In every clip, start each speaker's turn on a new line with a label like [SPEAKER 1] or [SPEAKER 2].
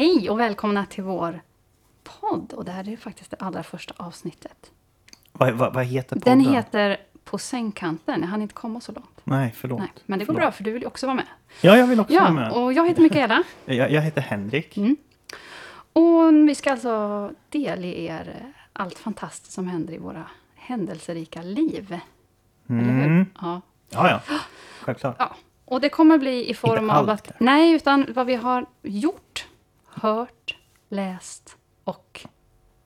[SPEAKER 1] Hej och välkomna till vår podd. Och det här är faktiskt det allra första avsnittet.
[SPEAKER 2] Vad, vad, vad heter podden?
[SPEAKER 1] Den heter På sängkanten. Jag hann inte komma så långt.
[SPEAKER 2] Nej, förlåt.
[SPEAKER 1] Nej, men det går
[SPEAKER 2] Förlåt.
[SPEAKER 1] bra för du vill också vara med.
[SPEAKER 2] Ja, jag vill också vara
[SPEAKER 1] Ja,
[SPEAKER 2] med.
[SPEAKER 1] och jag heter Mikaela.
[SPEAKER 2] Jag, jag heter Henrik.
[SPEAKER 1] Mm. Och vi ska alltså delge er allt fantastiskt som händer i våra händelserika liv. Eller hur?
[SPEAKER 2] Mm.
[SPEAKER 1] Ja.
[SPEAKER 2] Ja, ja. Självklart.
[SPEAKER 1] ja. Och det kommer bli i form av att... Nej, utan vad vi har gjort, hört, läst och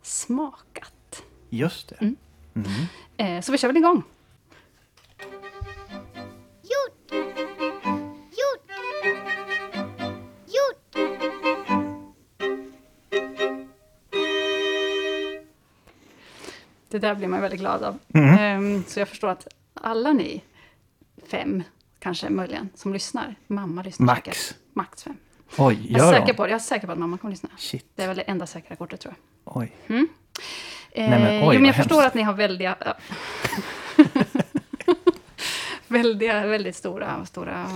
[SPEAKER 1] smakat.
[SPEAKER 2] Just det.
[SPEAKER 1] Mm.
[SPEAKER 2] Mm.
[SPEAKER 1] Eh, så vi kör väl igång. Det där blir man väldigt glad av.
[SPEAKER 2] Mm.
[SPEAKER 1] Ehm, så jag förstår att alla ni fem, kanske möjligen, som lyssnar. Mamma lyssnar
[SPEAKER 2] Max.
[SPEAKER 1] säkert. Max fem.
[SPEAKER 2] Oj,
[SPEAKER 1] Jag är,
[SPEAKER 2] gör
[SPEAKER 1] säker på, jag är säker på att mamma kommer lyssna.
[SPEAKER 2] Shit.
[SPEAKER 1] Det är väl det enda säkra kortet tror jag.
[SPEAKER 2] Oj.
[SPEAKER 1] Eh,
[SPEAKER 2] Nej, men oj,
[SPEAKER 1] jo, men jag förstår
[SPEAKER 2] hemskt.
[SPEAKER 1] att ni har väldiga... ja. väldiga, väldigt stora, stora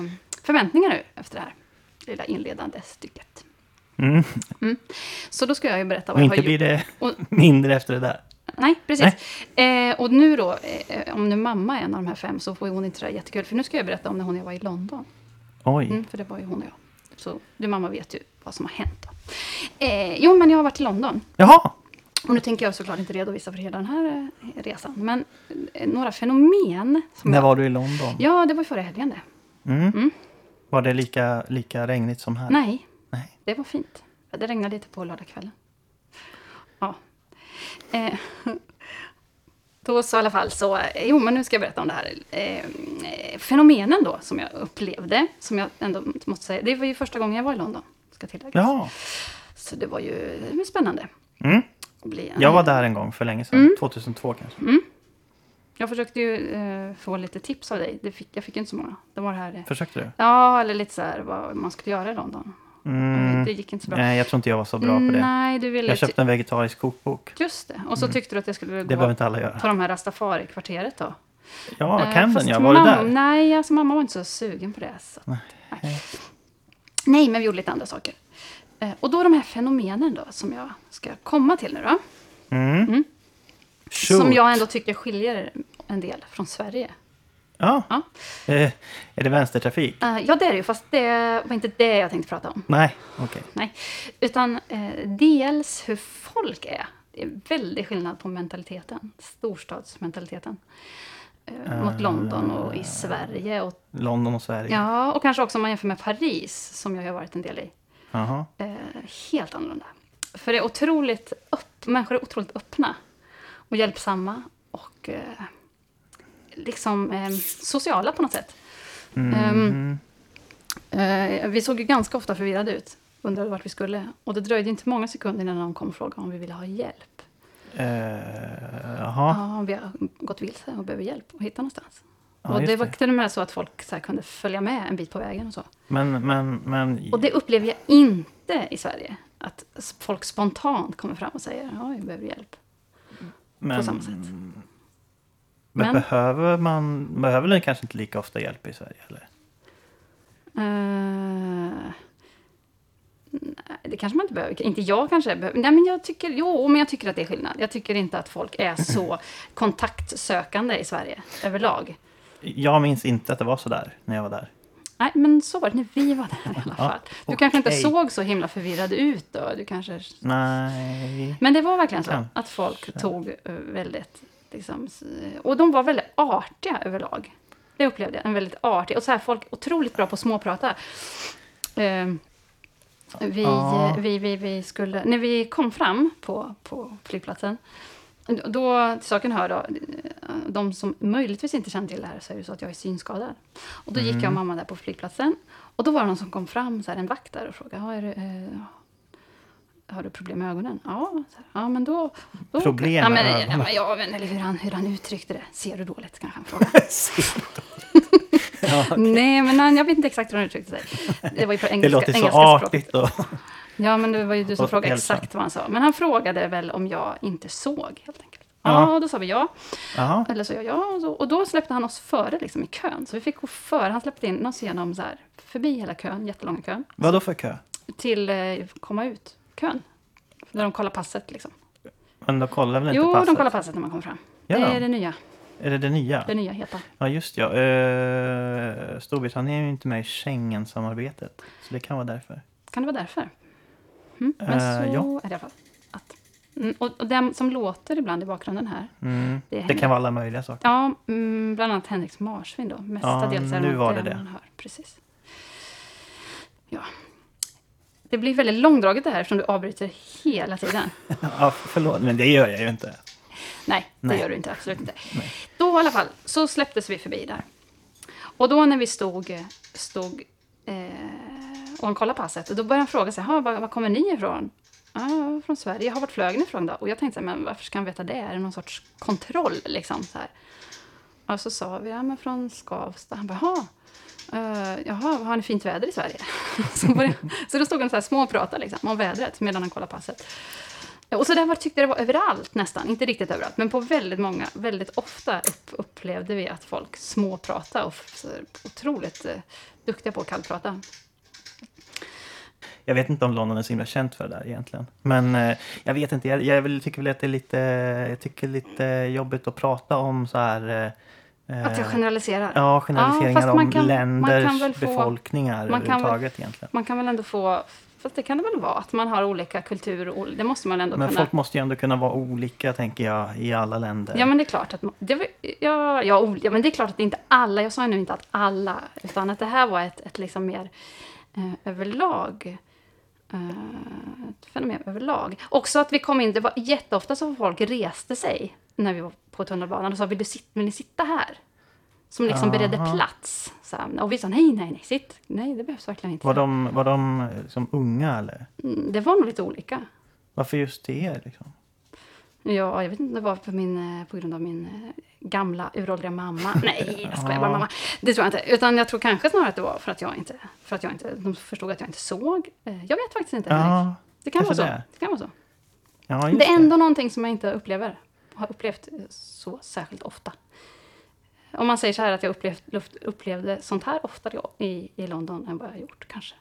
[SPEAKER 1] förväntningar nu efter det här lilla inledande stycket.
[SPEAKER 2] Mm.
[SPEAKER 1] Så då ska jag ju berätta vad
[SPEAKER 2] Och
[SPEAKER 1] jag har
[SPEAKER 2] inte
[SPEAKER 1] gjort.
[SPEAKER 2] blir det
[SPEAKER 1] Och-
[SPEAKER 2] mindre efter det där.
[SPEAKER 1] Nej, precis. Eh, och nu då, eh, om nu mamma är en av de här fem så får hon inte det jättekul. För nu ska jag berätta om när hon och jag var i London.
[SPEAKER 2] Oj.
[SPEAKER 1] Mm, för det var ju hon och jag. Så du mamma vet ju vad som har hänt då. Eh, jo, men jag har varit i London.
[SPEAKER 2] Jaha!
[SPEAKER 1] Och nu tänker jag såklart inte redovisa för hela den här eh, resan. Men eh, några fenomen. Som
[SPEAKER 2] När
[SPEAKER 1] jag,
[SPEAKER 2] var du i London?
[SPEAKER 1] Ja, det var förra helgen det.
[SPEAKER 2] Mm. Var det lika, lika regnigt som här?
[SPEAKER 1] Nej,
[SPEAKER 2] Nej.
[SPEAKER 1] det var fint. Det regnade lite på lördagskvällen. Ja. Eh, då så i alla fall så, eh, jo men nu ska jag berätta om det här. Eh, fenomenen då som jag upplevde, som jag ändå måste säga, det var ju första gången jag var i London, ska tilläggas.
[SPEAKER 2] Ja.
[SPEAKER 1] Så det var ju det var spännande.
[SPEAKER 2] Mm.
[SPEAKER 1] En,
[SPEAKER 2] Jag var där en gång för länge sedan.
[SPEAKER 1] Mm.
[SPEAKER 2] 2002 kanske.
[SPEAKER 1] Jag försökte ju eh, få lite tips av dig, det fick, jag fick inte så många. Det var det här, eh,
[SPEAKER 2] Försökte du?
[SPEAKER 1] ja eller lite så här vad man skulle göra i London.
[SPEAKER 2] Mm.
[SPEAKER 1] Det gick inte så bra.
[SPEAKER 2] Nej, jag tror inte jag var så bra på det.
[SPEAKER 1] Nej, du ville...
[SPEAKER 2] Jag köpte en vegetarisk kokbok.
[SPEAKER 1] Just det. Och så tyckte du att jag skulle
[SPEAKER 2] Det
[SPEAKER 1] gå
[SPEAKER 2] behöver inte alla göra.
[SPEAKER 1] på de här rastafari-kvarteret då.
[SPEAKER 2] Ja,
[SPEAKER 1] Eh,
[SPEAKER 2] Camden ja. Var du
[SPEAKER 1] mamma,
[SPEAKER 2] där?
[SPEAKER 1] Nej, alltså mamma var inte så sugen på det. Så. Nej. nej, men vi gjorde lite andra saker. Eh, och då de här fenomenen då, som jag ska komma till nu då.
[SPEAKER 2] Mm. Shoot.
[SPEAKER 1] Som jag ändå tycker skiljer en del från Sverige.
[SPEAKER 2] Ja.
[SPEAKER 1] Ja.
[SPEAKER 2] Eh, är det vänstertrafik?
[SPEAKER 1] Eh, ja, det är det ju, fast det var inte det jag tänkte prata om.
[SPEAKER 2] Nej, okej.
[SPEAKER 1] Nej. Utan eh, dels hur folk är. Det är väldigt skillnad på mentaliteten. Storstadsmentaliteten. Eh, mot London och i Sverige. Och,
[SPEAKER 2] London och Sverige.
[SPEAKER 1] ja, och kanske också om man jämför med Paris, som jag har varit en del i.
[SPEAKER 2] Jaha.
[SPEAKER 1] Eh, helt annorlunda. För det är otroligt upp, människor är otroligt öppna och hjälpsamma. Och eh, liksom eh, sociala på något sätt.
[SPEAKER 2] Mm.
[SPEAKER 1] Eh, vi såg ju ganska ofta förvirrade ut. Undrade vart vi skulle. Och det dröjde inte många sekunder innan någon kom och frågade om vi ville ha hjälp.
[SPEAKER 2] Eh, jaha.
[SPEAKER 1] Ja, om vi har gått vilse och behöver hjälp att hitta någonstans.
[SPEAKER 2] Ja,
[SPEAKER 1] och det var till och med så att folk så kunde följa med en bit på vägen och så.
[SPEAKER 2] Men, men, men...
[SPEAKER 1] Och det upplever jag inte i Sverige. Att folk spontant kommer fram och säger ja, jag behöver hjälp.
[SPEAKER 2] men,
[SPEAKER 1] På samma sätt.
[SPEAKER 2] Men,
[SPEAKER 1] Men-
[SPEAKER 2] behöver man... Behöver den kanske inte lika ofta hjälp i Sverige? Eller?
[SPEAKER 1] Eh, nej, det kanske man inte behöver. Inte jag kanske behöver. Nej, men jag tycker, jo, men jag tycker att det är skillnad. Jag tycker inte att folk är så kontaktsökande i Sverige överlag.
[SPEAKER 2] Jag minns inte att det var så där när jag var där.
[SPEAKER 1] Nej, men så var det när vi var där i alla fall. Du kanske inte såg så himla förvirrad ut då. Du kanske...
[SPEAKER 2] Nej.
[SPEAKER 1] Men det var verkligen så att folk tog eh, väldigt... Liksom, och de var väldigt artiga överlag. Det upplevde jag. En väldigt artig. Och så här, folk otroligt bra på att småprata. Eh, vi,
[SPEAKER 2] Ja.
[SPEAKER 1] eh, vi, vi, vi skulle... När vi kom fram på, på flygplatsen. Då, till saken hör då, de som möjligtvis inte känner till det här så är det så att jag är synskadad. Och då gick
[SPEAKER 2] Mm.
[SPEAKER 1] jag och mamma där på flygplatsen. Och då var det någon som kom fram, så här, en vakt där och frågade, "Ja, är det, har du problem med ögonen? Ja, ja men då... då
[SPEAKER 2] Problem
[SPEAKER 1] ja,
[SPEAKER 2] med ögonen?
[SPEAKER 1] Ja, men, eller hur han, hur han uttryckte det. Ser du dåligt, kanske han frågade.
[SPEAKER 2] ja,
[SPEAKER 1] Nej, men han, jag vet inte exakt hur han uttryckte sig. Det var ju på
[SPEAKER 2] det
[SPEAKER 1] engelska,
[SPEAKER 2] låter så artigt. Och,
[SPEAKER 1] Ja, men det var ju du som frågade
[SPEAKER 2] hälsan.
[SPEAKER 1] exakt vad han sa. Men han frågade väl om jag inte såg, helt enkelt.
[SPEAKER 2] Ja.
[SPEAKER 1] Då sa vi ja.
[SPEAKER 2] Jaha.
[SPEAKER 1] Eller så jag ja. Och, så, och då släppte han oss före liksom, i kön. Så vi fick gå före. Han släppte in oss genom så här, förbi hela kön, jättelånga kön.
[SPEAKER 2] Vad då för kö?
[SPEAKER 1] till eh, komma ut-kön. Där de kollar passet liksom.
[SPEAKER 2] Men de kollar väl inte
[SPEAKER 1] Jo,
[SPEAKER 2] passet?
[SPEAKER 1] de kollar passet när man kommer fram.
[SPEAKER 2] Gör
[SPEAKER 1] det
[SPEAKER 2] de?
[SPEAKER 1] är det nya.
[SPEAKER 2] Är det det nya?
[SPEAKER 1] Det nya heter.
[SPEAKER 2] Ja, just ja. Uh, Storbritannien är ju inte med i Schengen-samarbetet. Så det kan vara därför.
[SPEAKER 1] Kan det vara därför? Mm. Men
[SPEAKER 2] Eh,
[SPEAKER 1] så
[SPEAKER 2] ja.
[SPEAKER 1] är det i alla fall. Att, mm, och, och den som låter ibland i bakgrunden här.
[SPEAKER 2] Mm.
[SPEAKER 1] Det
[SPEAKER 2] Det kan vara alla möjliga saker.
[SPEAKER 1] Ja, mm, bland annat Henriks marsvin då. Mestadels
[SPEAKER 2] Ja,
[SPEAKER 1] är
[SPEAKER 2] nu
[SPEAKER 1] nog
[SPEAKER 2] var det
[SPEAKER 1] det
[SPEAKER 2] det.
[SPEAKER 1] man hör. Precis. Ja. Det blir väldigt långdraget det här eftersom du avbryter hela tiden.
[SPEAKER 2] Ja, förlåt, men det gör jag ju inte.
[SPEAKER 1] Nej, det
[SPEAKER 2] Nej.
[SPEAKER 1] gör du inte. Absolut inte.
[SPEAKER 2] Nej.
[SPEAKER 1] Då i alla fall, så släpptes vi förbi där. Och då när vi stod, stod eh, och han kollade passet, då började han fråga sig, "Ha, var, var kommer ni ifrån? Ja, från Sverige. Jag har varit flögen ifrån då. Och jag tänkte, men varför ska han veta det? Är det någon sorts kontroll liksom? Så här. Och så sa vi, ja men från Skavsta. Han bara, jaha. Uh, eh, jaha, har ni fint väder i Sverige? så, började, så då stod han så här små och liksom, om vädret medan han kollade passet. Och så där var, tyckte jag det var överallt nästan, inte riktigt överallt, men på väldigt många, väldigt ofta upp, upplevde vi att folk småpratade och otroligt eh, duktiga på att kallprata.
[SPEAKER 2] Jag vet inte om London är så himla känt för det där egentligen. Men eh, jag vet inte, jag, jag tycker väl att det är lite, jag tycker lite jobbigt att prata om så här... eh,
[SPEAKER 1] att jag generaliserar.
[SPEAKER 2] Ja, generaliseringar
[SPEAKER 1] man
[SPEAKER 2] om
[SPEAKER 1] kan- man
[SPEAKER 2] länders
[SPEAKER 1] kan väl få-
[SPEAKER 2] befolkningar
[SPEAKER 1] man kan väl-
[SPEAKER 2] egentligen.
[SPEAKER 1] Man kan väl ändå få, fast det kan det väl vara, att man har olika kulturer, det måste man ändå
[SPEAKER 2] Men
[SPEAKER 1] kunna...
[SPEAKER 2] folk måste ju ändå kunna vara olika, tänker jag, i alla länder.
[SPEAKER 1] Ja, men det är klart att... Det, ja, ja, ja, men det är klart att inte alla... Jag sa ju nu inte att alla, utan att det här var ett, ett liksom mer eh, överlag... Eh, ett fenomen överlag. Också att vi kom in... Det var jätteofta så folk reste sig när vi var på tunnelbanan och sa vill, du sit, vill ni sitta här? Som liksom beredde
[SPEAKER 2] Aha.
[SPEAKER 1] plats. Så och vi sa nej, nej, nej, sitt. Nej, det behövs verkligen inte.
[SPEAKER 2] Var de, var de liksom unga eller?
[SPEAKER 1] Mm, Det var nog lite olika.
[SPEAKER 2] Varför just det? Liksom?
[SPEAKER 1] Ja, jag vet inte det var för min, eh, på grund av min eh, gamla uråldriga mamma. Nej, jag skojar bara mamma. Det tror jag inte. Utan jag tror kanske snarare att det var för att jag inte, för att jag inte, de förstod att jag inte såg. Jag vet faktiskt inte.
[SPEAKER 2] Ja,
[SPEAKER 1] det kan vara så.
[SPEAKER 2] det.
[SPEAKER 1] Det kan vara så.
[SPEAKER 2] ja
[SPEAKER 1] Det är ändå någonting som jag inte upplever, har upplevt så särskilt ofta. Om man säger så här att jag upplevt, upplevde sånt här oftare i, i London än vad jag gjort kanske.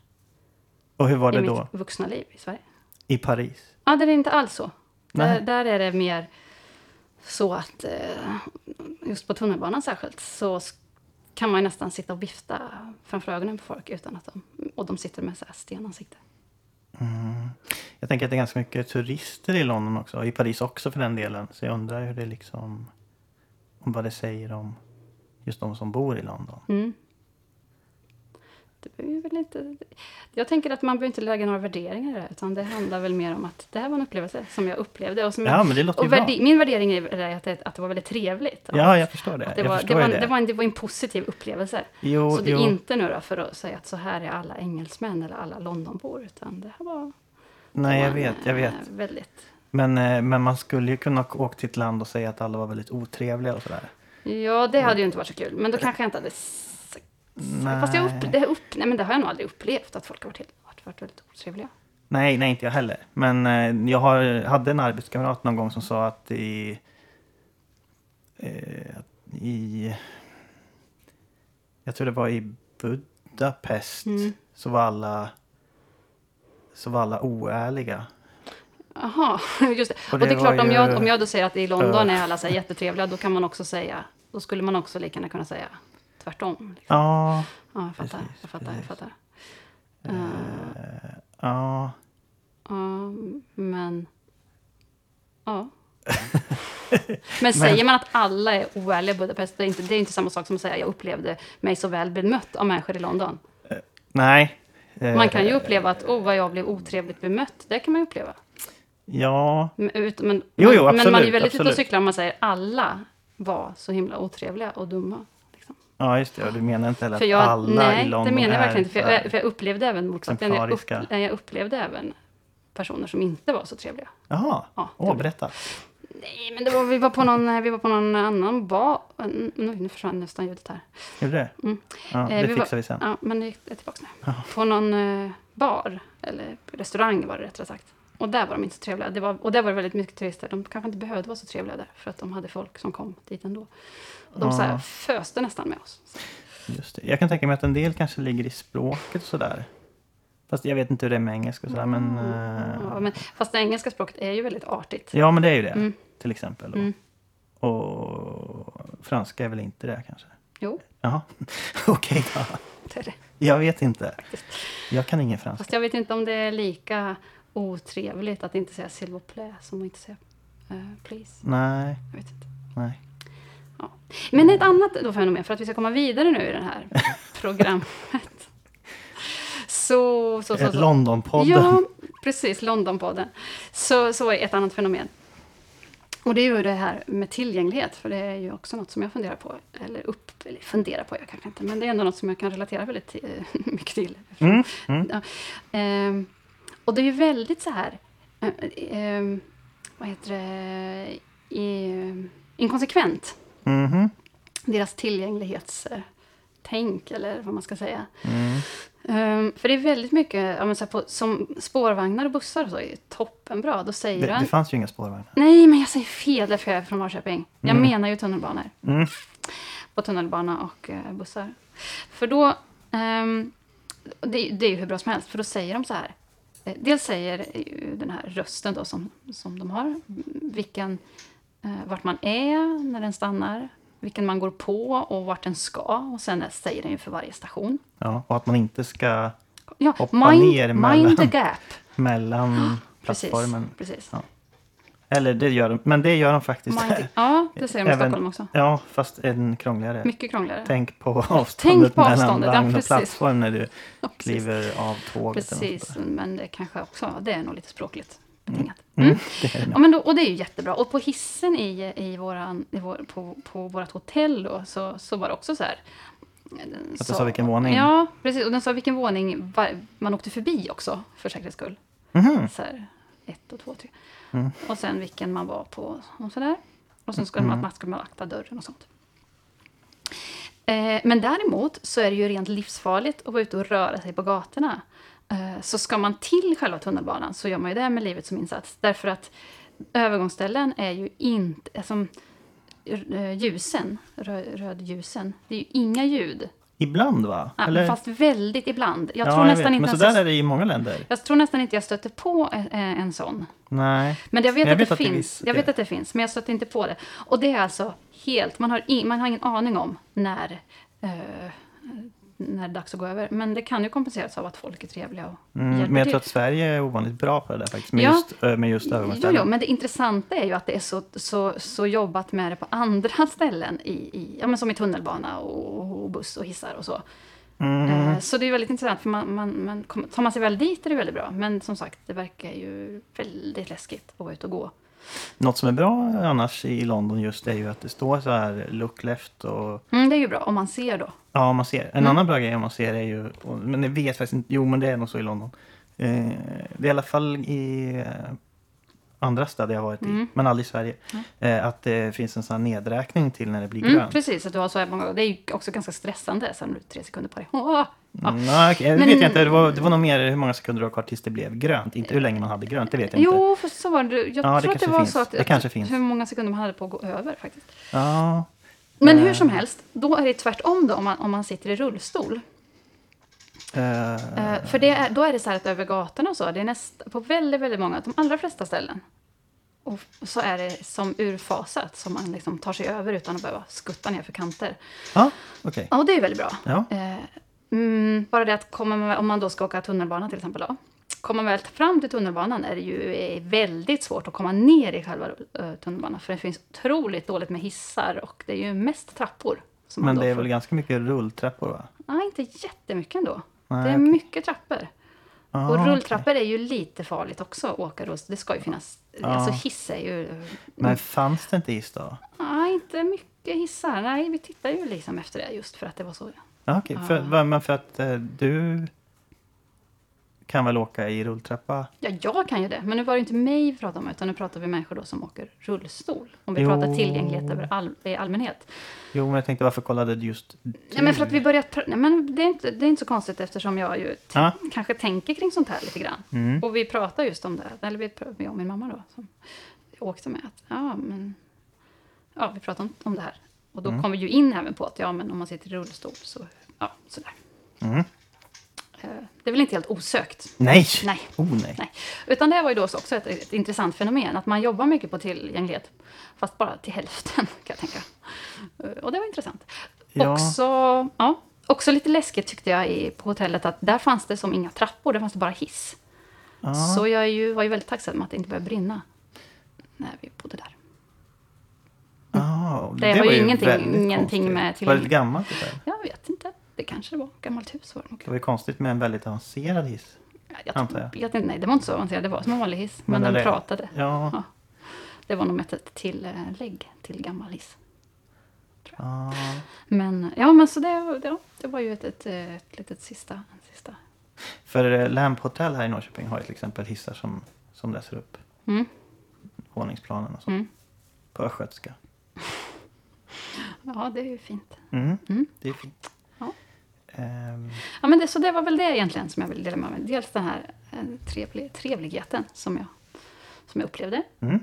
[SPEAKER 2] Och hur var
[SPEAKER 1] I
[SPEAKER 2] det
[SPEAKER 1] mitt
[SPEAKER 2] då?
[SPEAKER 1] vuxna liv i Sverige.
[SPEAKER 2] I Paris?
[SPEAKER 1] Ja, det är inte alls så. Där, där är det mer så att, eh, just på tunnelbanan särskilt, så kan man nästan sitta och vifta framför ögonen på folk utan att de, och de sitter med så här stenansikte.
[SPEAKER 2] Jag tänker att det är ganska mycket turister i London också. I Paris också för den delen. Så jag undrar hur det liksom... Om vad det säger om just de som bor i London.
[SPEAKER 1] Mm. Det väl lite, jag tänker att man behöver inte lägga några värderingar i det här, utan det handlar väl mer om att det här var en upplevelse som jag upplevde. Och som
[SPEAKER 2] Ja, men det låter
[SPEAKER 1] och värde, min värdering är att det, att det var väldigt trevligt.
[SPEAKER 2] Ja, jag förstår det.
[SPEAKER 1] Att det, var, det, var,
[SPEAKER 2] det.
[SPEAKER 1] det, var en, det var en positiv upplevelse.
[SPEAKER 2] Jo,
[SPEAKER 1] så det är
[SPEAKER 2] jo.
[SPEAKER 1] inte nu då för att säga att så här är alla engelsmän eller alla Londonbor, utan det här var,
[SPEAKER 2] Nej, jag vet, jag vet.
[SPEAKER 1] eh, väldigt...
[SPEAKER 2] Men, eh, men man skulle ju kunna åka till ett land och säga att alla var väldigt otrevliga och sådär.
[SPEAKER 1] Ja, det hade ju inte varit så kul, men då kanske jag inte hade...
[SPEAKER 2] Nej.
[SPEAKER 1] Fast jag upp, det, upp, nej, men det har jag nog aldrig upplevt, att folk har varit, helt, varit, varit väldigt otrevliga.
[SPEAKER 2] Nej, nej, inte jag heller. Men eh, jag har, hade en arbetskamrat någon gång som sa att i... Eh, i jag tror det var i Budapest
[SPEAKER 1] Mm.
[SPEAKER 2] så var alla så var alla oärliga.
[SPEAKER 1] Jaha, just det.
[SPEAKER 2] Och
[SPEAKER 1] Och
[SPEAKER 2] det
[SPEAKER 1] det är klart, om
[SPEAKER 2] ju-
[SPEAKER 1] jag, om jag då säger att i London
[SPEAKER 2] Öh.
[SPEAKER 1] är alla så här jättetrevliga, då kan man också säga, då skulle man också lika gärna kunna säga tvärtom. Liksom.
[SPEAKER 2] Ja,
[SPEAKER 1] Ja, jag fattar,
[SPEAKER 2] precis,
[SPEAKER 1] jag fattar, jag fattar.
[SPEAKER 2] eh, ja.
[SPEAKER 1] Ja, men... Ja. men säger man att alla är oärliga i Budapest, det är inte, det är inte samma sak som att säga jag upplevde mig så väl bemött av människor i London.
[SPEAKER 2] Nej. eh,
[SPEAKER 1] Man kan ju uppleva att, oh vad jag blev otrevligt bemött. Det kan man ju uppleva.
[SPEAKER 2] Ja,
[SPEAKER 1] Men, ut- men,
[SPEAKER 2] Jo, jo,
[SPEAKER 1] men, men man är
[SPEAKER 2] absolut,
[SPEAKER 1] ju väldigt ute och
[SPEAKER 2] absolut.
[SPEAKER 1] cyklar om man säger alla var så himla otrevliga och dumma.
[SPEAKER 2] Ja, just det. Och du menar inte heller
[SPEAKER 1] För
[SPEAKER 2] att
[SPEAKER 1] jag,
[SPEAKER 2] alla
[SPEAKER 1] nej,
[SPEAKER 2] i London
[SPEAKER 1] det menar jag
[SPEAKER 2] är
[SPEAKER 1] verkligen inte. För jag, för jag upplevde även motsatsen. Jag, upp, nej, jag upplevde även personer som inte var så trevliga.
[SPEAKER 2] Jaha,
[SPEAKER 1] Ja,
[SPEAKER 2] åh,
[SPEAKER 1] det-
[SPEAKER 2] berätta.
[SPEAKER 1] Nej, men det var, vi, var på någon, vi var på någon annan bar. Nu, nu försvann nästan ljudet här.
[SPEAKER 2] Gjorde det?
[SPEAKER 1] Mm.
[SPEAKER 2] Ja,
[SPEAKER 1] Eh,
[SPEAKER 2] det
[SPEAKER 1] vi
[SPEAKER 2] fixar
[SPEAKER 1] var-
[SPEAKER 2] vi sen.
[SPEAKER 1] Ja, men det är tillbaka nu. På någon eh, bar, eller restaurang var det rättare sagt. Och där var de inte så trevliga. Det var, och där var det väldigt mycket turister. De kanske inte behövde vara så trevliga där, för att de hade folk som kom dit ändå. Och de så här,
[SPEAKER 2] Ja.
[SPEAKER 1] föste nästan med oss.
[SPEAKER 2] Just det. Jag kan tänka mig att en del kanske ligger i språket och sådär. Fast jag vet inte hur det är med engelska och sådär, men... eh,
[SPEAKER 1] Ja, men, fast det engelska språket är ju väldigt artigt.
[SPEAKER 2] Ja, men det är ju det.
[SPEAKER 1] Mm.
[SPEAKER 2] Till exempel.
[SPEAKER 1] Mm.
[SPEAKER 2] Och franska är väl inte det kanske?
[SPEAKER 1] Jo,
[SPEAKER 2] Jaha, okej då.
[SPEAKER 1] det är det.
[SPEAKER 2] Jag vet inte. Jag kan ingen franska.
[SPEAKER 1] Fast jag vet inte om det är lika otrevligt att inte säga s'il vous plaît som att inte säga eh, please.
[SPEAKER 2] Nej,
[SPEAKER 1] Jag vet inte.
[SPEAKER 2] nej.
[SPEAKER 1] Men ett annat då fenomen, för att vi ska komma vidare nu i det här programmet. Så, så, så, så.
[SPEAKER 2] Londonpodden.
[SPEAKER 1] Ja, precis. Londonpodden. Så, så är ett annat fenomen. Och det är ju det här med tillgänglighet, för det är ju också något som jag funderar på. Eller upp, eller funderar på, jag kanske inte, men det är ändå något som jag kan relatera väldigt till, mycket till.
[SPEAKER 2] Mm, mm.
[SPEAKER 1] Ja. Ehm, och det är ju väldigt så här, eh, ehm, vad heter det, i, inkonsekvent.
[SPEAKER 2] Mhm.
[SPEAKER 1] Deras tillgänglighetstänk, eller vad man ska säga.
[SPEAKER 2] Mm.
[SPEAKER 1] Ehm, för det är väldigt mycket, ja, på, som spårvagnar och bussar och så är toppenbra. Då säger
[SPEAKER 2] Det,
[SPEAKER 1] den...
[SPEAKER 2] det fanns ju inga spårvagnar.
[SPEAKER 1] Nej, men jag säger fel därför jag är från Norrköping. Jag
[SPEAKER 2] Mm.
[SPEAKER 1] menar ju tunnelbanor.
[SPEAKER 2] Mm.
[SPEAKER 1] På tunnelbana och eh, bussar. För då, ehm, det, det är ju hur bra som helst, för då säger de så här. Eh, dels säger den här rösten då som, som de har, vilken, eh, vart man är när den stannar, vilken man går på och vart den ska. Och sen säger den ju för varje station.
[SPEAKER 2] Ja, och att man inte ska
[SPEAKER 1] Ja,
[SPEAKER 2] Hoppa
[SPEAKER 1] mind,
[SPEAKER 2] ner mellan-
[SPEAKER 1] mind the gap.
[SPEAKER 2] mellan
[SPEAKER 1] Precis,
[SPEAKER 2] plattformen.
[SPEAKER 1] precis.
[SPEAKER 2] Ja. Eller det gör de, men det gör de faktiskt.
[SPEAKER 1] Mind, ja, det säger de i
[SPEAKER 2] Även-
[SPEAKER 1] Stockholm också.
[SPEAKER 2] Ja, fast en krångligare.
[SPEAKER 1] Mycket krångligare.
[SPEAKER 2] Tänk på avståndet
[SPEAKER 1] på
[SPEAKER 2] mellan
[SPEAKER 1] avståndet, ja,
[SPEAKER 2] vagn och
[SPEAKER 1] precis.
[SPEAKER 2] plattform när du
[SPEAKER 1] Ja,
[SPEAKER 2] kliver av tåget.
[SPEAKER 1] Precis, men det kanske också, det är nog lite språkligt betingat.
[SPEAKER 2] där. Mm, det
[SPEAKER 1] Ja, men då, och det är ju jättebra. Och på hissen i, i våran, i vår, på, på vårt hotell då, så, så var det också så här.
[SPEAKER 2] Att det sa vilken våning?
[SPEAKER 1] Ja, precis. Och den sa vilken våning var, man åkte förbi också, för säkerhets skull.
[SPEAKER 2] Mhm.
[SPEAKER 1] Så här, ett och två, tre.
[SPEAKER 2] Mm.
[SPEAKER 1] Och sen vilken man var på och sådär. Och sen skulle man, man skulle akta dörren och sånt. Eh, men däremot så är det ju rent livsfarligt att vara ute och röra sig på gatorna. Eh, så ska man till själva tunnelbanan så gör man ju det med livet som insats. Därför att övergångsställen är ju inte... Alltså, ljusen, rö, rödljusen, det är ju inga ljud.
[SPEAKER 2] Ibland va?
[SPEAKER 1] Ja,
[SPEAKER 2] Eller?
[SPEAKER 1] Fast väldigt ibland. Jag
[SPEAKER 2] ja,
[SPEAKER 1] tror
[SPEAKER 2] jag
[SPEAKER 1] nästan
[SPEAKER 2] vet.
[SPEAKER 1] inte
[SPEAKER 2] Men så
[SPEAKER 1] ens
[SPEAKER 2] där
[SPEAKER 1] jag,
[SPEAKER 2] är det i många länder.
[SPEAKER 1] jag tror nästan inte jag stöter på en, en sån.
[SPEAKER 2] Nej.
[SPEAKER 1] Men jag vet,
[SPEAKER 2] Men jag
[SPEAKER 1] att,
[SPEAKER 2] vet
[SPEAKER 1] det
[SPEAKER 2] att det
[SPEAKER 1] finns. Jag vet att det finns, men jag stöter inte på det. Och det är alltså helt... Man har, i, man har ingen aning om när, eh, när det är dags att gå över. Men det kan ju kompenseras av att folk är trevliga och
[SPEAKER 2] Mm,
[SPEAKER 1] hjälper
[SPEAKER 2] men jag
[SPEAKER 1] till.
[SPEAKER 2] tror att Sverige är ovanligt bra på det där faktiskt. Med
[SPEAKER 1] Ja.
[SPEAKER 2] just, med just
[SPEAKER 1] Jo, jo, men det intressanta är ju att det är så, så, så jobbat med det på andra ställen. I, i, ja, men som i tunnelbana och, och buss och hissar och så.
[SPEAKER 2] Mm.
[SPEAKER 1] Eh, Så det är väldigt intressant, för man, man, man, tar man sig väl dit är det väldigt bra. Men som sagt, det verkar ju väldigt läskigt att vara ute och gå.
[SPEAKER 2] Något som är bra annars i London just är ju att det står så här look left och
[SPEAKER 1] Mm, det är ju bra, om man ser då.
[SPEAKER 2] ja, man ser. En
[SPEAKER 1] Mm.
[SPEAKER 2] annan bra grej om man ser är ju, och- men det vet faktiskt inte, jo men det är nog så i London. Eh, det är i alla fall i eh, andra städer jag varit i,
[SPEAKER 1] Mm.
[SPEAKER 2] men aldrig i Sverige. Eh, att det finns en sån nedräkning till när det blir
[SPEAKER 1] Mm,
[SPEAKER 2] grönt.
[SPEAKER 1] precis, att du har så här många Det är ju också ganska stressande, sen tre sekunder på dig. Åh! Ja.
[SPEAKER 2] Mm, ja, okej, det
[SPEAKER 1] Men-
[SPEAKER 2] vet jag inte, det var, det var nog mer hur många sekunder du har kvar tills det blev grönt. Inte hur länge man hade grönt, det vet jag inte.
[SPEAKER 1] Jo, för så var det. Jag
[SPEAKER 2] det
[SPEAKER 1] tror att det var
[SPEAKER 2] finns.
[SPEAKER 1] så att,
[SPEAKER 2] Det kanske finns.
[SPEAKER 1] hur många sekunder man hade på att gå över faktiskt.
[SPEAKER 2] Ja,
[SPEAKER 1] Men
[SPEAKER 2] Eh.
[SPEAKER 1] hur som helst, då är det tvärtom då om man, om man sitter i rullstol.
[SPEAKER 2] eh,
[SPEAKER 1] Eh, för det är, då är det så här att över gatorna och så, det är näst, på väldigt, väldigt många, de allra flesta ställen. Och så är det som urfasat, som man liksom tar sig över utan att behöva skutta ner för kanter.
[SPEAKER 2] ja okej.
[SPEAKER 1] Ja, och det är väldigt bra.
[SPEAKER 2] Ja.
[SPEAKER 1] Mm, bara det att kommer man, om man då ska åka tunnelbana till exempel då. Kommer man väl fram till tunnelbanan är det ju väldigt svårt att komma ner i själva eh, tunnelbanan. För det finns otroligt dåligt med hissar och det är ju mest trappor. Som man
[SPEAKER 2] Men det är
[SPEAKER 1] får-
[SPEAKER 2] väl ganska mycket rulltrappor va?
[SPEAKER 1] Nej, inte jättemycket ändå.
[SPEAKER 2] Nej,
[SPEAKER 1] det är
[SPEAKER 2] okej.
[SPEAKER 1] mycket trappor.
[SPEAKER 2] Ah,
[SPEAKER 1] och rulltrappor är ju lite farligt också att åka rullstol. Det ska ju finnas.
[SPEAKER 2] Ja.
[SPEAKER 1] Alltså hiss är ju...
[SPEAKER 2] Men fanns det inte is då?
[SPEAKER 1] Nej, inte mycket hissar. Nej, vi tittar ju liksom efter det just för att det var så.
[SPEAKER 2] Ja, okej. För,
[SPEAKER 1] Ah.
[SPEAKER 2] va- men för att eh, du kan väl åka i rulltrappa?
[SPEAKER 1] Ja, jag kan ju det. Men nu var det inte mig vi pratade om, utan nu pratar vi människor då som åker rullstol. Om vi
[SPEAKER 2] Jo.
[SPEAKER 1] pratar tillgänglighet över all, i allmänhet.
[SPEAKER 2] Jo, men jag tänkte varför kollade du just du?
[SPEAKER 1] Ja, men för att vi börjat... Nej, men det, är inte, det är inte så konstigt eftersom jag ju
[SPEAKER 2] Ja.
[SPEAKER 1] kanske tänker kring sånt här lite grann.
[SPEAKER 2] Mm.
[SPEAKER 1] Och vi pratar just om det. Eller vi, jag och min mamma då, som åkte med. Att, ja, men, ja, vi pratar om, om det här. Och då
[SPEAKER 2] Mm.
[SPEAKER 1] kom vi ju in även på att ja, men om man sitter i rullstol så... Ja, sådär.
[SPEAKER 2] Mm.
[SPEAKER 1] Eh, Det är väl inte helt osökt.
[SPEAKER 2] Nej!
[SPEAKER 1] Nej.
[SPEAKER 2] Oh, nej.
[SPEAKER 1] Nej. Utan det var ju då också ett, ett intressant fenomen, att man jobbar mycket på tillgänglighet. Fast bara till hälften, kan jag tänka. Eh, Och det var intressant.
[SPEAKER 2] Ja.
[SPEAKER 1] Också, ja, också lite läskigt tyckte jag i, på hotellet, att där fanns det som inga trappor, där fanns det bara hiss.
[SPEAKER 2] Ja.
[SPEAKER 1] Så jag ju, var ju väldigt tacksam att det inte började brinna när vi.
[SPEAKER 2] Ah,
[SPEAKER 1] Det har ju ingenting- ingenting med
[SPEAKER 2] Var det ett gammalt hotell?
[SPEAKER 1] Jag vet inte, det kanske det var. Gammalt hus var det nog.
[SPEAKER 2] Det var ju konstigt med en väldigt avancerad hiss.
[SPEAKER 1] Jag,
[SPEAKER 2] Antar
[SPEAKER 1] jag. vet inte, nej, det var inte så avancerat, det var som en vanlig hiss. Men,
[SPEAKER 2] Men
[SPEAKER 1] den
[SPEAKER 2] det-
[SPEAKER 1] pratade.
[SPEAKER 2] Ja.
[SPEAKER 1] Ja. Det var nog med ett tillägg till gammal hiss.
[SPEAKER 2] Ah.
[SPEAKER 1] Men, ja, men så det, det, det var ju ett, ett, ett litet sista, sista.
[SPEAKER 2] För eh, Lamp Hotel här i Norrköping har ju till exempel hissar som, som läser upp
[SPEAKER 1] Mm.
[SPEAKER 2] våningsplanen och så.
[SPEAKER 1] Mm.
[SPEAKER 2] På östgötska.
[SPEAKER 1] Ja, det är ju fint.
[SPEAKER 2] Mm.
[SPEAKER 1] Mm.
[SPEAKER 2] Det är fint.
[SPEAKER 1] Ja.
[SPEAKER 2] Ehm,
[SPEAKER 1] Ja, men det, så det var väl det egentligen som jag ville dela med mig. Dels den här eh, trevlig, trevligheten som jag, som jag upplevde.
[SPEAKER 2] mm.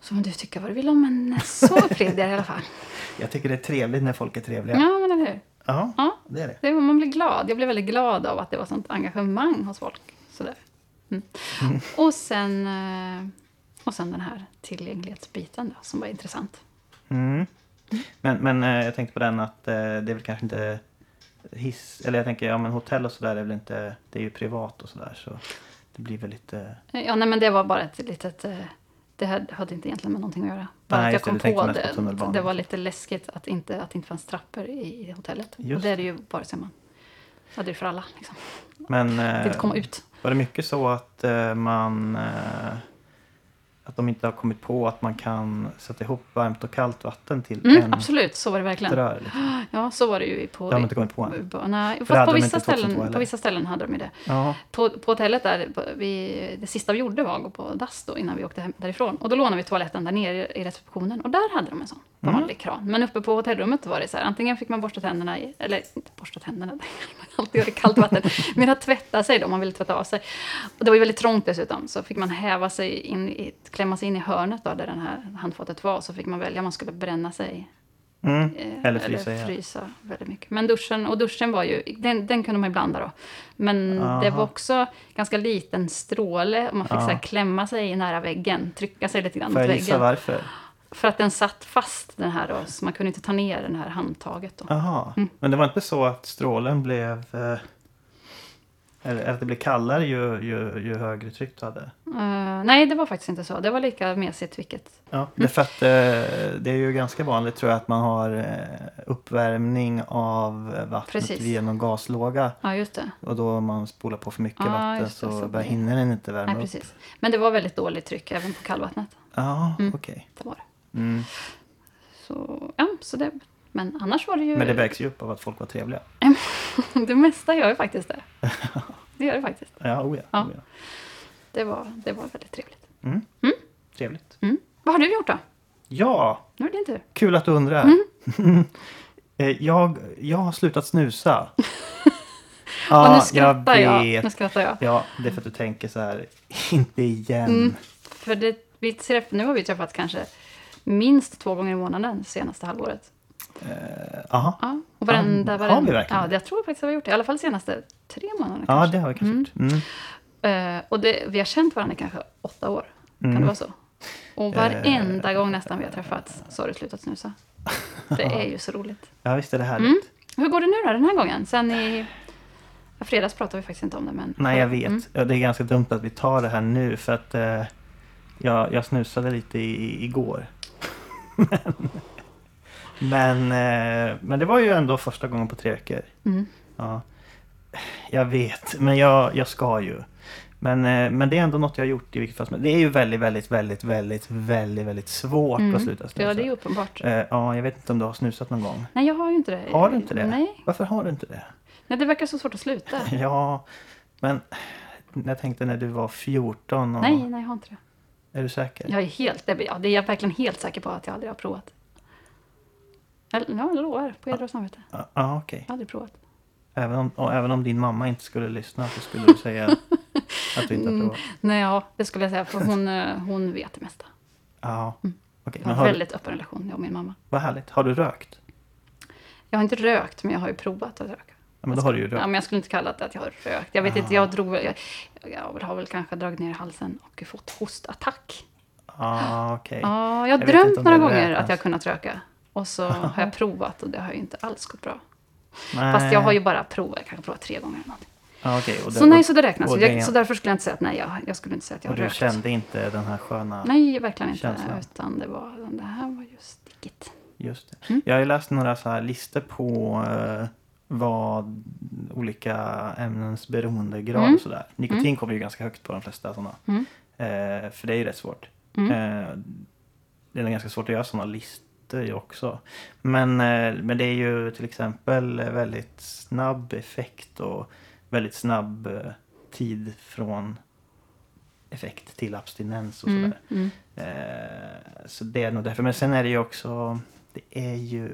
[SPEAKER 1] Som du tycker vad du vill om, men så upplevde jag i alla fall.
[SPEAKER 2] Jag tycker det är trevligt när folk är trevliga.
[SPEAKER 1] Ja, men eller hur?
[SPEAKER 2] Ja,
[SPEAKER 1] Ja,
[SPEAKER 2] det är det.
[SPEAKER 1] det, man blir glad. Jag blev väldigt glad av att det var sånt engagemang hos folk. Sådär. Mm. Och, sen, eh, och sen den här tillgänglighetsbiten då, som var intressant.
[SPEAKER 2] Mm. Men, men eh, jag tänkte på den att eh, det är väl kanske inte hiss, eller jag tänker ja men hotell och sådär är väl inte, det är ju privat och sådär så det blir väl lite,
[SPEAKER 1] Ja, nej, men det var bara ett litet... eh, Det hade hade inte egentligen med någonting att göra. Bara
[SPEAKER 2] Nej,
[SPEAKER 1] att jag
[SPEAKER 2] det,
[SPEAKER 1] kom på
[SPEAKER 2] mest på
[SPEAKER 1] det. Det var lite läskigt att, inte, att det inte fanns trappor i, i hotellet.
[SPEAKER 2] Just
[SPEAKER 1] och det är det ju vare sig man... Ja, det är för alla. Liksom.
[SPEAKER 2] men
[SPEAKER 1] Att
[SPEAKER 2] eh,
[SPEAKER 1] inte komma ut.
[SPEAKER 2] var det mycket så att eh, man eh, att de inte har kommit på att man kan sätta ihop varmt och kallt vatten till
[SPEAKER 1] Mm,
[SPEAKER 2] en
[SPEAKER 1] absolut, så var det verkligen.
[SPEAKER 2] rör? Liksom.
[SPEAKER 1] Ja, så var det ju på...
[SPEAKER 2] Det har de inte kommit på än.
[SPEAKER 1] på- Nej, fast på vissa,
[SPEAKER 2] inte 2002
[SPEAKER 1] ställen, på vissa ställen hade de ju det.
[SPEAKER 2] Ja,
[SPEAKER 1] På, på hotellet där, vi, det sista vi gjorde var att gå på dass då innan vi åkte hem därifrån. Och då lånade vi toaletten där nere i receptionen och där hade de en sån
[SPEAKER 2] Mm.
[SPEAKER 1] vanlig kran. Men uppe på hotellrummet var det så här, antingen fick man borsta tänderna i, eller inte borsta tänderna, det man alltid göra i kallt vatten, men att tvätta sig då, om man ville tvätta av sig. Och det var ju väldigt trångt dessutom, så fick man häva sig in, i, klämma sig in i hörnet då, där den här handfatet var, så fick man välja om man skulle bränna sig
[SPEAKER 2] mm.
[SPEAKER 1] Eh,
[SPEAKER 2] Eller frysa ihjäl.
[SPEAKER 1] frysa väldigt mycket. Men duschen, och duschen var ju, den, den kunde man ju blanda då. Men
[SPEAKER 2] Aha.
[SPEAKER 1] det var också ganska liten stråle. och Man fick
[SPEAKER 2] Ja.
[SPEAKER 1] så klämma sig nära väggen, trycka sig lite grann
[SPEAKER 2] Får
[SPEAKER 1] mot
[SPEAKER 2] jag gissa
[SPEAKER 1] väggen.
[SPEAKER 2] varför?
[SPEAKER 1] För att den satt fast den här då, så man kunde inte ta ner den här handtaget då.
[SPEAKER 2] Jaha,
[SPEAKER 1] Mm.
[SPEAKER 2] men det var inte så att strålen blev eh, eller att det blev kallare ju, ju, ju högre tryck du hade?
[SPEAKER 1] Eh, nej, det var faktiskt inte så. Det var lika mesigt vilket.
[SPEAKER 2] Ja, det är för att eh, det är ju ganska vanligt tror jag att man har eh, uppvärmning av vattnet
[SPEAKER 1] Precis.
[SPEAKER 2] via någon gaslåga.
[SPEAKER 1] Ja, just det.
[SPEAKER 2] Och då om man spolar på för mycket
[SPEAKER 1] Ja,
[SPEAKER 2] vatten
[SPEAKER 1] det,
[SPEAKER 2] så,
[SPEAKER 1] så
[SPEAKER 2] bara hinner den inte värma
[SPEAKER 1] Nej,
[SPEAKER 2] upp.
[SPEAKER 1] precis. Men det var väldigt dåligt tryck även på kallvattnet.
[SPEAKER 2] Ja,
[SPEAKER 1] Mm.
[SPEAKER 2] okej.
[SPEAKER 1] Det var det.
[SPEAKER 2] Mm.
[SPEAKER 1] Så, ja, så det. Men annars var det ju...
[SPEAKER 2] Men det vägs ju upp av att folk var trevliga.
[SPEAKER 1] det mesta gör ju faktiskt det. Det gör det faktiskt.
[SPEAKER 2] Ja, oh ja,
[SPEAKER 1] Ja.
[SPEAKER 2] Oh ja.
[SPEAKER 1] Det var, det var väldigt trevligt.
[SPEAKER 2] Mm.
[SPEAKER 1] Mm.
[SPEAKER 2] Trevligt.
[SPEAKER 1] Mm. Vad har du gjort då?
[SPEAKER 2] Ja,
[SPEAKER 1] Nu är det din tur.
[SPEAKER 2] kul att du undrar.
[SPEAKER 1] Mm.
[SPEAKER 2] Eh, jag, jag har slutat snusa.
[SPEAKER 1] och nu skrattar jag.
[SPEAKER 2] vet.
[SPEAKER 1] Nu skrattar jag.
[SPEAKER 2] Ja, det är för att du tänker så här, inte igen.
[SPEAKER 1] Mm. För det, vi träff, nu har vi träffats kanske minst två gånger i månaden senaste halvåret.
[SPEAKER 2] Eh, Aha.
[SPEAKER 1] Ja, och varenda,
[SPEAKER 2] har vi
[SPEAKER 1] varenda,
[SPEAKER 2] verkligen
[SPEAKER 1] Ja,
[SPEAKER 2] det?
[SPEAKER 1] jag tror faktiskt att vi har gjort det. I alla fall senaste tre månaderna
[SPEAKER 2] Ja,
[SPEAKER 1] kanske.
[SPEAKER 2] det har vi kanske gjort. Mm.
[SPEAKER 1] Eh, och det, vi har känt varandra i kanske åtta år. Kan
[SPEAKER 2] Mm.
[SPEAKER 1] det vara så? Och varenda gång nästan vi har träffats så har du slutat snusa. Det är ju så roligt.
[SPEAKER 2] Ja, visst är det härligt.
[SPEAKER 1] Mm. Hur går det nu då den här gången? Sen i fredags pratade vi faktiskt inte om det. Men
[SPEAKER 2] Nej, jag vet.
[SPEAKER 1] Mm.
[SPEAKER 2] Det är ganska dumt att vi tar det här nu för att jag, jag snusade lite i, igår. Men, men, eh, men det var ju ändå första gången på tre veckor.
[SPEAKER 1] Mm.
[SPEAKER 2] Ja. Jag vet, men jag, jag ska ju. Men, eh, men det är ändå något jag har gjort i vilket fall som. Det är ju väldigt, väldigt, väldigt, väldigt, väldigt, väldigt svårt
[SPEAKER 1] Mm.
[SPEAKER 2] att sluta snusa.
[SPEAKER 1] Ja, det är uppenbart.
[SPEAKER 2] Eh, Ja, jag vet inte om du har snusat någon gång.
[SPEAKER 1] Nej, jag har ju inte det.
[SPEAKER 2] Har du inte det?
[SPEAKER 1] Nej.
[SPEAKER 2] Varför har du inte det?
[SPEAKER 1] Nej, det verkar så svårt att sluta.
[SPEAKER 2] Ja, men jag tänkte när du var 14 och...
[SPEAKER 1] Nej, nej, jag har inte det.
[SPEAKER 2] Är du säker?
[SPEAKER 1] Jag är helt, det, ja, det är jag verkligen helt säker på att jag aldrig har provat. Eller, ja, jag lovar på heder och samvete.
[SPEAKER 2] Ja, ah, okej.
[SPEAKER 1] Jag har aldrig provat.
[SPEAKER 2] Även, om, och även om din mamma inte skulle lyssna så skulle du säga att du inte har
[SPEAKER 1] Mm.
[SPEAKER 2] provat?
[SPEAKER 1] Nej, ja, det skulle jag säga, för hon, eh, hon vet det mesta.
[SPEAKER 2] Ja, okej.
[SPEAKER 1] Jag
[SPEAKER 2] Men
[SPEAKER 1] har
[SPEAKER 2] du,
[SPEAKER 1] väldigt öppen relation, jag och min mamma.
[SPEAKER 2] vad härligt. Har du rökt?
[SPEAKER 1] Jag har inte rökt, men jag har ju provat att röka.
[SPEAKER 2] Ja, men då har du ju
[SPEAKER 1] Ja,
[SPEAKER 2] rökt.
[SPEAKER 1] men jag skulle inte kalla det att jag har rökt. Jag vet inte, jag drog... Jag, jag har väl kanske dragit ner halsen och fått hostattack.
[SPEAKER 2] Ah, okej.
[SPEAKER 1] Ja, jag har
[SPEAKER 2] Jag
[SPEAKER 1] drömt några gånger
[SPEAKER 2] räknas.
[SPEAKER 1] att jag har kunnat röka. Och så har jag provat och det har ju inte alls gått bra.
[SPEAKER 2] Nej.
[SPEAKER 1] Fast jag har ju bara provat, jag kanske provat tre gånger eller någonting.
[SPEAKER 2] Ah, och det-
[SPEAKER 1] Så nej, så det räknas.
[SPEAKER 2] och
[SPEAKER 1] Jag, så därför skulle jag inte säga att nej, jag, jag skulle inte säga att jag
[SPEAKER 2] Och
[SPEAKER 1] har
[SPEAKER 2] du
[SPEAKER 1] rökt.
[SPEAKER 2] kände inte den här sköna...
[SPEAKER 1] Nej, verkligen inte.
[SPEAKER 2] känslan?
[SPEAKER 1] Utan det, var, det här var ju stickigt.
[SPEAKER 2] Just det.
[SPEAKER 1] Mm.
[SPEAKER 2] Jag har ju läst några så här listor på eh, vad olika ämnens beroendegrad
[SPEAKER 1] Mm.
[SPEAKER 2] och sådär. Nikotin kommer ju ganska högt på de flesta sådana.
[SPEAKER 1] Mm.
[SPEAKER 2] Eh, för det är ju rätt svårt.
[SPEAKER 1] Mm.
[SPEAKER 2] Eh, det är ganska svårt att göra sådana listor också. Men, eh, men det är ju till exempel väldigt snabb effekt och väldigt snabb eh, tid från effekt till abstinens och
[SPEAKER 1] Mm,
[SPEAKER 2] sådär.
[SPEAKER 1] mm.
[SPEAKER 2] Eh, så det är nog därför. Men sen är det ju också, det är ju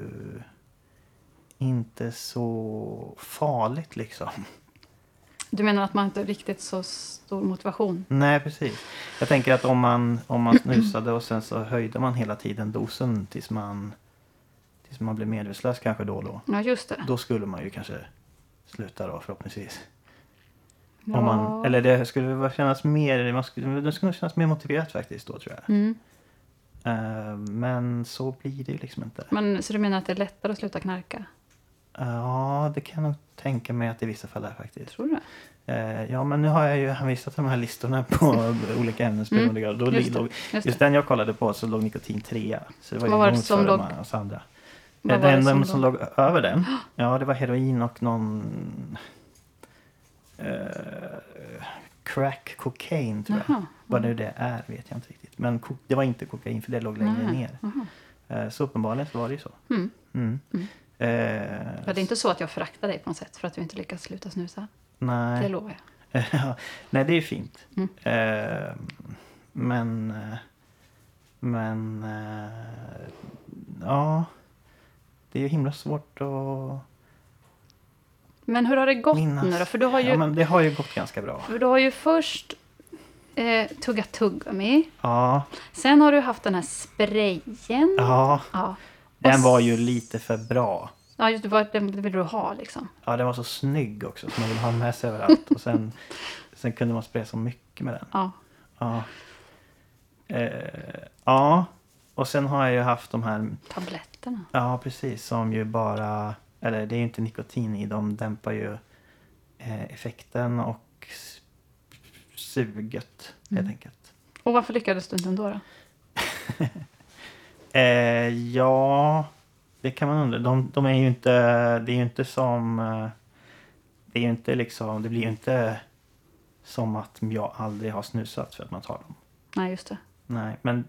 [SPEAKER 2] inte så farligt liksom.
[SPEAKER 1] Du menar att man inte har riktigt så stor motivation?
[SPEAKER 2] Nej, precis. Jag tänker att om man, om man snusade och sen så höjde man hela tiden dosen tills man, tills man blev medvetslös kanske då och då.
[SPEAKER 1] Ja, just det.
[SPEAKER 2] Då skulle man ju kanske sluta då förhoppningsvis.
[SPEAKER 1] Ja.
[SPEAKER 2] Om man, eller det skulle kännas mer, man skulle, det skulle kännas mer motiverat faktiskt då tror jag.
[SPEAKER 1] Mm.
[SPEAKER 2] Eh, men så blir det ju liksom inte.
[SPEAKER 1] Men, så du menar att det är lättare att sluta knarka?
[SPEAKER 2] Ja, det kan jag nog tänka mig att i vissa fall är faktiskt.
[SPEAKER 1] Tror du?
[SPEAKER 2] Eh, ja, men nu har jag ju hänvisat till de här listorna på olika ämnesberoendegrad. Då
[SPEAKER 1] Mm, just det, just
[SPEAKER 2] just den jag kollade på så låg nikotin trea. Så det var
[SPEAKER 1] Vad var det som låg-
[SPEAKER 2] oss andra.
[SPEAKER 1] Vad
[SPEAKER 2] Eh, Den
[SPEAKER 1] som
[SPEAKER 2] som,
[SPEAKER 1] låg-
[SPEAKER 2] över den, ja det var heroin och någon eh, crack cocaine tror jag. Vad nu det är vet jag inte riktigt. Men det var inte kokain för det låg längre
[SPEAKER 1] Nej,
[SPEAKER 2] ner.
[SPEAKER 1] jaha.
[SPEAKER 2] Eh, så uppenbarligen så var det ju så.
[SPEAKER 1] Mm.
[SPEAKER 2] Mm. Eh,
[SPEAKER 1] Ja, det är inte så att jag föraktar dig på något sätt för att du inte lyckas sluta snusa.
[SPEAKER 2] nej.
[SPEAKER 1] Det lovar jag.
[SPEAKER 2] Ja, Nej, det är fint.
[SPEAKER 1] Mm.
[SPEAKER 2] Eh, men... eh, Men... eh, ja. Det är ju himla svårt att
[SPEAKER 1] Men hur har det gått
[SPEAKER 2] minnas.
[SPEAKER 1] nu då? För du har ju,
[SPEAKER 2] Ja, men det har ju gått ganska bra.
[SPEAKER 1] för du har ju först eh, tuggat tuggummi.
[SPEAKER 2] Ja.
[SPEAKER 1] Sen har du haft den här sprayen.
[SPEAKER 2] Ja.
[SPEAKER 1] Ja.
[SPEAKER 2] Den var ju lite för bra.
[SPEAKER 1] Ja, just det. var- Den vill du ha liksom.
[SPEAKER 2] Ja, den var så snygg också. Så man vill ha med sig överallt. Och sen, sen kunde man spraya så mycket med den.
[SPEAKER 1] Ja.
[SPEAKER 2] Ja. Eh, ja. Och sen har jag ju haft de här
[SPEAKER 1] Tabletterna.
[SPEAKER 2] Ja, precis. Som ju bara... Eller det är ju inte nikotin i. De dämpar ju eh, effekten och suget helt
[SPEAKER 1] Mm.
[SPEAKER 2] enkelt.
[SPEAKER 1] Och varför lyckades du inte ändå då?
[SPEAKER 2] Eh, ja, det kan man undra. De, de är ju inte... Det är ju inte som... eh, Det är ju inte liksom... Det blir ju inte som att jag aldrig har snusat för att man tar dem.
[SPEAKER 1] Nej, just det.
[SPEAKER 2] Nej, men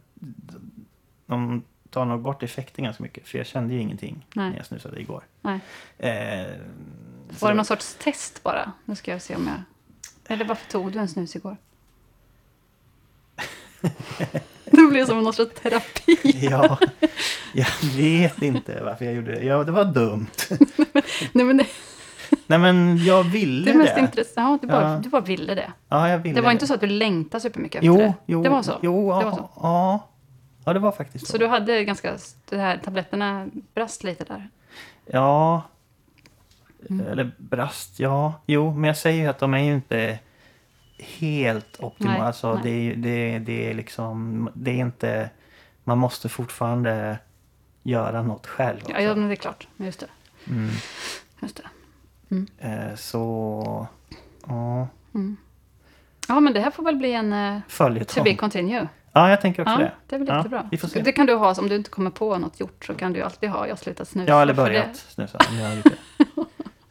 [SPEAKER 2] de tar nog bort effekten ganska mycket. För jag kände ju ingenting
[SPEAKER 1] Nej.
[SPEAKER 2] när jag snusade igår.
[SPEAKER 1] Nej.
[SPEAKER 2] Eh,
[SPEAKER 1] Var det någon sorts test bara? Nu ska jag se om jag... Eller varför tog du en snus igår? det blev som någon sorts terapi.
[SPEAKER 2] Ja, jag vet inte varför jag gjorde det. Ja, det var dumt.
[SPEAKER 1] Nej, men det,
[SPEAKER 2] Nej, men jag ville
[SPEAKER 1] det
[SPEAKER 2] det.
[SPEAKER 1] är mest intressant. Ja, du bara,
[SPEAKER 2] Ja.
[SPEAKER 1] du bara ville det.
[SPEAKER 2] Ja, jag ville
[SPEAKER 1] Det var inte så att du längtade supermycket efter
[SPEAKER 2] Jo,
[SPEAKER 1] det?
[SPEAKER 2] jo,
[SPEAKER 1] det var så?
[SPEAKER 2] Jo,
[SPEAKER 1] det
[SPEAKER 2] ja,
[SPEAKER 1] var så.
[SPEAKER 2] Ja, ja, det var faktiskt så.
[SPEAKER 1] Så du hade ganska... De här tabletterna brast lite där?
[SPEAKER 2] Ja,
[SPEAKER 1] Mm.
[SPEAKER 2] eller brast, ja. Jo, men jag säger ju att de är ju inte helt optimala.
[SPEAKER 1] Nej,
[SPEAKER 2] alltså,
[SPEAKER 1] nej.
[SPEAKER 2] det, är, det, det är liksom, det är inte... Man måste fortfarande göra något själv också.
[SPEAKER 1] Ja, ja, men det är klart. Just det.
[SPEAKER 2] Mm.
[SPEAKER 1] Just det.
[SPEAKER 2] Eh, så, ja.
[SPEAKER 1] Ja, men det här får väl bli en to
[SPEAKER 2] Följetong.
[SPEAKER 1] be continue.
[SPEAKER 2] Ja, jag tänker också
[SPEAKER 1] Ja,
[SPEAKER 2] det.
[SPEAKER 1] det är väl
[SPEAKER 2] Ja,
[SPEAKER 1] jättebra.
[SPEAKER 2] vi får se.
[SPEAKER 1] Det kan du ha, om du inte kommer på något gjort så kan du alltid ha, jag har slutat snusa.
[SPEAKER 2] Ja, eller börjat snusa. Om jag har gjort det.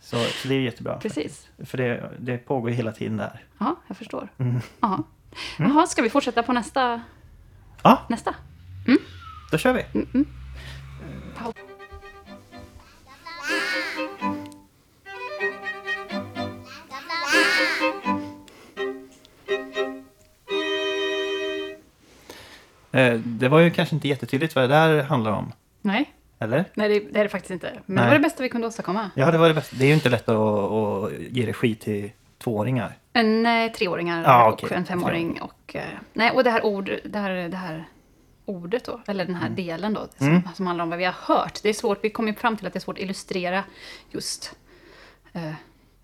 [SPEAKER 2] Så, så det är jättebra.
[SPEAKER 1] precis.
[SPEAKER 2] För det, det pågår hela tiden där.
[SPEAKER 1] Ja, jag förstår.
[SPEAKER 2] Mm.
[SPEAKER 1] Jaha. Jaha, ska vi fortsätta på nästa?
[SPEAKER 2] Ja,
[SPEAKER 1] nästa?
[SPEAKER 2] då kör vi.
[SPEAKER 1] Paus.
[SPEAKER 2] Eh, det var ju kanske inte jättetydligt vad det där handlar om.
[SPEAKER 1] Nej,
[SPEAKER 2] Eller?
[SPEAKER 1] nej det, det är det faktiskt inte. Men
[SPEAKER 2] Nej.
[SPEAKER 1] det var det bästa vi kunde åstadkomma.
[SPEAKER 2] Ja, det var det bästa. Det är ju inte lätt att, att ge regi till tvååringar.
[SPEAKER 1] En eh, treåringar
[SPEAKER 2] Ja,
[SPEAKER 1] och
[SPEAKER 2] okej.
[SPEAKER 1] en femåring. Och, eh, nej, och det här, ord, det, här, det här ordet då, eller den här delen då, som,
[SPEAKER 2] Mm.
[SPEAKER 1] som handlar om vad vi har hört. Det är svårt, vi kom ju fram till att det är svårt att illustrera just eh,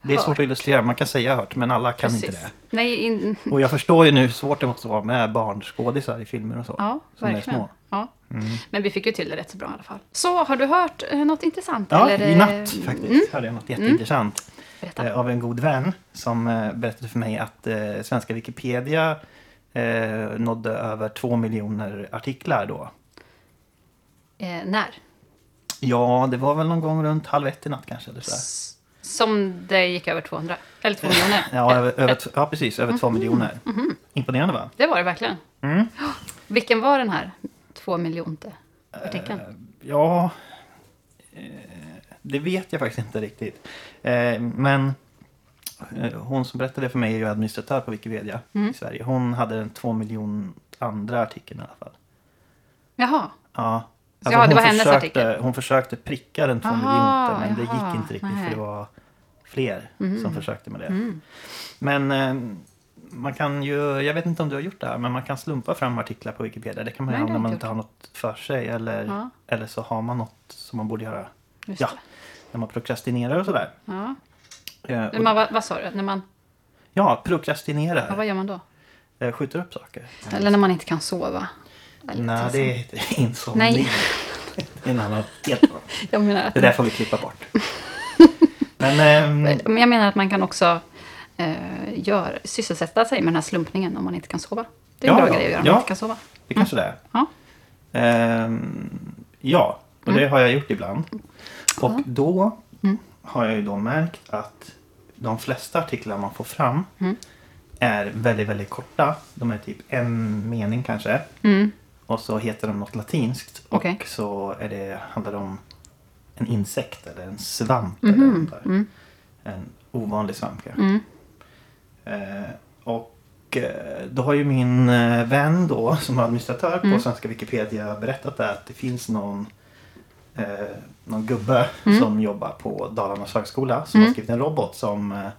[SPEAKER 2] Det är svårt
[SPEAKER 1] hört.
[SPEAKER 2] att illustrera. Man kan säga hört, men alla kan inte
[SPEAKER 1] Precis.
[SPEAKER 2] det.
[SPEAKER 1] Nej, in,
[SPEAKER 2] Och jag förstår ju nu hur svårt det måste vara med barnskådisar i filmer och så.
[SPEAKER 1] ja,
[SPEAKER 2] som är
[SPEAKER 1] verkligen.
[SPEAKER 2] små.
[SPEAKER 1] Ja.
[SPEAKER 2] Mm.
[SPEAKER 1] Men vi fick ju till det rätt så bra i alla fall. Så, har du hört eh, något intressant?
[SPEAKER 2] Ja,
[SPEAKER 1] eller,
[SPEAKER 2] i
[SPEAKER 1] eh,
[SPEAKER 2] natt faktiskt hörde jag något jätteintressant.
[SPEAKER 1] Berätta.
[SPEAKER 2] eh, av en god vän som eh, berättade för mig att eh, svenska Wikipedia eh, nådde över två miljoner artiklar då.
[SPEAKER 1] Eh, när?
[SPEAKER 2] Ja, det var väl någon gång runt halv ett i natt kanske. Eller sådär.
[SPEAKER 1] Som det gick över 200? Eller 2 miljoner?
[SPEAKER 2] Ja, över, över, ja, precis. Över två miljoner. Imponerande va?
[SPEAKER 1] Det var det verkligen.
[SPEAKER 2] Mm.
[SPEAKER 1] Vilken var den här två miljonte artikeln?
[SPEAKER 2] Eh, Ja, eh, det vet jag faktiskt inte riktigt. Eh, Men hon som berättade för mig är ju administratör på Wikipedia
[SPEAKER 1] Mm.
[SPEAKER 2] i Sverige. Hon hade den två miljon andra artikeln i alla fall.
[SPEAKER 1] Jaha.
[SPEAKER 2] Ja.
[SPEAKER 1] Så ja, det var hennes
[SPEAKER 2] försökte,
[SPEAKER 1] artikel.
[SPEAKER 2] Hon försökte pricka den två
[SPEAKER 1] Aha,
[SPEAKER 2] miljonte men det
[SPEAKER 1] jaha,
[SPEAKER 2] gick inte riktigt
[SPEAKER 1] nej.
[SPEAKER 2] för det var fler som försökte med det.
[SPEAKER 1] Mm.
[SPEAKER 2] Men man kan ju, jag vet inte om du har gjort det här, men man kan slumpa fram artiklar på Wikipedia. Det kan man
[SPEAKER 1] Nej,
[SPEAKER 2] göra när man inte har något för sig eller,
[SPEAKER 1] Ja.
[SPEAKER 2] eller så har man något som man borde göra.
[SPEAKER 1] Just
[SPEAKER 2] Ja,
[SPEAKER 1] det.
[SPEAKER 2] när man prokrastinerar och sådär.
[SPEAKER 1] Ja.
[SPEAKER 2] Eh,
[SPEAKER 1] Men
[SPEAKER 2] och,
[SPEAKER 1] man, vad, vad sa du? När man,
[SPEAKER 2] ja,
[SPEAKER 1] ja,
[SPEAKER 2] prokrastinerar.
[SPEAKER 1] vad gör man då?
[SPEAKER 2] Eh, skjuter upp saker.
[SPEAKER 1] Eller när man inte kan sova? Eller
[SPEAKER 2] Nej, det heter insomning.
[SPEAKER 1] Nej.
[SPEAKER 2] Det är en annan, helt.
[SPEAKER 1] Jag menar, att,
[SPEAKER 2] Det där får vi klippa bort. Men ehm,
[SPEAKER 1] men jag menar att man kan också eh, gör, sysselsätta sig med den här slumpningen om man inte kan sova. Det är en
[SPEAKER 2] Ja,
[SPEAKER 1] bra
[SPEAKER 2] ja.
[SPEAKER 1] grej att göra om
[SPEAKER 2] Ja.
[SPEAKER 1] man inte kan sova.
[SPEAKER 2] det kanske det är.
[SPEAKER 1] Ja.
[SPEAKER 2] Ehm, ja, och det har jag gjort ibland. Och då
[SPEAKER 1] Mm.
[SPEAKER 2] har jag ju då märkt att de flesta artiklar man får fram
[SPEAKER 1] Mm.
[SPEAKER 2] är väldigt, väldigt korta. De är typ en mening kanske.
[SPEAKER 1] Mm.
[SPEAKER 2] Och så heter de något latinskt.
[SPEAKER 1] Okej.
[SPEAKER 2] Och så är det, handlar det om en insekt eller en svamp. Eller
[SPEAKER 1] Mhm.
[SPEAKER 2] något där.
[SPEAKER 1] Mm.
[SPEAKER 2] En ovanlig svamp kanske.
[SPEAKER 1] Mm.
[SPEAKER 2] Eh, och eh, då har ju min eh, vän då som är administratör på
[SPEAKER 1] Mm.
[SPEAKER 2] Svenska Wikipedia berättat där att det finns någon eh, någon gubbe
[SPEAKER 1] Mm.
[SPEAKER 2] som jobbar på Dalarnas högskola som
[SPEAKER 1] Mm.
[SPEAKER 2] har skrivit en robot som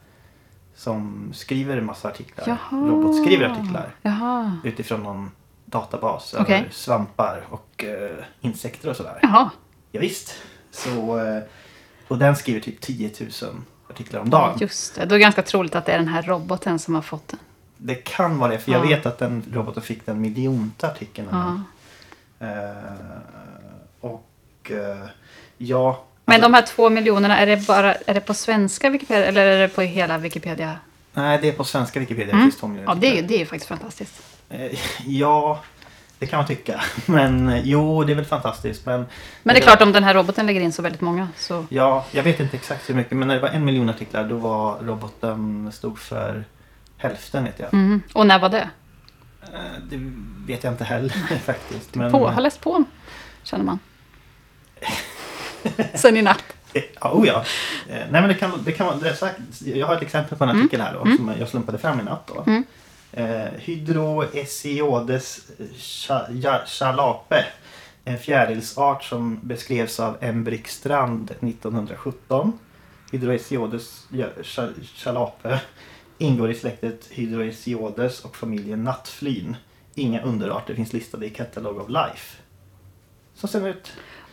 [SPEAKER 2] som skriver en massa artiklar.
[SPEAKER 1] Jaha.
[SPEAKER 2] Robot skriver artiklar
[SPEAKER 1] Jaha.
[SPEAKER 2] utifrån någon databas
[SPEAKER 1] Okej.
[SPEAKER 2] över svampar och eh, insekter och sådär.
[SPEAKER 1] Jaha.
[SPEAKER 2] Ja, visst. Så, och den skriver typ 10 000 artiklar om dagen.
[SPEAKER 1] Just det. Då är det ganska troligt att det är den här roboten som har fått den.
[SPEAKER 2] Det kan vara det, för jag
[SPEAKER 1] Ja.
[SPEAKER 2] vet att den roboten fick den miljonte artikeln.
[SPEAKER 1] Ja.
[SPEAKER 2] Eh, och eh, ja.
[SPEAKER 1] Men
[SPEAKER 2] alltså-
[SPEAKER 1] de här två miljonerna, är det bara är det på svenska Wikipedia eller är det på hela Wikipedia?
[SPEAKER 2] Nej, det är på svenska Wikipedia.
[SPEAKER 1] Mm.
[SPEAKER 2] Det finns miljoner
[SPEAKER 1] Ja, det är, det är faktiskt fantastiskt.
[SPEAKER 2] Eh, ja, det kan man tycka. Men jo, det är väl fantastiskt. Men,
[SPEAKER 1] Men det är klart, om den här roboten lägger in så väldigt många så...
[SPEAKER 2] Ja, jag vet inte exakt hur mycket. Men när det var en miljon artiklar då var roboten stod för hälften vet jag.
[SPEAKER 1] Mm. Och när var det?
[SPEAKER 2] Eh, Det vet jag inte heller faktiskt. Men,
[SPEAKER 1] På, har läst på, känner man. Sen i natt.
[SPEAKER 2] Ja, oh ja. Eh, Nej men det kan, det kan det är sagt, jag har ett exempel på en artikel här då som jag slumpade fram i natt då.
[SPEAKER 1] Mm.
[SPEAKER 2] Eh, Hydroesiodes cha- ja- chalape. En fjärilsart som beskrevs av Embrick Strand 1917. Hydroesiodes chalape ingår i släktet Hydroesiodes och familjen nattflyn. Inga underarter finns listade i Catalog of Life. Så ser det ut.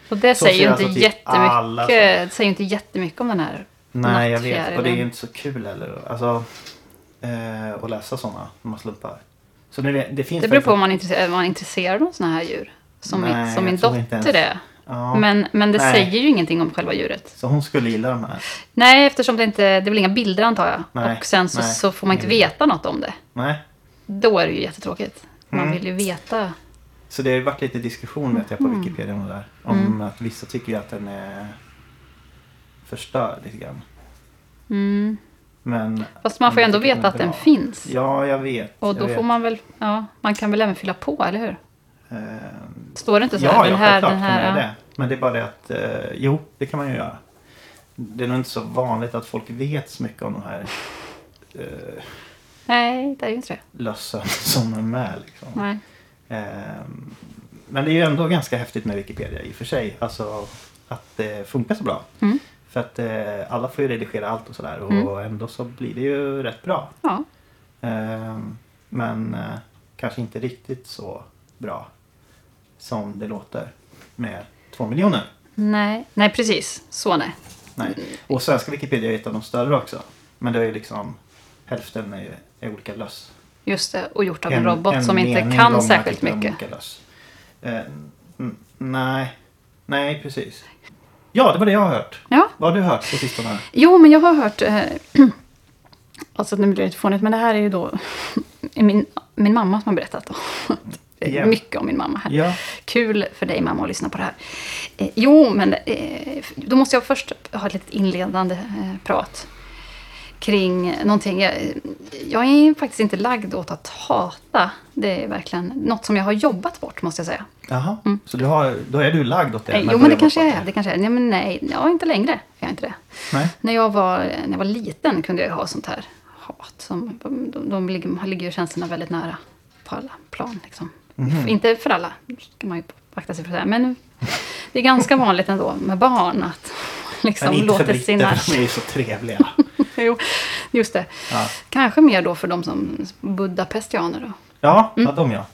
[SPEAKER 1] Och det
[SPEAKER 2] Så
[SPEAKER 1] säger ju inte
[SPEAKER 2] alltså alla
[SPEAKER 1] jättemycket, säger inte jättemycket om den här
[SPEAKER 2] Nej, jag vet. Och det är ju inte så kul heller. Alltså, eh, att läsa sådana när man slumpar. Så det, det finns
[SPEAKER 1] Det beror på om man är man intresserad av sådana här djur. Som,
[SPEAKER 2] Nej,
[SPEAKER 1] min, som min dotter är.
[SPEAKER 2] Ja.
[SPEAKER 1] Men, men det
[SPEAKER 2] Nej.
[SPEAKER 1] säger ju ingenting om själva djuret.
[SPEAKER 2] Så hon skulle gilla de här?
[SPEAKER 1] Nej, eftersom det inte det är väl inga bilder antar jag.
[SPEAKER 2] Nej,
[SPEAKER 1] och sen så, så får man inte veta något om det.
[SPEAKER 2] Nej.
[SPEAKER 1] Då är det ju jättetråkigt. Man
[SPEAKER 2] Mm.
[SPEAKER 1] vill ju veta.
[SPEAKER 2] Så det har ju varit lite diskussion vet jag på
[SPEAKER 1] Mm.
[SPEAKER 2] Wikipedia det där. Om att vissa tycker ju att den är förstörd lite grann.
[SPEAKER 1] Mm.
[SPEAKER 2] Men
[SPEAKER 1] Fast man får ju ändå veta att
[SPEAKER 2] den
[SPEAKER 1] finns.
[SPEAKER 2] ja, jag vet.
[SPEAKER 1] och då
[SPEAKER 2] vet.
[SPEAKER 1] får man väl, ja, man kan väl även fylla på, eller hur?
[SPEAKER 2] Eh,
[SPEAKER 1] Står det inte så
[SPEAKER 2] ja,
[SPEAKER 1] här?
[SPEAKER 2] ja,
[SPEAKER 1] Den här, den här,
[SPEAKER 2] det. Men det är bara det att, eh, jo, det kan man ju göra. Det är nog inte så vanligt att folk vet så mycket om de här eh,
[SPEAKER 1] Nej, det är ju inte det.
[SPEAKER 2] lössen som är med. Liksom.
[SPEAKER 1] Nej.
[SPEAKER 2] Ehm, men det är ju ändå ganska häftigt med Wikipedia i och för sig. Alltså att det funkar så bra.
[SPEAKER 1] Mm.
[SPEAKER 2] För att eh, alla får ju redigera allt och sådär. Och
[SPEAKER 1] Mm.
[SPEAKER 2] ändå så blir det ju rätt bra.
[SPEAKER 1] Ja.
[SPEAKER 2] Ehm, men eh, kanske inte riktigt så bra som det låter med två miljoner.
[SPEAKER 1] Nej. Nej, precis. Så nej.
[SPEAKER 2] Nej. Och svenska Wikipedia är ett av de större också. Men det är ju liksom hälften är, ju- är olika löss.
[SPEAKER 1] Just det, och gjort av en, robot som inte kan särskilt mycket.
[SPEAKER 2] Eh, nej. Nej, precis. Ja, det var det jag har hört.
[SPEAKER 1] Ja,
[SPEAKER 2] Vad har du hört på sistone?
[SPEAKER 1] jo men jag har hört... Eh, alltså nu blir det lite fånigt, men det här är ju då min, min mamma som har berättat. Då.
[SPEAKER 2] Ja.
[SPEAKER 1] Mycket om min mamma här.
[SPEAKER 2] Ja.
[SPEAKER 1] Kul för dig mamma att lyssna på det här. Eh, jo, men eh, då måste jag först ha ett litet inledande eh, prat kring någonting. Jag, jag är faktiskt inte lagd åt att hata. Det är verkligen något som jag har jobbat bort måste jag säga.
[SPEAKER 2] Jaha, så du har, då är du lagd åt det? Men
[SPEAKER 1] jo, men det kanske jag är. Det kanske är. Nej, men nej, ja, inte längre. Jag är inte det.
[SPEAKER 2] Nej.
[SPEAKER 1] När jag var, när jag var liten kunde jag ha sånt här hat. Som, de, de ligger, ligger ju känslorna väldigt nära på alla plan. Liksom.
[SPEAKER 2] Mhm.
[SPEAKER 1] Inte för alla, ska man ju akta sig för att säga. Men det är ganska vanligt ändå med barn att liksom
[SPEAKER 2] Men inte
[SPEAKER 1] låter sina...
[SPEAKER 2] för de är ju så trevliga.
[SPEAKER 1] jo, just det.
[SPEAKER 2] Ja,
[SPEAKER 1] Kanske mer då för de som Budapestianer då.
[SPEAKER 2] ja,
[SPEAKER 1] Mm.
[SPEAKER 2] ja de ja.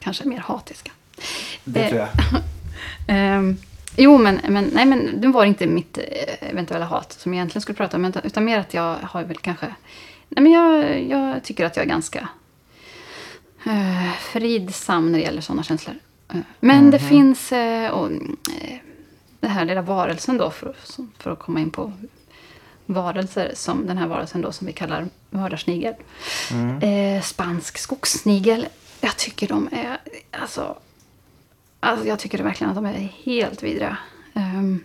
[SPEAKER 1] Kanske mer hatiska.
[SPEAKER 2] Det
[SPEAKER 1] Eh,
[SPEAKER 2] tror jag.
[SPEAKER 1] Ehm, jo, men, men, nej, men det var inte mitt eh, eventuella hat som jag egentligen skulle prata om. Utan, mer att jag har väl kanske... Nej, men jag, jag tycker att jag är ganska eh, fridsam när det gäller sådana känslor. Men det finns... Eh, och, den här lilla varelsen då, för, för att komma in på varelser. Som den här varelsen då som vi kallar mördarsnigel. Eh, spansk skogssnigel. Jag tycker de är... Alltså, Alltså, jag tycker verkligen att de är helt vidriga. Ehm,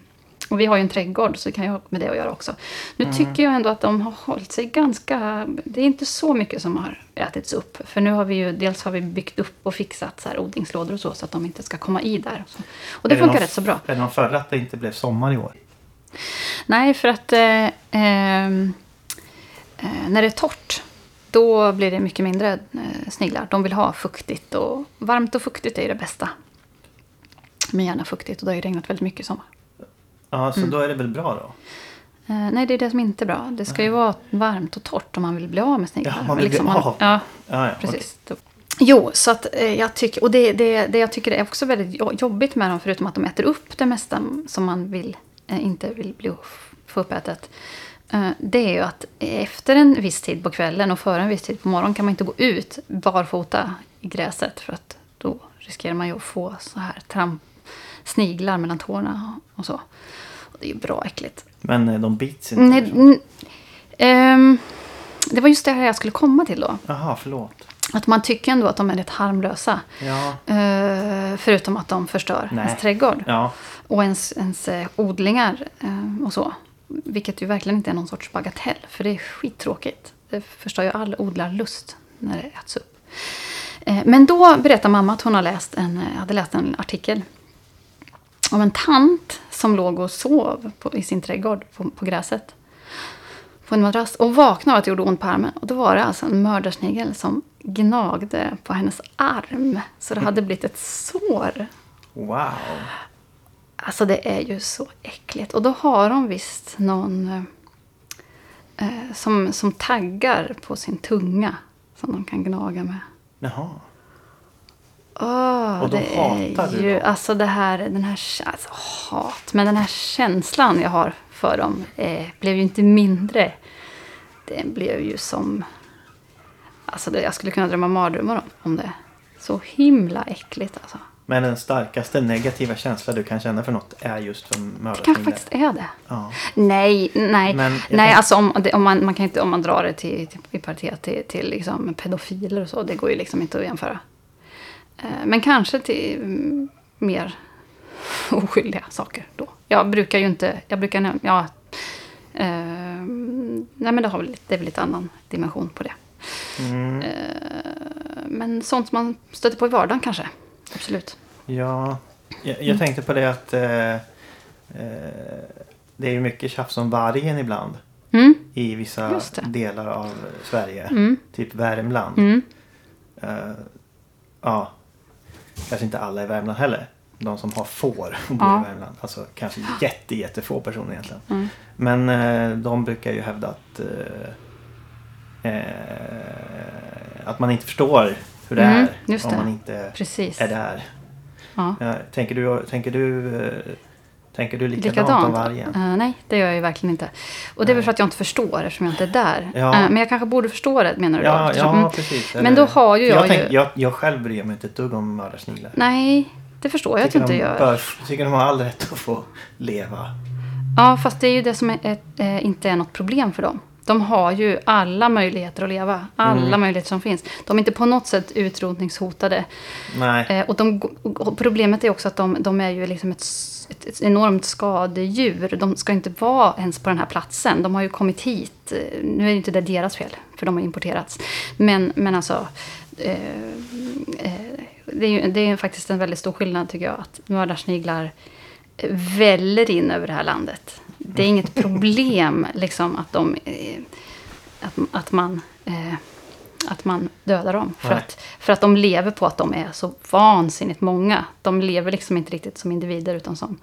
[SPEAKER 1] och vi har ju en trädgård så det kan ju ha med det att göra också. Nu tycker jag ändå att de har hållit sig ganska... Det är inte så mycket som har ätits upp. För nu har vi ju dels har vi byggt upp och fixat så här odlingslådor och så, så att de inte ska komma i där. Så. Och det
[SPEAKER 2] Är
[SPEAKER 1] funkar
[SPEAKER 2] någon-
[SPEAKER 1] rätt så bra.
[SPEAKER 2] Är det någon förra att det inte blev sommar i år?
[SPEAKER 1] Nej, för att eh, ehm, eh, när det är torrt då blir det mycket mindre eh, sniglar. De vill ha fuktigt och varmt och fuktigt är ju det bästa. Men gärna fuktigt och det har ju regnat väldigt mycket i sommar.
[SPEAKER 2] Ja, så
[SPEAKER 1] Mm.
[SPEAKER 2] då är det väl bra då?
[SPEAKER 1] Eh, nej, det är det som inte är bra. Det ska ju vara varmt och torrt om man vill bli av med sniglar.
[SPEAKER 2] Ja, man vill bli
[SPEAKER 1] Liksom,
[SPEAKER 2] av.
[SPEAKER 1] Ja,
[SPEAKER 2] Ja, ja,
[SPEAKER 1] precis. Jo, så att eh, jag tycker, och det, det, det jag tycker är också väldigt jo- jobbigt med dem, förutom att de äter upp det mesta som man vill, eh, inte vill bli, få uppätet. Eh, det är ju att efter en viss tid på kvällen och före en viss tid på morgonen kan man inte gå ut barfota i gräset. För att då riskerar man ju att få så här tramp, sniglar mellan tårna och så. Och det är ju bra äckligt.
[SPEAKER 2] Men eh, de bits inte?
[SPEAKER 1] Nej,
[SPEAKER 2] liksom.
[SPEAKER 1] ehm, det var just det här jag skulle komma till då.
[SPEAKER 2] Jaha, förlåt.
[SPEAKER 1] Att man tycker ändå att de är rätt harmlösa.
[SPEAKER 2] Ja.
[SPEAKER 1] Eh, förutom att de förstör
[SPEAKER 2] Nej.
[SPEAKER 1] ens trädgård.
[SPEAKER 2] Ja.
[SPEAKER 1] Och ens, ens eh, odlingar eh, och så. Vilket ju verkligen inte är någon sorts bagatell. För det är skittråkigt. Det förstör ju all odlarlust när det äts upp. Men då berättar mamma att hon har läst en, hade läst en artikel om en tant som låg och sov på, i sin trädgård på, på gräset. På en madrass och vaknade av att det gjorde ont på armen. Och då var det alltså en mördarsnigel som gnagde på hennes arm. Så det hade blivit ett sår.
[SPEAKER 2] Wow.
[SPEAKER 1] Alltså det är ju så äckligt. Och då har de visst någon eh, som, som taggar på sin tunga. Som de kan gnaga med.
[SPEAKER 2] Jaha.
[SPEAKER 1] Åh,
[SPEAKER 2] Och då
[SPEAKER 1] det
[SPEAKER 2] hatar
[SPEAKER 1] är
[SPEAKER 2] du
[SPEAKER 1] ju,
[SPEAKER 2] dem?
[SPEAKER 1] alltså det här, den här, alltså hat, men den här känslan jag har för dem eh, blev ju inte mindre. Det blev ju som, alltså det, jag skulle kunna drömma mardrömmar om, om det. Så himla äckligt alltså.
[SPEAKER 2] Men den starkaste negativa känsla du kan känna för något är just för
[SPEAKER 1] Det kanske faktiskt är det.
[SPEAKER 2] Ja.
[SPEAKER 1] Nej, nej.
[SPEAKER 2] Men
[SPEAKER 1] nej alltså om, det- om, man, man kan inte, om man drar det till, till, i paritet till, till liksom pedofiler och så, det går ju liksom inte att jämföra. Eh, Men kanske till mm, mer oskyldiga saker då. Jag brukar ju inte, jag brukar ja, eh, nej men det, har väl, det är väl lite annan dimension på det.
[SPEAKER 2] Mm,
[SPEAKER 1] Eh, men sånt som man stöter på i vardagen kanske. Absolut.
[SPEAKER 2] ja. Jag,
[SPEAKER 1] Mm.
[SPEAKER 2] jag tänkte på det att eh, eh, det är ju mycket tjafs om vargen ibland.
[SPEAKER 1] Mm,
[SPEAKER 2] I vissa delar av Sverige.
[SPEAKER 1] mm,
[SPEAKER 2] Typ Värmland.
[SPEAKER 1] mm.
[SPEAKER 2] Eh, ja. Kanske inte alla i Värmland heller. De som har får och bor
[SPEAKER 1] Ja.
[SPEAKER 2] i Värmland. Alltså kanske jätte, jättefå personer egentligen.
[SPEAKER 1] Mm.
[SPEAKER 2] Men eh, de brukar ju hävda att eh, eh, att man inte förstår hur det
[SPEAKER 1] Mm,
[SPEAKER 2] är om
[SPEAKER 1] det.
[SPEAKER 2] man inte
[SPEAKER 1] Precis.
[SPEAKER 2] är där.
[SPEAKER 1] Ja.
[SPEAKER 2] Ja, tänker du, tänker du eh, Tänker du likadant,
[SPEAKER 1] likadant.
[SPEAKER 2] om vargen?
[SPEAKER 1] Eh, nej, det gör jag ju verkligen inte. Och det är väl för att jag inte förstår eftersom jag inte är där.
[SPEAKER 2] Ja.
[SPEAKER 1] Eh, men jag kanske borde förstå det menar du då?
[SPEAKER 2] Ja,
[SPEAKER 1] Eftersom-
[SPEAKER 2] ja precis.
[SPEAKER 1] Men då har ju jag
[SPEAKER 2] tänk,
[SPEAKER 1] ju-
[SPEAKER 2] jag, jag själv bryr mig inte ett dugg om mördarsniglar.
[SPEAKER 1] Nej, det förstår jag att du inte gör.
[SPEAKER 2] Bör, tycker de har all rätt att få leva.
[SPEAKER 1] Ja, fast det är ju det som är, ett, eh, inte är något problem för dem. De har ju alla möjligheter att leva. Alla
[SPEAKER 2] Mm.
[SPEAKER 1] möjligheter som finns. De är inte på något sätt utrotningshotade. Eh, och, de, och problemet är också att de, de är ju liksom ett, ett, ett enormt skadedjur. De ska inte vara ens på den här platsen. De har ju kommit hit. Eh, Nu är det inte det deras fel, för de har importerats. Men, men alltså... Eh, eh, det är ju det är faktiskt en väldigt stor skillnad tycker jag. Att mördarsniglar väller in över det här landet. Det är inget problem liksom att de... Eh, att, att man... Eh, att man dödar dem. För att, för att de lever på att de är så vansinnigt många. De lever liksom inte riktigt som individer utan som...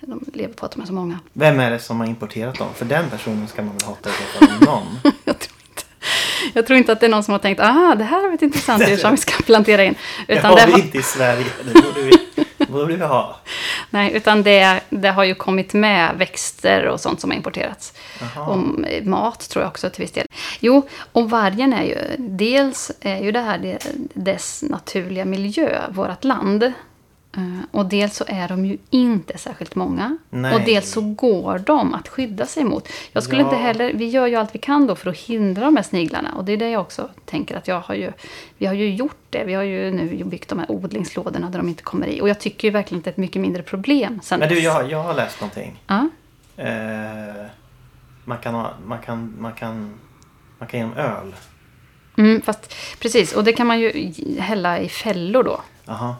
[SPEAKER 1] De lever på att de är så många.
[SPEAKER 2] Vem är det som har importerat dem? För den personen ska man väl hata om någon.
[SPEAKER 1] Jag tror, inte, jag tror inte att det är någon som har tänkt ah det här är ett intressant djur som vi ska plantera in.
[SPEAKER 2] Det
[SPEAKER 1] Utan
[SPEAKER 2] har
[SPEAKER 1] det
[SPEAKER 2] vi
[SPEAKER 1] har,
[SPEAKER 2] inte i Sverige. Det borde vi, det borde vi ha.
[SPEAKER 1] Nej, utan det, det har ju kommit med växter och sånt som har importerats.
[SPEAKER 2] Jaha.
[SPEAKER 1] Och eh, mat tror jag också till viss del. Jo, och vargen är ju... Dels är ju det här det, dess naturliga miljö, vårt land. Eh, Och dels så är de ju inte särskilt många.
[SPEAKER 2] Nej.
[SPEAKER 1] Och dels så går de att skydda sig mot. Jag skulle
[SPEAKER 2] Ja.
[SPEAKER 1] inte heller... Vi gör ju allt vi kan då för att hindra de här sniglarna. Och det är det jag också tänker att jag har ju... Vi har ju gjort det. Vi har ju nu byggt de här odlingslådorna där de inte kommer i. Och jag tycker ju verkligen att det är ett mycket mindre problem sen
[SPEAKER 2] Men du, jag, jag har läst någonting.
[SPEAKER 1] Ja.
[SPEAKER 2] Eh, man, kan ha, man, kan, man, kan, man kan ge dem öl.
[SPEAKER 1] Mm, fast precis, och det kan man ju hälla i fällor då.
[SPEAKER 2] Jaha.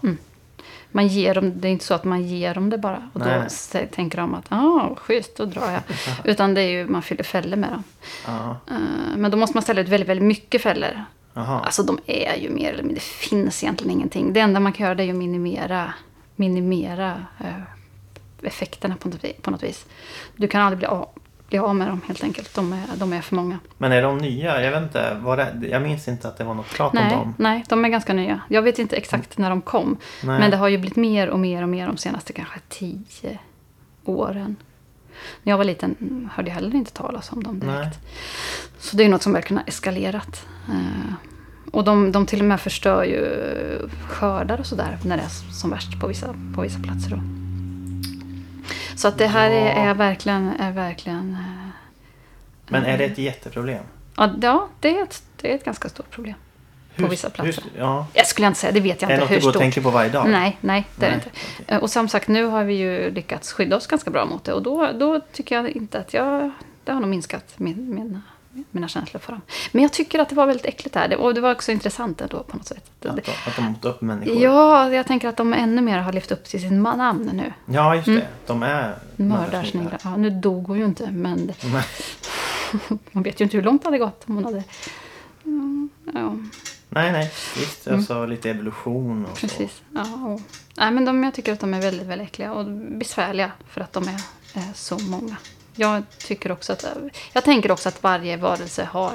[SPEAKER 1] Man ger dem, det är inte så att man ger dem det bara. Och
[SPEAKER 2] Nej,
[SPEAKER 1] då tänker de att ah, schysst, då drar jag. Utan det är ju, man fyller fällor med dem.
[SPEAKER 2] Ja.
[SPEAKER 1] Eh, men då måste man ställa ut väldigt, väldigt mycket fällor. Alltså de är ju mer eller mindre, det finns egentligen ingenting. Det enda man kan göra det är ju att minimera, minimera eh, effekterna på något, vi- på något vis. Du kan aldrig bli av, bli av med dem helt enkelt. De är, de är för många.
[SPEAKER 2] Men är de nya? Jag vet inte. Var det, jag minns inte att det var något om
[SPEAKER 1] Nej,
[SPEAKER 2] dem.
[SPEAKER 1] nej, de är ganska nya. Jag vet inte exakt när de kom.
[SPEAKER 2] Nej.
[SPEAKER 1] Men det har ju blivit mer och mer och mer de senaste kanske tio åren. När jag var liten hörde jag heller inte talas om dem direkt.
[SPEAKER 2] Nej.
[SPEAKER 1] Så det är något som verkligen har eskalerat. Eh, och de, de till och med förstör ju skördar och sådär när det är som värst på vissa, på vissa platser. Då. Så att det här är,
[SPEAKER 2] Ja.
[SPEAKER 1] är verkligen... Är verkligen eh,
[SPEAKER 2] Men är det ett jätteproblem?
[SPEAKER 1] ja, det är, ett, det är ett ganska stort problem. På vissa platser.
[SPEAKER 2] Hur, ja.
[SPEAKER 1] Jag skulle inte säga, det vet jag
[SPEAKER 2] Är det
[SPEAKER 1] inte
[SPEAKER 2] något
[SPEAKER 1] hur
[SPEAKER 2] du går och
[SPEAKER 1] stort.
[SPEAKER 2] tänker på varje dag?
[SPEAKER 1] Nej, nej, det är det
[SPEAKER 2] Nej,
[SPEAKER 1] inte. Eh, Och som sagt, nu har vi ju lyckats skydda oss ganska bra mot det. Och då, då tycker jag inte att jag... Det har nog minskat min, min, mina känslor för dem. Men jag tycker att det var väldigt äckligt där. Det- Och det var också intressant ändå på något sätt.
[SPEAKER 2] Att, de, att de åt upp människor?
[SPEAKER 1] Ja, jag tänker att de ännu mer har lyft upp till sin namn nu.
[SPEAKER 2] Ja, just det.
[SPEAKER 1] Mm.
[SPEAKER 2] De är
[SPEAKER 1] Mördarsniglar. Ja, nu dog hon ju inte, men man vet ju inte hur långt det hade gått om hon hade... Mm, Ja,
[SPEAKER 2] nej, nej. Visst, alltså lite evolution och så.
[SPEAKER 1] Mm. precis. Ja, och, nej, men de, jag tycker att de är väldigt, väldigt äckliga och besvärliga för att de är, är så många. Jag tycker också att... Jag tänker också att varje varelse har,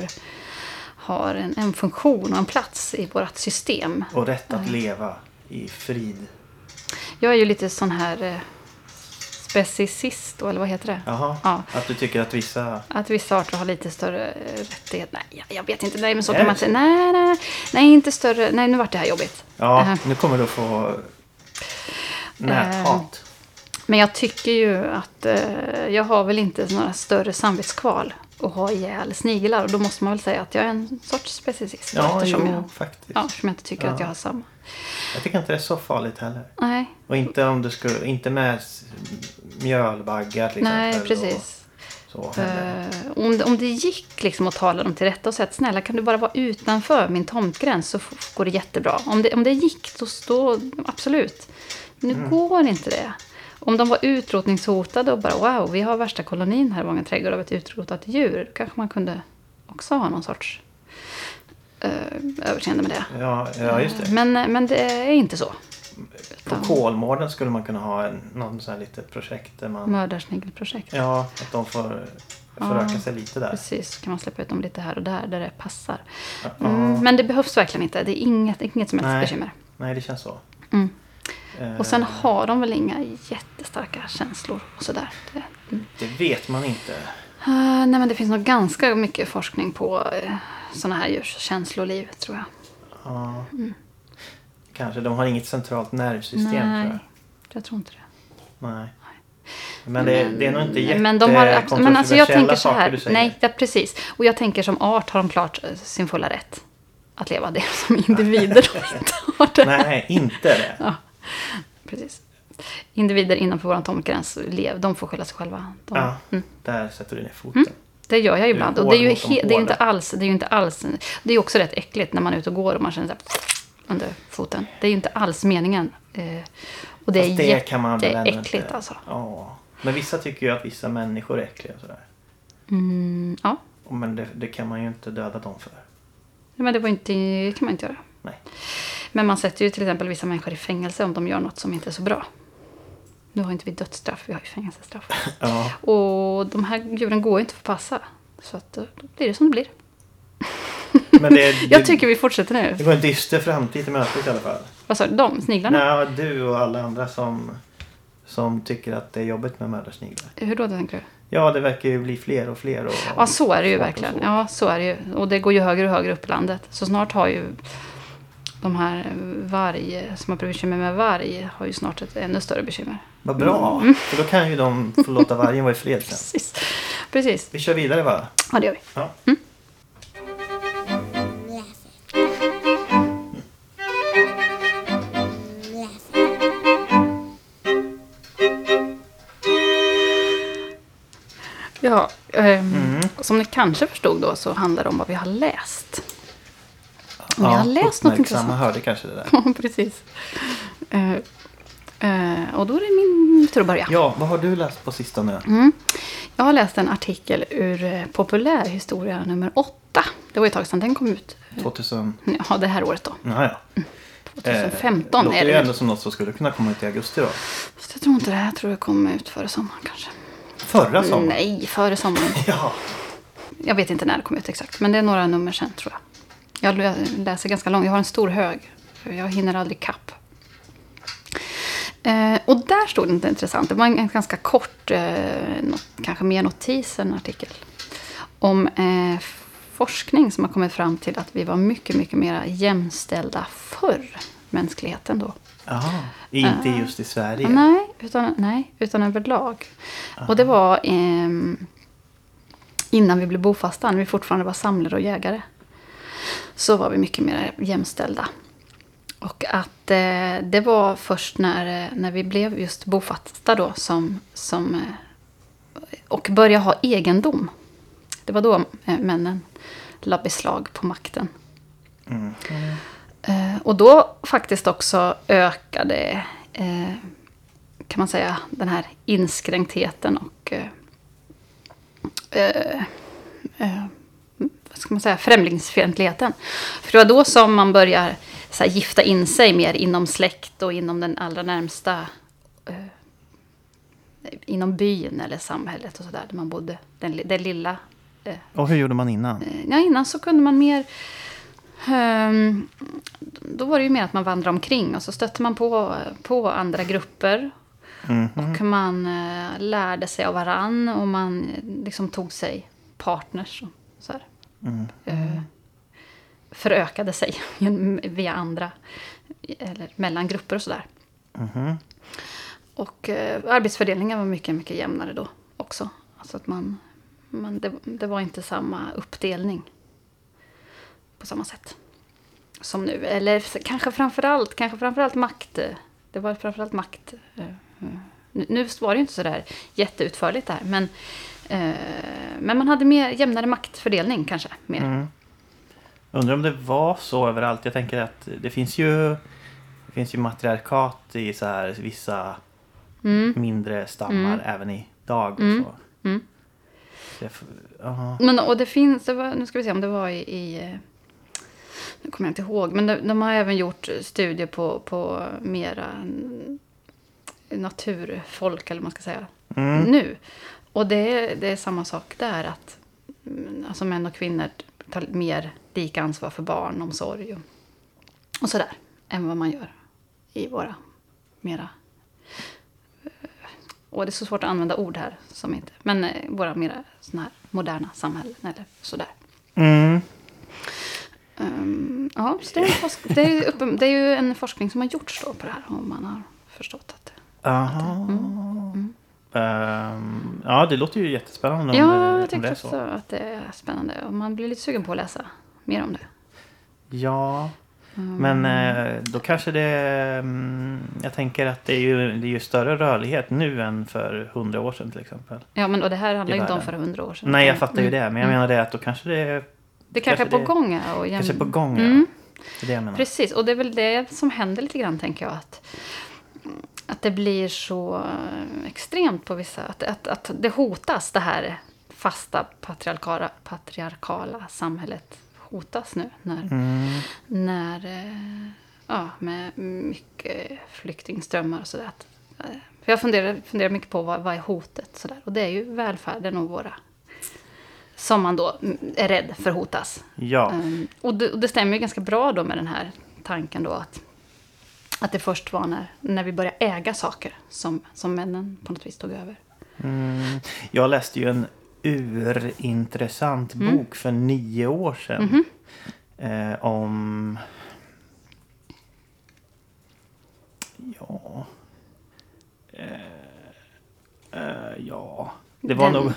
[SPEAKER 1] har en, en funktion och en plats i vårt system.
[SPEAKER 2] Och rätt att leva i frid.
[SPEAKER 1] Jag är ju lite sån här eh, specicist, eller vad heter det?
[SPEAKER 2] Jaha.
[SPEAKER 1] Ja.
[SPEAKER 2] Att du tycker att vissa...
[SPEAKER 1] Att vissa arter har lite större eh, rättighet. Nej, jag- vet inte. Nej, men så kan man säga. Nej, nej, nej, inte större. Nej, nu vart det här jobbigt.
[SPEAKER 2] Ja,
[SPEAKER 1] Eh,
[SPEAKER 2] nu kommer du få näthat.
[SPEAKER 1] Men jag tycker ju att eh, jag har väl inte några större samvetskval att ha ihjäl sniglar. Och då måste man väl säga att jag är en sorts specialist.
[SPEAKER 2] Ja,
[SPEAKER 1] eftersom,
[SPEAKER 2] jo,
[SPEAKER 1] jag,
[SPEAKER 2] faktiskt.
[SPEAKER 1] ja, eftersom jag inte tycker
[SPEAKER 2] Ja.
[SPEAKER 1] att jag har samma.
[SPEAKER 2] Jag tycker inte det är så farligt heller.
[SPEAKER 1] Nej,
[SPEAKER 2] Och inte om du skulle, inte med mjölbaggar till
[SPEAKER 1] nej
[SPEAKER 2] exempel.
[SPEAKER 1] precis.
[SPEAKER 2] Och så.
[SPEAKER 1] Eh, om, det, om det gick liksom att tala dem till rätta och säga att snälla kan du bara vara utanför min tomtgräns så går det jättebra. Om det, om det gick då, då absolut. Nu
[SPEAKER 2] Mm.
[SPEAKER 1] går inte det. Om de var utrotningshotade och bara wow, vi har värsta kolonin här i vår trädgård av ett utrotat djur. Då kanske man kunde också ha någon sorts uh, överseende med det.
[SPEAKER 2] Ja, ja, just det.
[SPEAKER 1] Men, men det är inte så.
[SPEAKER 2] På Kolmården skulle man kunna ha en, någon sån här litet projekt där man...
[SPEAKER 1] Mördarsnigelprojekt.
[SPEAKER 2] Ja, att de får föröka sig lite där.
[SPEAKER 1] Precis, så kan man släppa ut dem lite här och där, där det passar.
[SPEAKER 2] Ja,
[SPEAKER 1] Mm, men det behövs verkligen inte. Det är inget, inget som helst
[SPEAKER 2] Nej.
[SPEAKER 1] bekymmer.
[SPEAKER 2] Nej, det känns så.
[SPEAKER 1] Mm.
[SPEAKER 2] Eh,
[SPEAKER 1] Och sen har de väl inga jättestarka känslor och sådär. Det, mm.
[SPEAKER 2] Det vet man inte.
[SPEAKER 1] Eh, nej men det finns nog ganska mycket forskning på uh, sådana här djurs känsloliv tror jag.
[SPEAKER 2] Ja. Kanske. De har inget centralt nervsystem tror
[SPEAKER 1] nej,
[SPEAKER 2] jag.
[SPEAKER 1] jag tror inte det.
[SPEAKER 2] Nej. Men det, det är nog inte jätte
[SPEAKER 1] men de har, abs- men alltså jag tänker så här.
[SPEAKER 2] du säger.
[SPEAKER 1] Nej, ja, precis. Och jag tänker som art har de klart eh, sin fulla rätt. Att leva det som individer de inte har det.
[SPEAKER 2] Nej, inte det.
[SPEAKER 1] Ja, precis. Individer innanför vår tomtgräns, lev, de får skylla sig själva. De,
[SPEAKER 2] Ja,
[SPEAKER 1] mm.
[SPEAKER 2] där sätter du ner foten.
[SPEAKER 1] Det gör jag ibland. Och det är ju, he- det är inte alls, det är inte alls, det är också rätt äckligt när man är ute och går och man känner så här under foten. Det är ju inte alls meningen. Eh, och det
[SPEAKER 2] Fast
[SPEAKER 1] är
[SPEAKER 2] ändå
[SPEAKER 1] jätteäckligt
[SPEAKER 2] inte-
[SPEAKER 1] alltså.
[SPEAKER 2] Ja. Men vissa tycker ju att vissa människor är äckliga och sådär.
[SPEAKER 1] Mm, ja,
[SPEAKER 2] Men det, det kan man ju inte döda dem för.
[SPEAKER 1] men det var inte, det kan man inte göra.
[SPEAKER 2] Nej.
[SPEAKER 1] Men man sätter ju till exempel vissa människor i fängelse om de gör något som inte är så bra. Nu har inte vi dödsstraff, vi har ju fängelsestraff.
[SPEAKER 2] Ja.
[SPEAKER 1] Och de här djuren går ju inte att förpassa. Så att eh, då blir det som det blir.
[SPEAKER 2] Men det,
[SPEAKER 1] Jag
[SPEAKER 2] det,
[SPEAKER 1] tycker vi fortsätter nu.
[SPEAKER 2] det går en dyster framtid till mötes i alla fall.
[SPEAKER 1] Vad sa du? De? Sniglarna?
[SPEAKER 2] Nej, du och alla andra som, som tycker att det är jobbigt med mördarsniglar.
[SPEAKER 1] Hur då tänker du?
[SPEAKER 2] Ja, det verkar ju bli fler och fler. Och,
[SPEAKER 1] Ja, så är det ju verkligen. Ja, så är det ju. Och det går ju högre och högre upp i landet. Så snart har ju de här varg som har bekymmer med varg har ju snart ett ännu större bekymmer.
[SPEAKER 2] Vad bra!
[SPEAKER 1] Mm.
[SPEAKER 2] För då kan ju de få låta vargen vara i fred sen.
[SPEAKER 1] Precis. Precis.
[SPEAKER 2] Vi kör vidare va?
[SPEAKER 1] Ja, det gör vi.
[SPEAKER 2] Ja.
[SPEAKER 1] Ja, ehm,
[SPEAKER 2] Mm.
[SPEAKER 1] som ni kanske förstod då så handlar det om vad vi har läst. Om
[SPEAKER 2] ja,
[SPEAKER 1] jag har läst något intressant.
[SPEAKER 2] hörde kanske det där.
[SPEAKER 1] Precis. Eh, eh, och då är det min tur att börja.
[SPEAKER 2] Ja, vad har du läst på sistone?
[SPEAKER 1] Mm. Jag har läst en artikel ur eh, Populärhistoria nummer 8. Det var ett tag sedan den kom ut.
[SPEAKER 2] 2000...
[SPEAKER 1] Ja, det här året då.
[SPEAKER 2] Ja, ja.
[SPEAKER 1] 2015
[SPEAKER 2] låter
[SPEAKER 1] är
[SPEAKER 2] ju
[SPEAKER 1] det.
[SPEAKER 2] ändå som något som skulle kunna komma ut i augusti då.
[SPEAKER 1] Fast jag tror inte det. Jag tror det kommer ut före sommaren kanske.
[SPEAKER 2] Förra sommaren?
[SPEAKER 1] Nej, före sommaren.
[SPEAKER 2] Ja.
[SPEAKER 1] Jag vet inte när det kom ut exakt. Men det är några nummer sen tror jag. Jag lä- läser ganska långt. Jag har en stor hög. Jag hinner aldrig kapp. Eh, och där stod det intressant. Det var en, en ganska kort, eh, not, kanske mer notis än artikel. Om eh, forskning som har kommit fram till att vi var mycket, mycket mer jämställda förr. Mänskligheten då.
[SPEAKER 2] Jaha. Inte just i Sverige?
[SPEAKER 1] Nej, utan, nej, utan överlag. Och det var ehm, innan vi blev bofasta, när vi fortfarande var samlare och jägare. Så var vi mycket mer jämställda. Och att eh, det var först när, eh, när vi blev just bofasta då som, som eh, och började ha egendom. Det var då eh, männen la beslag på makten.
[SPEAKER 2] Mm.
[SPEAKER 1] Eh, och då faktiskt också ökade, eh, kan man säga, den här inskränktheten och eh, vad ska man säga, främlingsfientligheten. För det var då som man börjar här, gifta in sig mer inom släkt och inom den allra närmsta eh, inom byn eller samhället och sådär där man bodde. Den, det lilla eh,
[SPEAKER 2] Och hur gjorde man innan?
[SPEAKER 1] Eh, Ja, innan så kunde man mer... ehm, då var det ju mer att man vandrade omkring och så stötte man på, på andra grupper.
[SPEAKER 2] Mhm.
[SPEAKER 1] Och man eh, lärde sig av varann och man eh, liksom tog sig partners. Och så här.
[SPEAKER 2] Mm.
[SPEAKER 1] Eh, förökade sig via andra, eller mellan grupper och sådär.
[SPEAKER 2] Mhm.
[SPEAKER 1] Och eh, arbetsfördelningen var mycket, mycket jämnare då också. Alltså att man, man, det, det var inte samma uppdelning på samma sätt som nu. Eller kanske framförallt, kanske framförallt makt. eh, Det var framförallt makt. eh, eh. Nu, var det ju inte så där jätteutförligt det här. Men, men man hade mer jämnare maktfördelning kanske. Mer.
[SPEAKER 2] Mm. Undrar om det var så överallt. Jag tänker att det finns ju det finns ju matriarkat i så här vissa
[SPEAKER 1] Mm.
[SPEAKER 2] mindre stammar även idag och
[SPEAKER 1] Mm.
[SPEAKER 2] så.
[SPEAKER 1] Mm.
[SPEAKER 2] aha.
[SPEAKER 1] Men, och det finns, det var, nu ska vi se om det var i, i eh, nu kommer jag inte ihåg, men de, de har även gjort studier på, på mera mm, naturfolk, eller vad man ska säga,
[SPEAKER 2] Mm.
[SPEAKER 1] nu. Och det, är- det är samma sak där, att mm, alltså män och kvinnor tar mer lika ansvar för barnomsorg och, och sådär, än vad man gör i våra mera... eh, Och det är så svårt att använda ord här. som inte, Men eh, våra mera såna här moderna samhällen eller sådär.
[SPEAKER 2] Mm.
[SPEAKER 1] Ehm, ja, så det, är det, är uppen- det är ju en forskning som har gjorts då på det här. Om man har förstått att.
[SPEAKER 2] Aha.
[SPEAKER 1] Mm.
[SPEAKER 2] Ehm, ja, det låter ju jättespännande om,
[SPEAKER 1] Ja,
[SPEAKER 2] det-
[SPEAKER 1] jag tycker
[SPEAKER 2] är
[SPEAKER 1] också
[SPEAKER 2] så.
[SPEAKER 1] att det är spännande. Och man blir lite sugen på att läsa mer om det.
[SPEAKER 2] Ja,
[SPEAKER 1] Mm.
[SPEAKER 2] men eh, då kanske det... mm, jag tänker att det är, ju, det är ju större rörlighet nu än för hundra år sedan till exempel.
[SPEAKER 1] Ja, men och det här handlar ju inte om för hundra år sedan.
[SPEAKER 2] Nej, jag fattar ju
[SPEAKER 1] mm,
[SPEAKER 2] det. Men jag
[SPEAKER 1] mm.
[SPEAKER 2] menar det att då kanske det är,
[SPEAKER 1] Det kanske är
[SPEAKER 2] kanske
[SPEAKER 1] på
[SPEAKER 2] det-
[SPEAKER 1] gång. Och jäm-
[SPEAKER 2] kanske är på gång. Ja.
[SPEAKER 1] Mm.
[SPEAKER 2] Det är det jag menar.
[SPEAKER 1] Precis, och det är väl det som händer lite grann tänker jag. Att, att det blir så eh, extremt på vissa... Att, att, att det hotas, det här fasta patriarkala, patriarkala samhället hotas nu. När,
[SPEAKER 2] Mm.
[SPEAKER 1] när eh, ja, med mycket flyktingströmmar och sådär. Eh, För jag funderar, funderar mycket på vad, vad är hotet sådär. Och det är ju välfärden och våra... Som man då mm, är rädd för hotas.
[SPEAKER 2] Ja.
[SPEAKER 1] Um, och, det, och det stämmer ju ganska bra då med den här tanken då att, att det först var när, när vi började äga saker som, som männen på något vis tog över.
[SPEAKER 2] Mm. Jag läste ju en urintressant
[SPEAKER 1] Mm.
[SPEAKER 2] bok för nio år sedan.
[SPEAKER 1] Mhm.
[SPEAKER 2] Eh, om... Ja... Eh, eh, ja... Det var
[SPEAKER 1] Den-
[SPEAKER 2] nog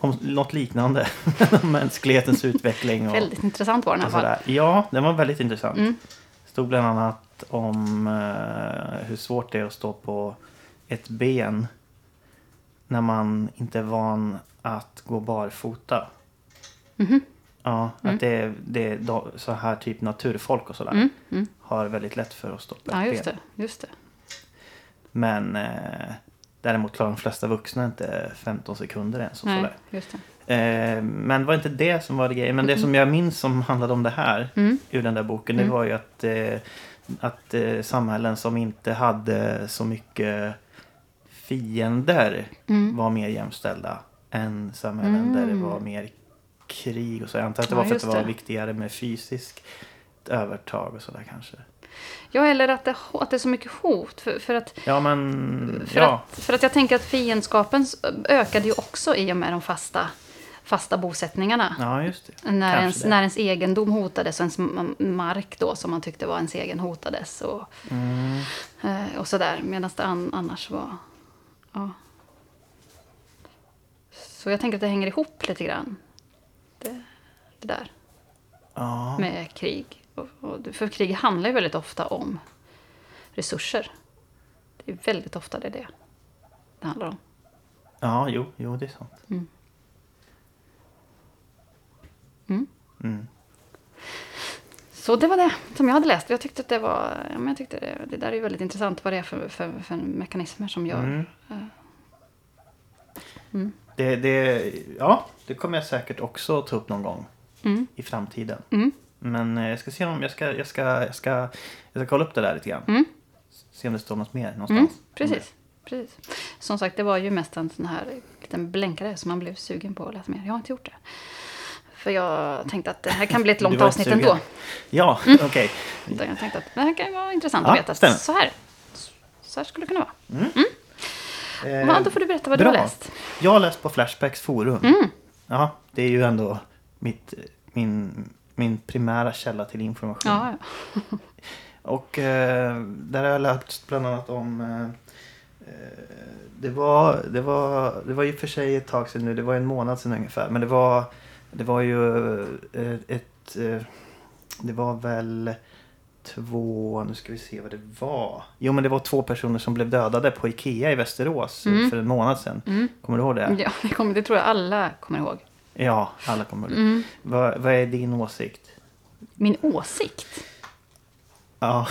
[SPEAKER 2] om något liknande. om mänsklighetens utveckling. Och,
[SPEAKER 1] Väldigt intressant var den
[SPEAKER 2] sådär. Ja, den var väldigt intressant.
[SPEAKER 1] Mm.
[SPEAKER 2] Stod bland annat om eh, hur svårt det är att stå på ett ben när man inte är van att gå barfota.
[SPEAKER 1] Mhm.
[SPEAKER 2] Ja,
[SPEAKER 1] Mm.
[SPEAKER 2] att det är, det är så här typ naturfolk och sådär
[SPEAKER 1] Mm, mm.
[SPEAKER 2] har väldigt lätt för att stå på
[SPEAKER 1] Ja,
[SPEAKER 2] ett
[SPEAKER 1] just
[SPEAKER 2] ben.
[SPEAKER 1] det. Just det.
[SPEAKER 2] Men eh, däremot klarar de flesta vuxna inte 15 sekunder ens. Och
[SPEAKER 1] Nej,
[SPEAKER 2] sådär.
[SPEAKER 1] just det.
[SPEAKER 2] Eh, men det var inte det som var det grejen. Men det som jag minns som handlade om det här
[SPEAKER 1] Mm.
[SPEAKER 2] ur den där boken.
[SPEAKER 1] Mm.
[SPEAKER 2] Det var ju att, eh, att eh, samhällen som inte hade så mycket fiender
[SPEAKER 1] Mm.
[SPEAKER 2] var mer jämställda än samhällen
[SPEAKER 1] Mm.
[SPEAKER 2] där det var mer krig och så. Jag antar att det
[SPEAKER 1] Ja,
[SPEAKER 2] var för att det var
[SPEAKER 1] det.
[SPEAKER 2] viktigare med fysiskt övertag och sådär kanske.
[SPEAKER 1] Ja, eller att det, att det är så mycket hot. För, för, att,
[SPEAKER 2] Ja men,
[SPEAKER 1] för,
[SPEAKER 2] ja.
[SPEAKER 1] att, för att jag tänker att fiendskapen ökade ju också i och med de fasta, fasta bosättningarna.
[SPEAKER 2] Ja.
[SPEAKER 1] När
[SPEAKER 2] Kanske
[SPEAKER 1] ens,
[SPEAKER 2] det.
[SPEAKER 1] när ens egendom hotades och ens mark då som man tyckte var ens egen hotades. Och,
[SPEAKER 2] Mm.
[SPEAKER 1] eh, och sådär. Medan det an, annars var... Ja. Så jag tänker att det hänger ihop lite grann. Det, det där
[SPEAKER 2] Ja.
[SPEAKER 1] med krig. Och, och, för krig handlar ju väldigt ofta om resurser. Det är väldigt ofta det är det det handlar om.
[SPEAKER 2] ja, jo, jo det är sant.
[SPEAKER 1] Mm. Mm.
[SPEAKER 2] Mm.
[SPEAKER 1] Så det var det som jag hade läst. Jag tyckte att det var... Ja, men jag tyckte det, det där är ju väldigt intressant vad det är för, för, för mekanismer som gör...
[SPEAKER 2] Mm.
[SPEAKER 1] eh, mm.
[SPEAKER 2] Det, det, ja, det kommer jag säkert också ta upp någon gång
[SPEAKER 1] Mm.
[SPEAKER 2] i framtiden.
[SPEAKER 1] Mm.
[SPEAKER 2] Men eh, jag ska se om jag ska, jag ska, jag ska, jag ska kolla upp det där lite grann. Se om det står något mer någonstans.
[SPEAKER 1] Precis. Precis. Som sagt, det var ju mest en sån här liten blänkare som man blev sugen på att läsa mer. Jag har inte gjort det. För jag tänkte att det här kan bli ett
[SPEAKER 2] Du
[SPEAKER 1] långt avsnitt
[SPEAKER 2] sugen.
[SPEAKER 1] ändå.
[SPEAKER 2] Ja, okej.
[SPEAKER 1] Utan Jag tänkte att det här kan vara intressant
[SPEAKER 2] Ja,
[SPEAKER 1] att veta.
[SPEAKER 2] stämmer.
[SPEAKER 1] Så här, så här skulle det kunna vara.
[SPEAKER 2] Eh,
[SPEAKER 1] Ja, då får du berätta vad du
[SPEAKER 2] bra.
[SPEAKER 1] har läst.
[SPEAKER 2] Jag har läst på Flashbacks forum.
[SPEAKER 1] Mm.
[SPEAKER 2] Ja, det är ju ändå mitt, min, min primära källa till information.
[SPEAKER 1] Ja, ja.
[SPEAKER 2] Och eh, där har jag lärt bland annat om eh, eh, det, var, det, var, det var ju för sig ett tag sedan nu, det var en månad sedan ungefär. Men det var, det var ju eh, ett... eh, Det var väl två, nu ska vi se vad det var. Jo men det var två personer som blev dödade på Ikea i Västerås
[SPEAKER 1] Mm.
[SPEAKER 2] för en månad sedan.
[SPEAKER 1] Mm.
[SPEAKER 2] Kommer du ihåg det?
[SPEAKER 1] Ja, det, kommer, det tror jag alla kommer ihåg.
[SPEAKER 2] Ja, alla kommer ihåg.
[SPEAKER 1] Mm.
[SPEAKER 2] Vad, vad är din åsikt?
[SPEAKER 1] Min åsikt?
[SPEAKER 2] Ja,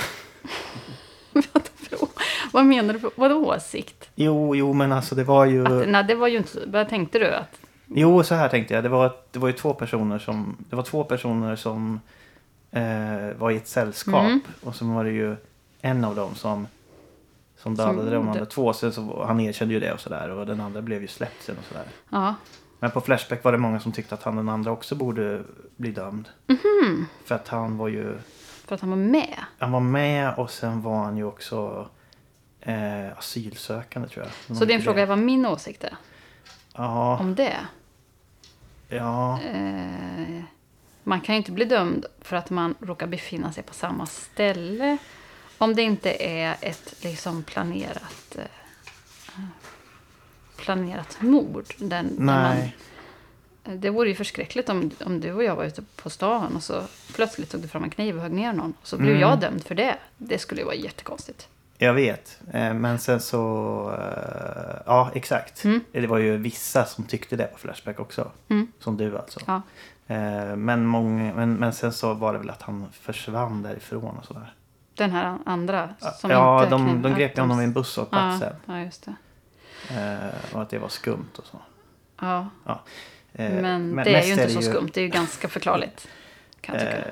[SPEAKER 1] vad menar du? Vadå åsikt?
[SPEAKER 2] jo, jo men alltså det var ju...
[SPEAKER 1] Att, nej, det var ju inte. Vad tänkte du? Att,
[SPEAKER 2] Jo, så här tänkte jag. Det var, det var ju två personer som, det var två personer som eh, var i ett sällskap.
[SPEAKER 1] Mm.
[SPEAKER 2] Och så var det ju en av dem som, som dödade
[SPEAKER 1] Som
[SPEAKER 2] de andra två. Sen så, han erkände ju det och sådär. Och den andra blev ju släppt sen och sådär.
[SPEAKER 1] ja.
[SPEAKER 2] Men på Flashback var det många som tyckte att han den andra också borde bli dömd.
[SPEAKER 1] Mhm.
[SPEAKER 2] För att han var ju,
[SPEAKER 1] För att han var med?
[SPEAKER 2] han var med och sen var han ju också Eh, asylsökande tror jag.
[SPEAKER 1] Så din fråga är vad min åsikt är
[SPEAKER 2] Ja,
[SPEAKER 1] om det?
[SPEAKER 2] Ja.
[SPEAKER 1] Eh, man kan ju inte bli dömd för att man råkar befinna sig på samma ställe om det inte är ett liksom planerat eh, planerat mord. Där
[SPEAKER 2] Nej.
[SPEAKER 1] Man, det vore ju förskräckligt om, om du och jag var ute på stan och så plötsligt tog du fram en kniv och högg ner någon. Och så blev
[SPEAKER 2] Mm.
[SPEAKER 1] jag dömd för det. Det skulle ju vara jättekonstigt.
[SPEAKER 2] Jag vet. Eh, men sen så... Eh, ja, exakt.
[SPEAKER 1] Mm.
[SPEAKER 2] Det var ju vissa som tyckte det på Flashback också.
[SPEAKER 1] Mm.
[SPEAKER 2] Som du alltså.
[SPEAKER 1] Ja.
[SPEAKER 2] Eh, men, många, men, men sen så var det väl att han försvann därifrån och sådär.
[SPEAKER 1] Den här andra som
[SPEAKER 2] ja,
[SPEAKER 1] inte...
[SPEAKER 2] de, de grep ju honom vid en busshållplats
[SPEAKER 1] ja,
[SPEAKER 2] sen.
[SPEAKER 1] ja, just det.
[SPEAKER 2] Eh, och att det var skumt och så.
[SPEAKER 1] Ja,
[SPEAKER 2] Eh,
[SPEAKER 1] men, det är ju inte så skumt. Det är ju ganska förklarligt. Kan jag tycka.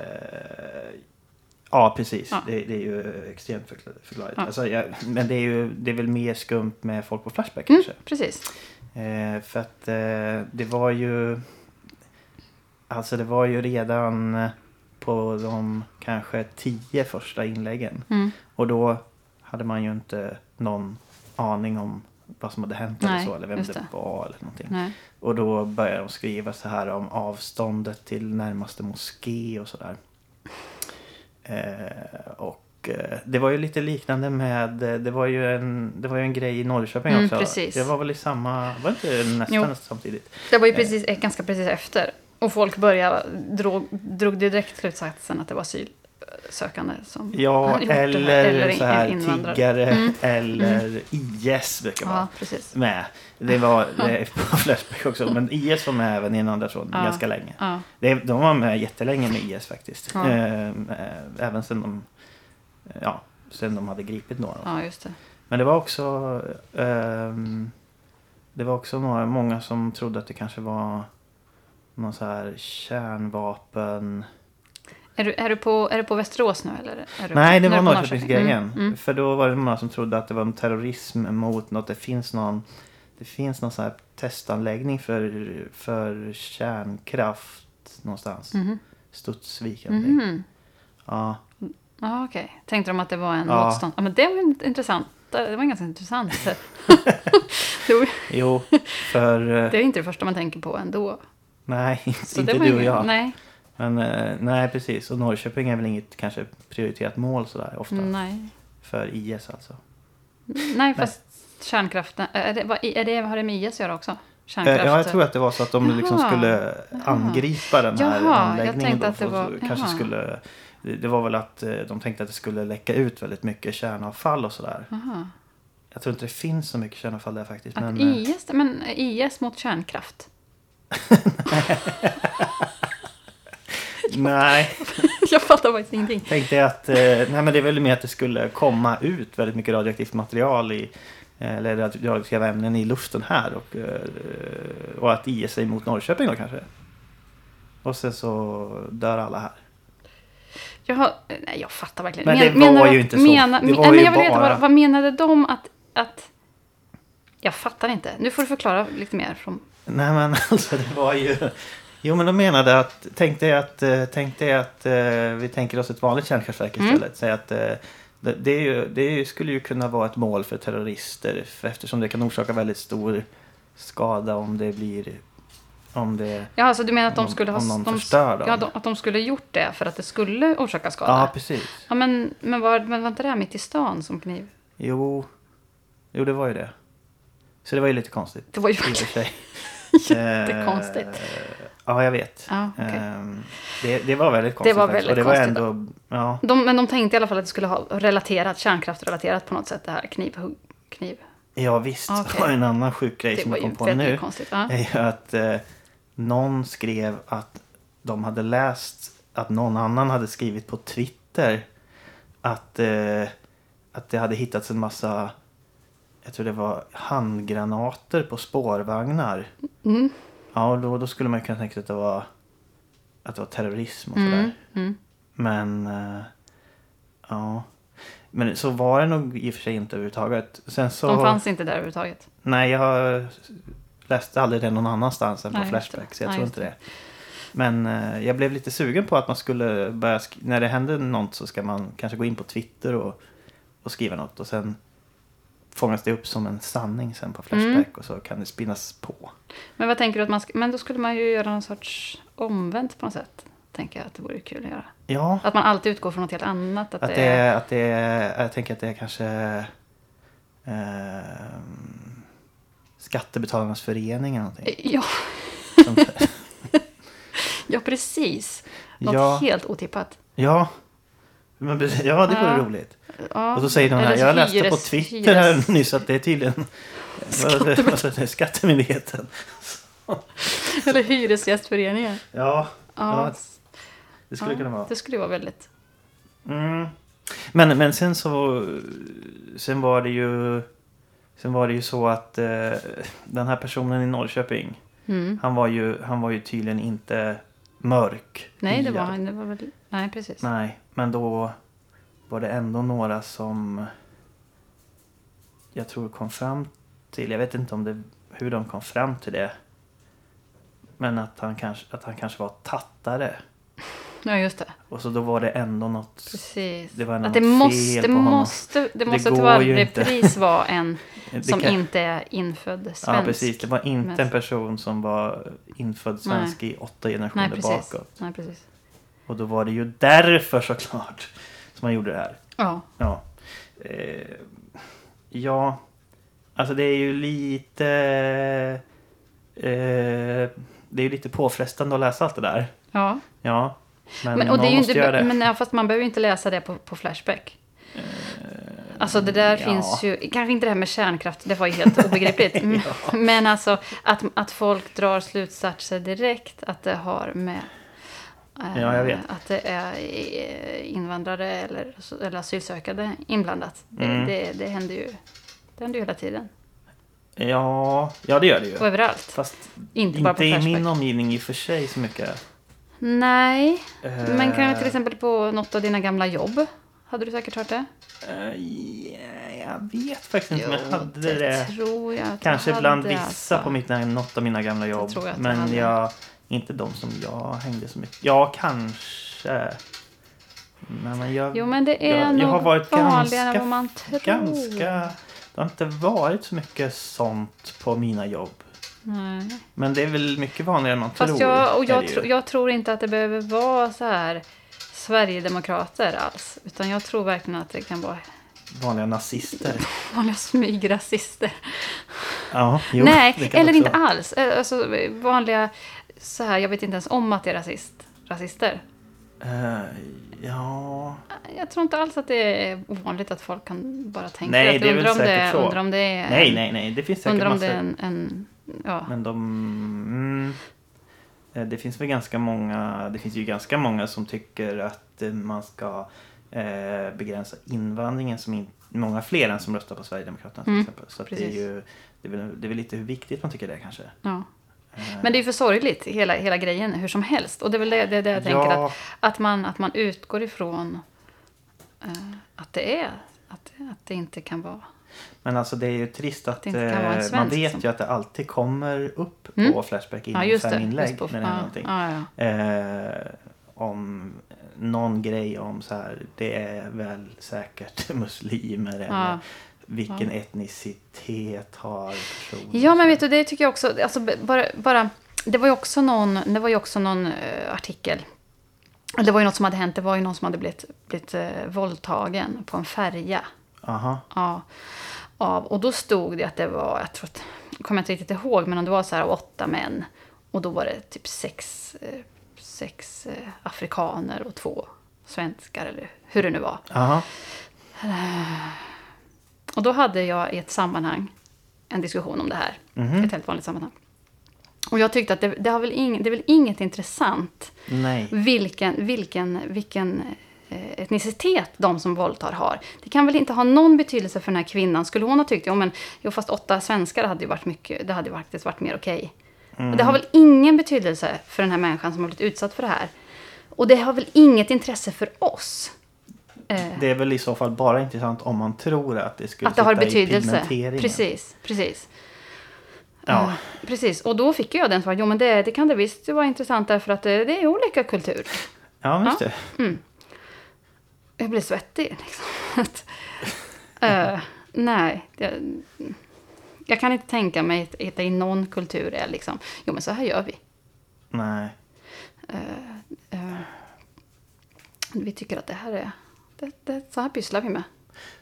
[SPEAKER 2] Ja, precis.
[SPEAKER 1] Ja.
[SPEAKER 2] Det, det är ju extremt förkla- förklarligt.
[SPEAKER 1] Ja.
[SPEAKER 2] Alltså, jag, men det är ju det är väl mer skumt med folk på Flashback
[SPEAKER 1] Mm,
[SPEAKER 2] kanske.
[SPEAKER 1] precis.
[SPEAKER 2] Eh, för att eh, det var ju... Alltså det var ju redan på de kanske tio första inläggen.
[SPEAKER 1] Mm.
[SPEAKER 2] Och då hade man ju inte någon aning om vad som hade hänt eller
[SPEAKER 1] Nej,
[SPEAKER 2] så. Eller vem det. var eller någonting.
[SPEAKER 1] Nej.
[SPEAKER 2] Och då började de skriva så här om avståndet till närmaste moské och sådär. Eh, och eh, det var ju lite liknande med, eh, det var ju en, det var ju en grej i Norrköping
[SPEAKER 1] Mm,
[SPEAKER 2] också.
[SPEAKER 1] precis.
[SPEAKER 2] Det var väl i samma, var inte nästan
[SPEAKER 1] Jo.
[SPEAKER 2] samtidigt?
[SPEAKER 1] Det var ju precis, ganska precis efter. Och folk började, drog, drog direkt slutsatsen att det var asylsökande som
[SPEAKER 2] Ja, eller,
[SPEAKER 1] in-
[SPEAKER 2] så här
[SPEAKER 1] invandrare.
[SPEAKER 2] tiggare
[SPEAKER 1] Mm.
[SPEAKER 2] eller IS brukar vara
[SPEAKER 1] Ja, precis.
[SPEAKER 2] med. Det var det på Flashback också, men IS var med även i en andra tråd
[SPEAKER 1] Ja.
[SPEAKER 2] ganska länge.
[SPEAKER 1] Ja,
[SPEAKER 2] Det, de var med jättelänge med IS faktiskt.
[SPEAKER 1] Ja.
[SPEAKER 2] Eh, eh, även sen de, ja, sen de hade gripit några.
[SPEAKER 1] ja, just det.
[SPEAKER 2] Men det var också ehm, Det var också några, många som trodde att det kanske var någon så här kärnvapen...
[SPEAKER 1] Är du, är, du på, är du på Västerås nu eller? Är du,
[SPEAKER 2] Nej, det var Norrköpingsgrejen.
[SPEAKER 1] Mm, mm.
[SPEAKER 2] För då var det många som trodde att det var en terrorism mot något. Det finns någon, det finns någon sån här testanläggning för, för kärnkraft någonstans.
[SPEAKER 1] Mhm.
[SPEAKER 2] Studsvik eller.
[SPEAKER 1] Mhm.
[SPEAKER 2] Ja.
[SPEAKER 1] Ja, okej. Tänkte de att det var en
[SPEAKER 2] Ja.
[SPEAKER 1] motstånd? Ja, men det var intressant. Det var ganska intressant.
[SPEAKER 2] Jo, för... eh,
[SPEAKER 1] det är inte det första man tänker på ändå.
[SPEAKER 2] Nej,
[SPEAKER 1] Så
[SPEAKER 2] inte
[SPEAKER 1] det var
[SPEAKER 2] du och jag.
[SPEAKER 1] Nej,
[SPEAKER 2] Men eh, nej, precis. Och Norrköping är väl inget kanske prioriterat mål sådär ofta.
[SPEAKER 1] nej.
[SPEAKER 2] För IS alltså.
[SPEAKER 1] Nej, fast kärnkraften... Är det, vad, är det, har det med IS att göra också?
[SPEAKER 2] Eh,
[SPEAKER 1] Kärnkraft?
[SPEAKER 2] Ja, jag tror att det var så att de liksom
[SPEAKER 1] Jaha.
[SPEAKER 2] skulle angripa den här
[SPEAKER 1] Jaha,
[SPEAKER 2] anläggningen. Då,
[SPEAKER 1] att det var-
[SPEAKER 2] kanske skulle, det var väl att eh, de tänkte att det skulle läcka ut väldigt mycket kärnavfall och sådär. Jag tror inte det finns så mycket kärnavfall där faktiskt.
[SPEAKER 1] Att
[SPEAKER 2] Men, eh,
[SPEAKER 1] IS, men IS mot kärnkraft?
[SPEAKER 2] nej,
[SPEAKER 1] jag fattar faktiskt ingenting.
[SPEAKER 2] tänkte jag att eh, nej, men det är väl mer att det skulle komma ut väldigt mycket radioaktivt material i eh, eller radioaktiva ämnen i luften här och, eh, och att IS är emot Norrköping då kanske. Och sen så dör alla här.
[SPEAKER 1] Jaha, nej, jag fattar verkligen.
[SPEAKER 2] Men
[SPEAKER 1] Men,
[SPEAKER 2] det var
[SPEAKER 1] menar,
[SPEAKER 2] ju inte så. Var
[SPEAKER 1] men
[SPEAKER 2] ju
[SPEAKER 1] jag vill veta,
[SPEAKER 2] bara-
[SPEAKER 1] vad, vad menade de att, att... Jag fattar inte. Nu får du förklara lite mer. Från,
[SPEAKER 2] Nej men alltså det var ju... Jo men de menade att, tänk dig att, eh, tänk dig att eh, vi tänker oss ett vanligt kärnkraftverk
[SPEAKER 1] Mm.
[SPEAKER 2] istället. Säg att eh, det, är ju, det skulle ju kunna vara ett mål för terrorister för eftersom det kan orsaka väldigt stor skada om det blir... Om det...
[SPEAKER 1] ja, alltså du menar att de
[SPEAKER 2] Om-
[SPEAKER 1] skulle ha...
[SPEAKER 2] om
[SPEAKER 1] de, ja, de, att de skulle gjort det för att det skulle orsaka skada?
[SPEAKER 2] Ja precis.
[SPEAKER 1] Ja, men, men, var, men var inte det här mitt i stan som kniv?
[SPEAKER 2] Jo. Jo det var ju det. Så det var ju lite konstigt.
[SPEAKER 1] Det var ju verkligen... Jättekonstigt.
[SPEAKER 2] Eh, ja jag vet.
[SPEAKER 1] Ja, okej.
[SPEAKER 2] Ehm, det, det var väldigt konstigt.
[SPEAKER 1] var
[SPEAKER 2] faktiskt.
[SPEAKER 1] väldigt
[SPEAKER 2] det
[SPEAKER 1] konstigt.
[SPEAKER 2] var ändå... Ja.
[SPEAKER 1] De, men de tänkte i alla fall att det skulle ha relaterat, kärnkraftrelaterat på något sätt, det här knivhugg... Kniv.
[SPEAKER 2] Ja visst.
[SPEAKER 1] Okej.
[SPEAKER 2] Och en annan sjuk grej
[SPEAKER 1] Det
[SPEAKER 2] som
[SPEAKER 1] var
[SPEAKER 2] jag kom på nu.
[SPEAKER 1] konstigt. Ja.
[SPEAKER 2] Är ju att eh, någon skrev att de hade läst att någon annan hade skrivit på Twitter att, eh, att det hade hittats en massa jag tror det var handgranater på spårvagnar.
[SPEAKER 1] Mm.
[SPEAKER 2] Ja, då, då skulle man kunna tänka sig att det var, att det var terrorism och
[SPEAKER 1] Mm.
[SPEAKER 2] sådär.
[SPEAKER 1] Mm.
[SPEAKER 2] Men eh, ja. Men så var det nog i och för sig inte överhuvudtaget. Sen så...
[SPEAKER 1] De fanns inte där överhuvudtaget.
[SPEAKER 2] Nej, jag läste aldrig det någon annanstans än på
[SPEAKER 1] Nej.
[SPEAKER 2] Flashback. Så jag
[SPEAKER 1] Nej,
[SPEAKER 2] tror inte det. Men eh, jag blev lite sugen på att man skulle börja... När det händer något så ska man kanske gå in på Twitter och, och skriva något. Och sen fångas det upp som en sanning sen på Flashback
[SPEAKER 1] Mm.
[SPEAKER 2] och så kan det spinnas på.
[SPEAKER 1] Men vad tänker du att man ska, Men då skulle man ju göra någon sorts omvänt på något sätt. Tänker jag att det vore kul att göra.
[SPEAKER 2] Ja,
[SPEAKER 1] Att man alltid utgår från något helt annat. Att,
[SPEAKER 2] att
[SPEAKER 1] det
[SPEAKER 2] det,
[SPEAKER 1] är...
[SPEAKER 2] att det är, jag tänker att det är kanske ehm, Skattebetalarnas förening eller någonting.
[SPEAKER 1] Ja,
[SPEAKER 2] Som,
[SPEAKER 1] ja, precis. Något
[SPEAKER 2] ja,
[SPEAKER 1] helt otippat.
[SPEAKER 2] ja, men, ja, det vore
[SPEAKER 1] Ja.
[SPEAKER 2] roligt.
[SPEAKER 1] Ja.
[SPEAKER 2] Och så säger de här, jag läste på
[SPEAKER 1] hyres-
[SPEAKER 2] Twitter här nyss att det är tydligen är det? Skattemyndigheten.
[SPEAKER 1] Eller hyresgästföreningar.
[SPEAKER 2] Ja,
[SPEAKER 1] Ja,
[SPEAKER 2] det skulle
[SPEAKER 1] ja,
[SPEAKER 2] kunna vara.
[SPEAKER 1] Det skulle vara väldigt...
[SPEAKER 2] Mm. Men, men sen så sen var det ju sen var det ju så att eh, den här personen i Norrköping
[SPEAKER 1] Mm.
[SPEAKER 2] han var ju, han var ju tydligen inte mörk.
[SPEAKER 1] Nej, det var han. Det var väl... Nej, precis.
[SPEAKER 2] Nej, men då var det ändå några som jag tror kom fram till, jag vet inte om det, hur de kom fram till det. Men att han kanske, att han kanske var tattare.
[SPEAKER 1] Ja, just det.
[SPEAKER 2] Och så då var det ändå något
[SPEAKER 1] Precis.
[SPEAKER 2] Det var
[SPEAKER 1] att
[SPEAKER 2] något
[SPEAKER 1] det
[SPEAKER 2] fel
[SPEAKER 1] måste,
[SPEAKER 2] på honom.
[SPEAKER 1] måste, det
[SPEAKER 2] Det
[SPEAKER 1] måste till
[SPEAKER 2] går ju
[SPEAKER 1] varje pris vara en
[SPEAKER 2] det
[SPEAKER 1] som
[SPEAKER 2] kan-
[SPEAKER 1] inte är infödd svensk.
[SPEAKER 2] Ja, precis. Det var inte
[SPEAKER 1] mest.
[SPEAKER 2] en person som var infödd svensk i åtta generationer
[SPEAKER 1] Nej,
[SPEAKER 2] bakåt.
[SPEAKER 1] Nej, precis.
[SPEAKER 2] Och då var det ju därför såklart som man gjorde det här.
[SPEAKER 1] Ja.
[SPEAKER 2] Ja. Eh, ja, alltså det är ju lite... Eh, det är ju lite påfrestande att läsa allt det där.
[SPEAKER 1] ja.
[SPEAKER 2] Ja. Men,
[SPEAKER 1] Men, och det är ju inte,
[SPEAKER 2] göra det.
[SPEAKER 1] men, ja, fast man behöver ju inte läsa det på, på Flashback. Alltså det där
[SPEAKER 2] ja.
[SPEAKER 1] finns ju, kanske inte det här med kärnkraft, det var ju helt obegripligt. Mm. Men alltså att, att folk drar slutsatser direkt, att det har med eh,
[SPEAKER 2] Ja, jag vet.
[SPEAKER 1] att det är eh, invandrare eller, eller asylsökande inblandat. Det,
[SPEAKER 2] Mm.
[SPEAKER 1] det, det händer ju det händer ju hela tiden.
[SPEAKER 2] Ja, ja, det gör det ju.
[SPEAKER 1] Och överallt.
[SPEAKER 2] Fast
[SPEAKER 1] Inte bara på
[SPEAKER 2] inte i min omgivning i och för sig så mycket.
[SPEAKER 1] Nej, men
[SPEAKER 2] Eh,
[SPEAKER 1] kanske till exempel på något av dina gamla jobb. Hade du säkert hört det?
[SPEAKER 2] Eh, ja, jag vet faktiskt inte, men jag hade
[SPEAKER 1] det
[SPEAKER 2] det.
[SPEAKER 1] tror jag
[SPEAKER 2] Kanske bland
[SPEAKER 1] hade,
[SPEAKER 2] vissa
[SPEAKER 1] alltså.
[SPEAKER 2] på mitt, något av mina gamla jobb.
[SPEAKER 1] jag
[SPEAKER 2] men jag, inte de som jag hängde så mycket. Ja, kanske. Nej, men jag,
[SPEAKER 1] Jo, men det är
[SPEAKER 2] jag,
[SPEAKER 1] nog
[SPEAKER 2] jag har varit
[SPEAKER 1] vanligare
[SPEAKER 2] ganska,
[SPEAKER 1] vad man tror.
[SPEAKER 2] ganska... Det har inte varit så mycket sånt på mina jobb.
[SPEAKER 1] Nej.
[SPEAKER 2] Men det är väl mycket vanligare än man
[SPEAKER 1] Fast
[SPEAKER 2] tror.
[SPEAKER 1] jag, och jag, tro, jag tror inte att det behöver vara så här Sverigedemokrater alls. Utan jag tror verkligen att det kan vara
[SPEAKER 2] Vanliga nazister.
[SPEAKER 1] vanliga smygrasister.
[SPEAKER 2] Ja, jo,
[SPEAKER 1] Nej, eller inte alls. Alltså vanliga, så här, jag vet inte ens om att det är rasist, rasister.
[SPEAKER 2] Eh, ja...
[SPEAKER 1] Jag tror inte alls att det är ovanligt att folk kan bara tänka
[SPEAKER 2] Nej,
[SPEAKER 1] att
[SPEAKER 2] det är väl
[SPEAKER 1] undra om det,
[SPEAKER 2] säkert så.
[SPEAKER 1] undra om det är
[SPEAKER 2] Nej, nej, nej. Det finns säkert
[SPEAKER 1] Undrar om
[SPEAKER 2] massor.
[SPEAKER 1] det är en, en ja.
[SPEAKER 2] Men de... Mm, eh, det finns väl ganska många... Det finns ju ganska många som tycker att man ska eh, begränsa invandringen som in, många fler än som röstar på Sverigedemokraterna till
[SPEAKER 1] Mm,
[SPEAKER 2] exempel. Så att det är ju... Det är, väl, det är väl lite hur viktigt man tycker det är kanske.
[SPEAKER 1] ja.
[SPEAKER 2] Eh,
[SPEAKER 1] Men det är ju för sorgligt, hela, hela grejen, hur som helst. Och det är väl det, det, det jag tänker,
[SPEAKER 2] ja,
[SPEAKER 1] att, att, man, att man utgår ifrån eh, att det är, att, att det inte kan vara.
[SPEAKER 2] men alltså det är ju trist att eh, man
[SPEAKER 1] svensk
[SPEAKER 2] vet
[SPEAKER 1] som-
[SPEAKER 2] ju att det alltid kommer upp
[SPEAKER 1] Mm.
[SPEAKER 2] på Flashback
[SPEAKER 1] Ja,
[SPEAKER 2] inom
[SPEAKER 1] just
[SPEAKER 2] fem
[SPEAKER 1] det.
[SPEAKER 2] inlägg
[SPEAKER 1] på,
[SPEAKER 2] när det
[SPEAKER 1] ja,
[SPEAKER 2] någonting.
[SPEAKER 1] ja, ja.
[SPEAKER 2] Eh, om någon grej om så här, det är väl säkert muslimer eller
[SPEAKER 1] Ja.
[SPEAKER 2] Vilken
[SPEAKER 1] Ja.
[SPEAKER 2] etnicitet har personen.
[SPEAKER 1] Ja, men vet du, det tycker jag också. Alltså, bara, bara, det var ju också någon, det var ju också någon eh, artikel. Det var ju något som hade hänt. Det var ju någon som hade blivit, blivit eh, våldtagen på en färja.
[SPEAKER 2] Aha.
[SPEAKER 1] Ja, av, och då stod det att det var, jag tror att, jag kommer inte riktigt ihåg, men om det var så här åtta män. Och då var det typ sex, eh, sex afrikaner och två svenskar, eller hur det nu var.
[SPEAKER 2] Aha.
[SPEAKER 1] Och då hade jag i ett sammanhang en diskussion om det här.
[SPEAKER 2] Mhm.
[SPEAKER 1] Ett helt vanligt sammanhang. Och jag tyckte att det, det, har väl ing, det är väl inget intressant
[SPEAKER 2] Nej.
[SPEAKER 1] vilken, vilken, vilken eh, etnicitet de som våldtar har. Det kan väl inte ha någon betydelse för den här kvinnan. Skulle hon ha tyckt, jo men jo, fast åtta svenskar hade ju varit mycket, det hade ju faktiskt varit mer okej. Och Det har väl ingen betydelse för den här människan som har blivit utsatt för det här. Och det har väl inget intresse för oss. Eh,
[SPEAKER 2] Det är väl i så fall bara intressant om man tror att det skulle
[SPEAKER 1] att det har betydelse. Precis, precis.
[SPEAKER 2] Ja.
[SPEAKER 1] Eh, precis. Och då fick jag den svaret, jo men det, det kan det visst vara intressant därför att det, det är olika kultur.
[SPEAKER 2] ja, just det.
[SPEAKER 1] Jag blev svettig. Liksom. Eh, Nej. Jag, jag kan inte tänka mig att det i någon kultur är liksom, jo men så här gör vi.
[SPEAKER 2] Nej.
[SPEAKER 1] Eh, vi tycker att det här är, det, det, så här pysslar vi med.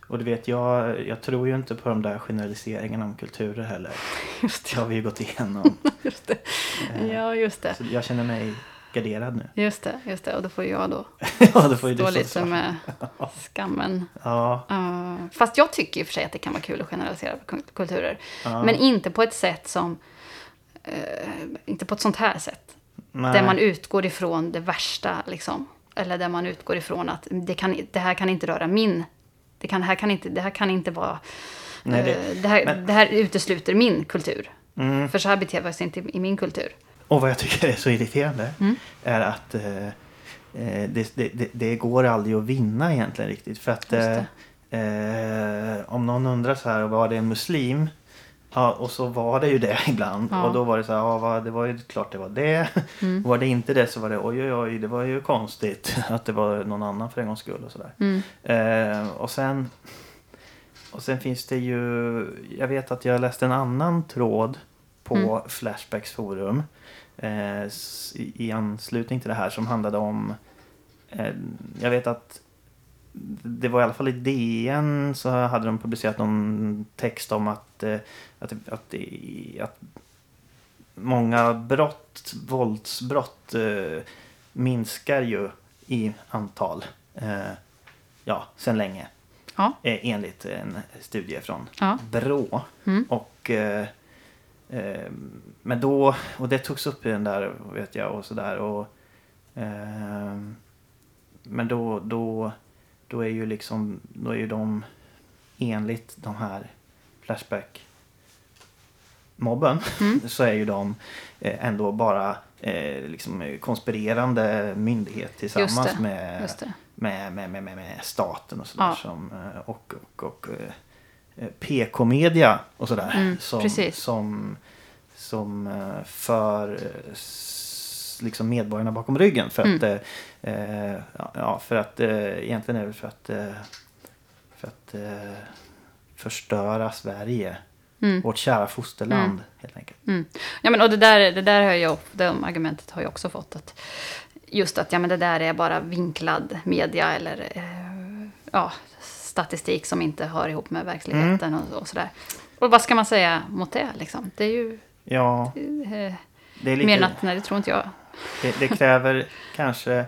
[SPEAKER 2] Och du vet, jag, jag tror ju inte på de där generaliseringarna om kulturer heller.
[SPEAKER 1] Just
[SPEAKER 2] Det har vi ju gått igenom.
[SPEAKER 1] Just det.
[SPEAKER 2] Eh,
[SPEAKER 1] Ja, just det.
[SPEAKER 2] Så jag känner mig garderad nu.
[SPEAKER 1] Just det, just det. Och då får jag då
[SPEAKER 2] ja, då får
[SPEAKER 1] stå lite
[SPEAKER 2] svart.
[SPEAKER 1] med skammen.
[SPEAKER 2] Ja,
[SPEAKER 1] Uh, fast jag tycker i och för sig att det kan vara kul att generalisera kul- kulturer.
[SPEAKER 2] Ja.
[SPEAKER 1] Men inte på ett sätt som... eh, inte på ett sånt här sätt.
[SPEAKER 2] nej.
[SPEAKER 1] Där man utgår ifrån det värsta, liksom. Eller där man utgår ifrån att det, kan, det här kan inte röra min... Det, kan, det, här, kan inte, det här kan inte vara...
[SPEAKER 2] Nej, det-
[SPEAKER 1] eh, det, här,
[SPEAKER 2] men-
[SPEAKER 1] det här utesluter min kultur.
[SPEAKER 2] Mm.
[SPEAKER 1] För så här beter vi oss inte i min kultur.
[SPEAKER 2] Och vad jag tycker är så irriterande
[SPEAKER 1] Mm.
[SPEAKER 2] är att eh, eh, det, det, det, går aldrig att vinna egentligen riktigt. För att eh, eh, om någon undrar så här, var det en muslim? Ja, och så var det ju det ibland.
[SPEAKER 1] Ja.
[SPEAKER 2] Och då var det så här, ja, det var ju klart det var det.
[SPEAKER 1] Mm.
[SPEAKER 2] Var det inte det så var det oj oj oj, det var ju konstigt att det var någon annan för en gångs skull och sådär.
[SPEAKER 1] Mm.
[SPEAKER 2] Eh, och sen och sen finns det ju, jag vet att jag läste en annan tråd på
[SPEAKER 1] Mm.
[SPEAKER 2] Flashbacks forum eh, i anslutning till det här som handlade om, eh, jag vet att det var i alla fall i DN så hade de publicerat någon text om att, eh, att, att, att många brott, våldsbrott eh, minskar ju i antal. Eh, ja, sen länge.
[SPEAKER 1] Ja.
[SPEAKER 2] Enligt en studie från
[SPEAKER 1] Ja.
[SPEAKER 2] Brå.
[SPEAKER 1] Mm.
[SPEAKER 2] Och, men då, och det togs upp i den där vet jag och sådär. Och, men då, då, då är ju liksom, då är ju de enligt de här Flashback mobben
[SPEAKER 1] Mm.
[SPEAKER 2] så är ju de eh, ändå bara eh, liksom konspirerande myndighet tillsammans
[SPEAKER 1] det,
[SPEAKER 2] med med, med, med, med, staten och sådär.
[SPEAKER 1] Ja.
[SPEAKER 2] Som, eh, och och, och eh, PK-media och sådär.
[SPEAKER 1] Mm,
[SPEAKER 2] som,
[SPEAKER 1] precis.
[SPEAKER 2] som, som eh, för eh, liksom medborgarna bakom ryggen. För att,
[SPEAKER 1] Mm.
[SPEAKER 2] eh, eh, ja, för att eh, egentligen är det för att, eh, för att eh, förstöra Sverige.
[SPEAKER 1] Mm.
[SPEAKER 2] Vårt kära fosterland
[SPEAKER 1] Mm.
[SPEAKER 2] helt enkelt.
[SPEAKER 1] Mm. Ja, men, och det där, det där har jag, det argumentet har jag också fått. Att just att ja, men det där är bara vinklad media eller eh, ja, statistik som inte hör ihop med verkligheten och, och sådär. Och vad ska man säga mot det? Liksom? Det är ju
[SPEAKER 2] Ja,
[SPEAKER 1] eh,
[SPEAKER 2] det är lite...
[SPEAKER 1] mer än att, nej det tror inte jag.
[SPEAKER 2] Det, det kräver kanske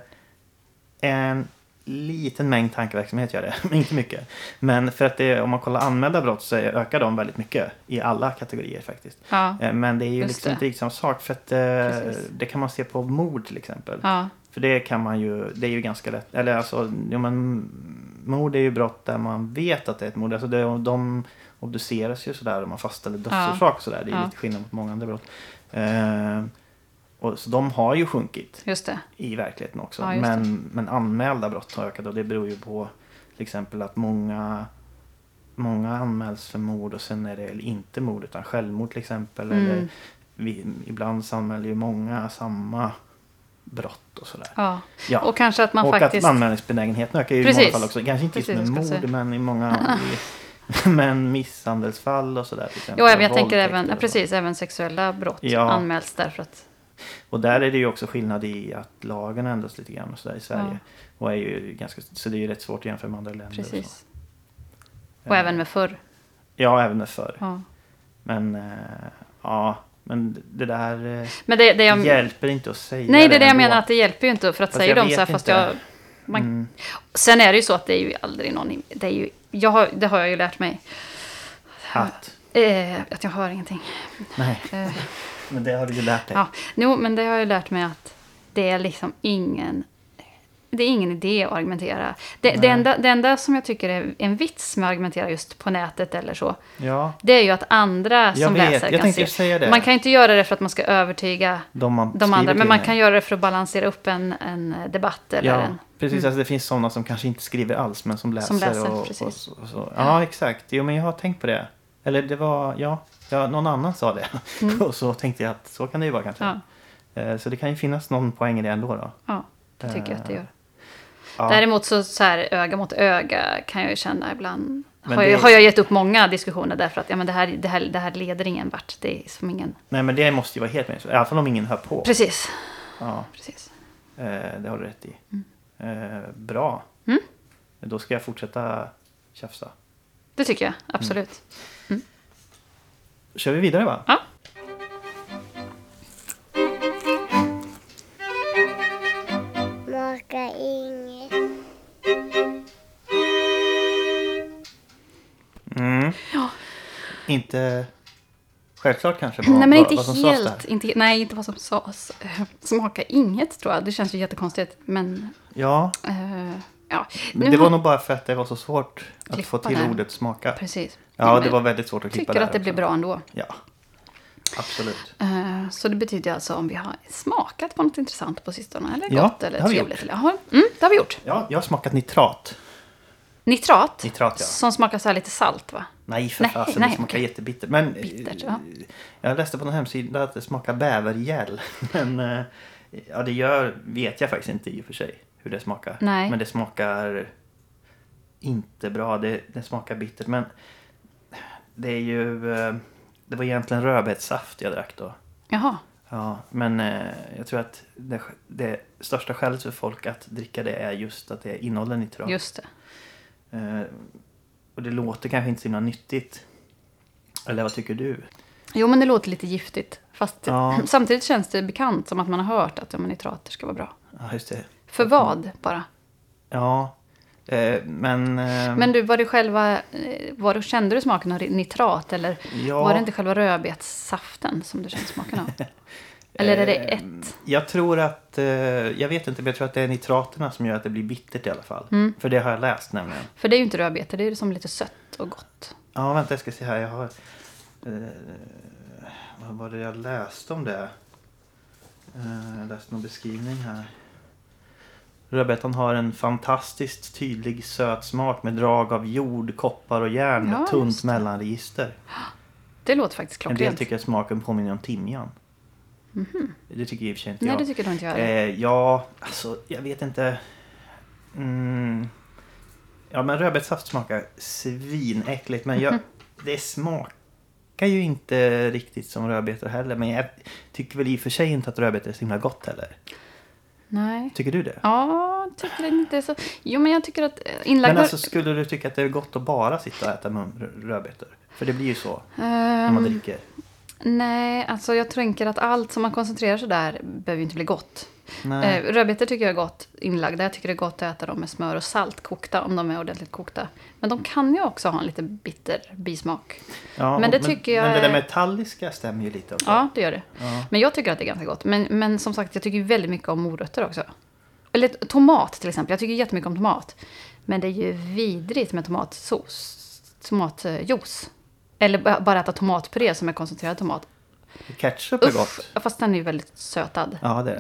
[SPEAKER 2] en liten mängd tankeverksamhet gör det, men inte mycket. Men för att det, om man kollar anmälda brott så ökar de väldigt mycket i alla kategorier faktiskt.
[SPEAKER 1] Ja,
[SPEAKER 2] Eh, Men det är ju liksom
[SPEAKER 1] det.
[SPEAKER 2] inte riktigt samma sak för att eh,
[SPEAKER 1] Precis.
[SPEAKER 2] det kan man se på mord till exempel.
[SPEAKER 1] ja,
[SPEAKER 2] För det kan man ju, det är ju ganska lätt, eller alltså, ja, men, mord är ju brott där man vet att det är ett mord. Alltså det, de obduceras ju sådär och man fastställer dödsorsak och sådär. Det är
[SPEAKER 1] Ja.
[SPEAKER 2] lite skillnad mot många andra brott. Eh, och, så de har ju sjunkit
[SPEAKER 1] just
[SPEAKER 2] i verkligheten också.
[SPEAKER 1] Ja, just
[SPEAKER 2] men, men anmälda brott har ökat och det beror ju på till exempel att många Många anmäls för mord och sen är det inte mord utan självmord till exempel.
[SPEAKER 1] Mm.
[SPEAKER 2] Eller vi, ibland anmäler ju många samma brott och sådär.
[SPEAKER 1] Ja.
[SPEAKER 2] Ja.
[SPEAKER 1] Och kanske att man
[SPEAKER 2] och
[SPEAKER 1] faktiskt...
[SPEAKER 2] att anmälningsbenägenheten ökar ju i
[SPEAKER 1] Precis.
[SPEAKER 2] många fall också. Kanske inte just
[SPEAKER 1] Precis,
[SPEAKER 2] med
[SPEAKER 1] jag skulle
[SPEAKER 2] mord men i många i, men misshandelsfall och sådär.
[SPEAKER 1] Jo, jag,
[SPEAKER 2] och
[SPEAKER 1] jag tänker även, ja,
[SPEAKER 2] och
[SPEAKER 1] precis, även sexuella brott
[SPEAKER 2] Ja.
[SPEAKER 1] anmäls därför att...
[SPEAKER 2] Och där är det ju också skillnad i att lagen ändras lite grann och sådär i Sverige.
[SPEAKER 1] Ja.
[SPEAKER 2] Och är ju ganska, så det är ju rätt svårt att jämföra med andra länder. och
[SPEAKER 1] Precis.
[SPEAKER 2] så.
[SPEAKER 1] Och
[SPEAKER 2] Eh,
[SPEAKER 1] även med förr.
[SPEAKER 2] Ja, även med förr.
[SPEAKER 1] Ja.
[SPEAKER 2] Men eh, ja, men det där eh,
[SPEAKER 1] Men det, det jag...
[SPEAKER 2] hjälper inte att säga
[SPEAKER 1] Nej, det är det jag
[SPEAKER 2] ändå.
[SPEAKER 1] menar att det hjälper ju inte. För att
[SPEAKER 2] Fast
[SPEAKER 1] säga dem så här, fast
[SPEAKER 2] inte.
[SPEAKER 1] jag... Man,
[SPEAKER 2] Mm.
[SPEAKER 1] Sen är det ju så att det är ju aldrig någon... Det, är ju, jag har, det har jag ju lärt mig.
[SPEAKER 2] Att,
[SPEAKER 1] Eh, att jag hör ingenting.
[SPEAKER 2] nej,
[SPEAKER 1] Eh,
[SPEAKER 2] men det har du ju lärt dig.
[SPEAKER 1] ja. Jo, men det har jag lärt mig att det är liksom ingen... Det är ingen idé att argumentera. Det, det, enda, det enda som jag tycker är en vits med att argumentera just på nätet eller så,
[SPEAKER 2] Ja,
[SPEAKER 1] det är ju att andra som
[SPEAKER 2] vet.
[SPEAKER 1] läser
[SPEAKER 2] Jag
[SPEAKER 1] kan se. Man kan inte göra det för att man ska övertyga
[SPEAKER 2] de
[SPEAKER 1] de andra, men man kan göra det för att balansera upp en, en debatt eller
[SPEAKER 2] Ja,
[SPEAKER 1] en...
[SPEAKER 2] precis. Alltså det finns sådana som kanske inte skriver alls men som läser.
[SPEAKER 1] Som läser,
[SPEAKER 2] och, och, och så. Ja, exakt. Jo, men jag har tänkt på det. Eller det var, ja, ja någon annan sa det.
[SPEAKER 1] Mm.
[SPEAKER 2] och så tänkte jag att så kan det ju vara kanske.
[SPEAKER 1] Ja,
[SPEAKER 2] Eh, Så det kan ju finnas någon poäng i det ändå då.
[SPEAKER 1] ja, det tycker jag att det gör.
[SPEAKER 2] Ja.
[SPEAKER 1] Däremot så, så här öga mot öga kan jag ju känna ibland
[SPEAKER 2] Men
[SPEAKER 1] har,
[SPEAKER 2] det-
[SPEAKER 1] jag, har jag gett upp många diskussioner därför att ja, men det, här, det, här, det här leder ingen vart. Det är som ingen...
[SPEAKER 2] Nej, men det måste ju vara helt meningslöst. I alla fall om ingen hör på.
[SPEAKER 1] Precis.
[SPEAKER 2] Ja,
[SPEAKER 1] Precis.
[SPEAKER 2] eh, det har du rätt i. Eh, bra.
[SPEAKER 1] Mm.
[SPEAKER 2] Då ska jag fortsätta tjafsa.
[SPEAKER 1] Det tycker jag, absolut.
[SPEAKER 2] Kör vi vidare va?
[SPEAKER 1] Ja.
[SPEAKER 3] Smaka inget.
[SPEAKER 2] Mm.
[SPEAKER 1] Ja.
[SPEAKER 2] Inte självklart kanske vad,
[SPEAKER 1] Nej, men
[SPEAKER 2] vad,
[SPEAKER 1] inte
[SPEAKER 2] vad som sades
[SPEAKER 1] helt. Inte, nej, inte vad som sades. Eh, Smaka inget, tror jag. Det känns ju jättekonstigt. Men,
[SPEAKER 2] Ja,
[SPEAKER 1] eh, ja.
[SPEAKER 2] men det var nog bara för att det var så svårt att få till
[SPEAKER 1] där.
[SPEAKER 2] ordet smaka.
[SPEAKER 1] Precis.
[SPEAKER 2] Ja, det var väldigt svårt att klippa
[SPEAKER 1] tycker att det
[SPEAKER 2] också.
[SPEAKER 1] blir bra ändå.
[SPEAKER 2] Ja, absolut.
[SPEAKER 1] Eh, Så det betyder alltså om vi har smakat på något intressant på sistone. Eller
[SPEAKER 2] Ja,
[SPEAKER 1] gott eller trevligt. Eller, jaha, mm, det har vi gjort.
[SPEAKER 2] Ja, jag har smakat nitrat.
[SPEAKER 1] Nitrat.
[SPEAKER 2] Nitrat, ja.
[SPEAKER 1] Som smakar så här lite salt va?
[SPEAKER 2] Nej, för
[SPEAKER 1] Nej,
[SPEAKER 2] fasen.
[SPEAKER 1] nej,
[SPEAKER 2] Det smakar
[SPEAKER 1] okej.
[SPEAKER 2] jättebittert. Men
[SPEAKER 1] Bittert,
[SPEAKER 2] eh,
[SPEAKER 1] ja.
[SPEAKER 2] jag läste på någon hemsida att det smakar bävergäll. Men eh, ja, det gör, vet jag faktiskt inte i och för sig hur det smakar.
[SPEAKER 1] Nej.
[SPEAKER 2] Men det smakar inte bra. Det, det smakar bittert. Men det är ju... eh, Det var egentligen rödbetssaft jag drack då.
[SPEAKER 1] Jaha.
[SPEAKER 2] Ja, men eh, jag tror att det, det största skälet för folk att dricka det är just att det innehåller nitrat.
[SPEAKER 1] Just det.
[SPEAKER 2] Eh, och det låter kanske inte så himla nyttigt. Eller vad tycker du?
[SPEAKER 1] Jo, men det låter lite giftigt. Fast
[SPEAKER 2] Ja.
[SPEAKER 1] samtidigt känns det bekant som att man har hört att ja, nitrater ska vara bra.
[SPEAKER 2] Ja, just det.
[SPEAKER 1] För vad bara?
[SPEAKER 2] Ja, eh, men... Eh,
[SPEAKER 1] Men du, var det själva... eh, Var det, kände du smaken av nitrat? Eller
[SPEAKER 2] ja,
[SPEAKER 1] var det inte själva rödbetssaften som du kände smaken av? Eller är det
[SPEAKER 2] eh,
[SPEAKER 1] ett?
[SPEAKER 2] Jag tror att... Eh, jag vet inte, men jag tror att det är nitraterna som gör att det blir bittert i alla fall.
[SPEAKER 1] Mm.
[SPEAKER 2] För det har jag läst nämligen.
[SPEAKER 1] För det är ju inte rödbete, det är ju som lite sött och gott.
[SPEAKER 2] Ja, vänta, jag ska se här. Jag har... Eh, vad var det jag läste om det? Eh, jag läste någon beskrivning här. Rödbetan har en fantastiskt tydlig söt smak med drag av jord, koppar och järn
[SPEAKER 1] Ja,
[SPEAKER 2] med tunt mellanregister.
[SPEAKER 1] Det låter faktiskt
[SPEAKER 2] En del
[SPEAKER 1] klockrent.
[SPEAKER 2] tycker att smaken påminner om timjan. Det tycker i och för sig inte.
[SPEAKER 1] Nej,
[SPEAKER 2] jag.
[SPEAKER 1] det tycker nog inte jag.
[SPEAKER 2] Eh, ja, alltså jag vet inte. Mm. Ja, men rödbetssaft smakar svinäckligt. Men jag,
[SPEAKER 1] Mhm.
[SPEAKER 2] det smakar ju inte riktigt som rödbetor heller. Men jag tycker väl i och för sig inte att rödbetor är så himla gott heller.
[SPEAKER 1] Nej.
[SPEAKER 2] Tycker du det?
[SPEAKER 1] Ja, tycker inte så... Jo, men jag tycker att eh, inlagda...
[SPEAKER 2] Men alltså skulle du tycka att det är gott att bara sitta och äta rödbetor? För det blir ju så när man
[SPEAKER 1] Ehm,
[SPEAKER 2] dricker.
[SPEAKER 1] Nej, alltså jag tänker att allt som man koncentrerar sig där behöver inte bli gott.
[SPEAKER 2] Nej.
[SPEAKER 1] Eh, rödbetor tycker jag är gott inlagda. Jag tycker det är gott att äta dem med smör och salt kokta om de är ordentligt kokta. Men de kan ju också ha en lite bitter bismak.
[SPEAKER 2] ja,
[SPEAKER 1] men det
[SPEAKER 2] och-
[SPEAKER 1] tycker jag
[SPEAKER 2] Men det där
[SPEAKER 1] är-
[SPEAKER 2] metalliska stämmer ju lite också.
[SPEAKER 1] Ja, det gör det.
[SPEAKER 2] Ja.
[SPEAKER 1] Men jag tycker att det är ganska gott. Men, men som sagt, jag tycker väldigt mycket om morötter också. Eller tomat till exempel. Jag tycker jättemycket om tomat. Men det är ju vidrigt med tomatsås. Tomatjuice. Eller ba- bara äta tomatpuré som är koncentrerad tomat.
[SPEAKER 2] Ketchup är
[SPEAKER 1] Uff,
[SPEAKER 2] gott.
[SPEAKER 1] fast den är ju väldigt sötad.
[SPEAKER 2] Ja, det är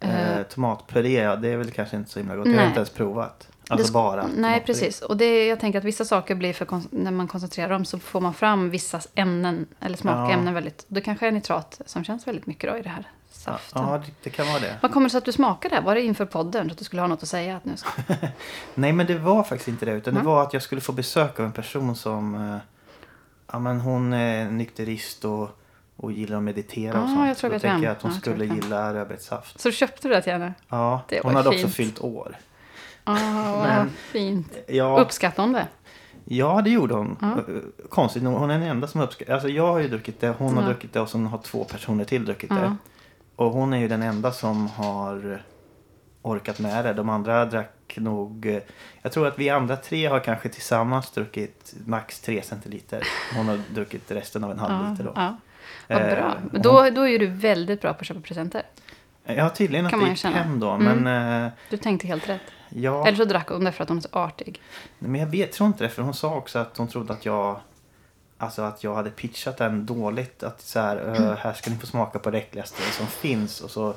[SPEAKER 2] det. Eh, tomatpuré, ja, det är väl kanske inte så himla gott. Det har
[SPEAKER 1] Nej.
[SPEAKER 2] jag inte ens provat. Alltså
[SPEAKER 1] Det
[SPEAKER 2] bara
[SPEAKER 1] Nej, precis. Och det, jag tänker att vissa saker blir för... När man koncentrerar dem så får man fram vissa ämnen, eller smakämnen väldigt... Det kanske är nitrat som känns väldigt mycket då i det här
[SPEAKER 2] Ja,
[SPEAKER 1] saften.
[SPEAKER 2] ja, det, det kan vara det.
[SPEAKER 1] Vad kommer det sig att du smakade? Var det inför podden? Så att du skulle ha något att säga? Att nu ska...
[SPEAKER 2] Nej, men det var faktiskt inte det. Utan det
[SPEAKER 1] Mm.
[SPEAKER 2] var att jag skulle få besök av en person som... Ja, men hon är nykterist och, och gillar att meditera och
[SPEAKER 1] Ah,
[SPEAKER 2] sånt.
[SPEAKER 1] jag tror jag
[SPEAKER 2] Då
[SPEAKER 1] vet
[SPEAKER 2] tänker jag att hon
[SPEAKER 1] jag tror
[SPEAKER 2] skulle
[SPEAKER 1] jag
[SPEAKER 2] gilla rödbetssaft.
[SPEAKER 1] Så köpte du det till henne?
[SPEAKER 2] Ja,
[SPEAKER 1] Det
[SPEAKER 2] hon hade också
[SPEAKER 1] fint.
[SPEAKER 2] fyllt år.
[SPEAKER 1] Vad
[SPEAKER 2] Men-
[SPEAKER 1] fint.
[SPEAKER 2] Ja,
[SPEAKER 1] Uppskattade hon det?
[SPEAKER 2] ja, det gjorde hon.
[SPEAKER 1] Ja.
[SPEAKER 2] Konstigt nog, hon är den enda som uppskattar... Alltså jag har ju druckit det, hon har
[SPEAKER 1] Ja.
[SPEAKER 2] druckit det och sen har två personer till druckit
[SPEAKER 1] Ja.
[SPEAKER 2] det. Och hon är ju den enda som har orkat med det. De andra drack nog... eh, Jag tror att vi andra tre har kanske tillsammans druckit max tre centiliter. Hon har druckit resten av en halv
[SPEAKER 1] Ja,
[SPEAKER 2] liter då.
[SPEAKER 1] ja. Vad
[SPEAKER 2] Eh,
[SPEAKER 1] bra.
[SPEAKER 2] och
[SPEAKER 1] Då, då är du väldigt bra på att köpa presenter.
[SPEAKER 2] Ja, tydligen att det gick
[SPEAKER 1] känna.
[SPEAKER 2] hem då.
[SPEAKER 1] Mm.
[SPEAKER 2] Men, eh,
[SPEAKER 1] Du tänkte helt rätt.
[SPEAKER 2] ja,
[SPEAKER 1] Eller så drack hon det för att hon är så artig.
[SPEAKER 2] men jag vet, tror inte det. För hon sa också att hon trodde att jag... Alltså att jag hade pitchat den dåligt. Att så här,
[SPEAKER 1] Mm.
[SPEAKER 2] här ska ni få smaka på det äckligaste som finns. Och så,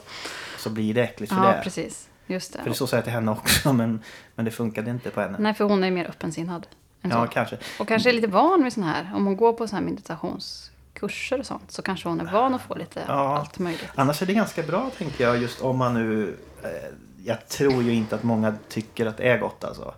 [SPEAKER 2] så blir det äckligt för
[SPEAKER 1] Ja,
[SPEAKER 2] det.
[SPEAKER 1] precis. Just det.
[SPEAKER 2] För det så sa jag till henne också. Men, men det funkade inte på henne.
[SPEAKER 1] Nej, för hon är mer öppensinnad. Än
[SPEAKER 2] Ja,
[SPEAKER 1] så.
[SPEAKER 2] kanske.
[SPEAKER 1] Och kanske är lite van vid sån här. Om hon går på sån här meditationskurser och sånt så kanske hon är van att få lite
[SPEAKER 2] Ja.
[SPEAKER 1] allt möjligt.
[SPEAKER 2] Annars är det ganska bra tänker jag. Just om man nu... Eh, jag tror ju inte att många tycker att det är gott alltså.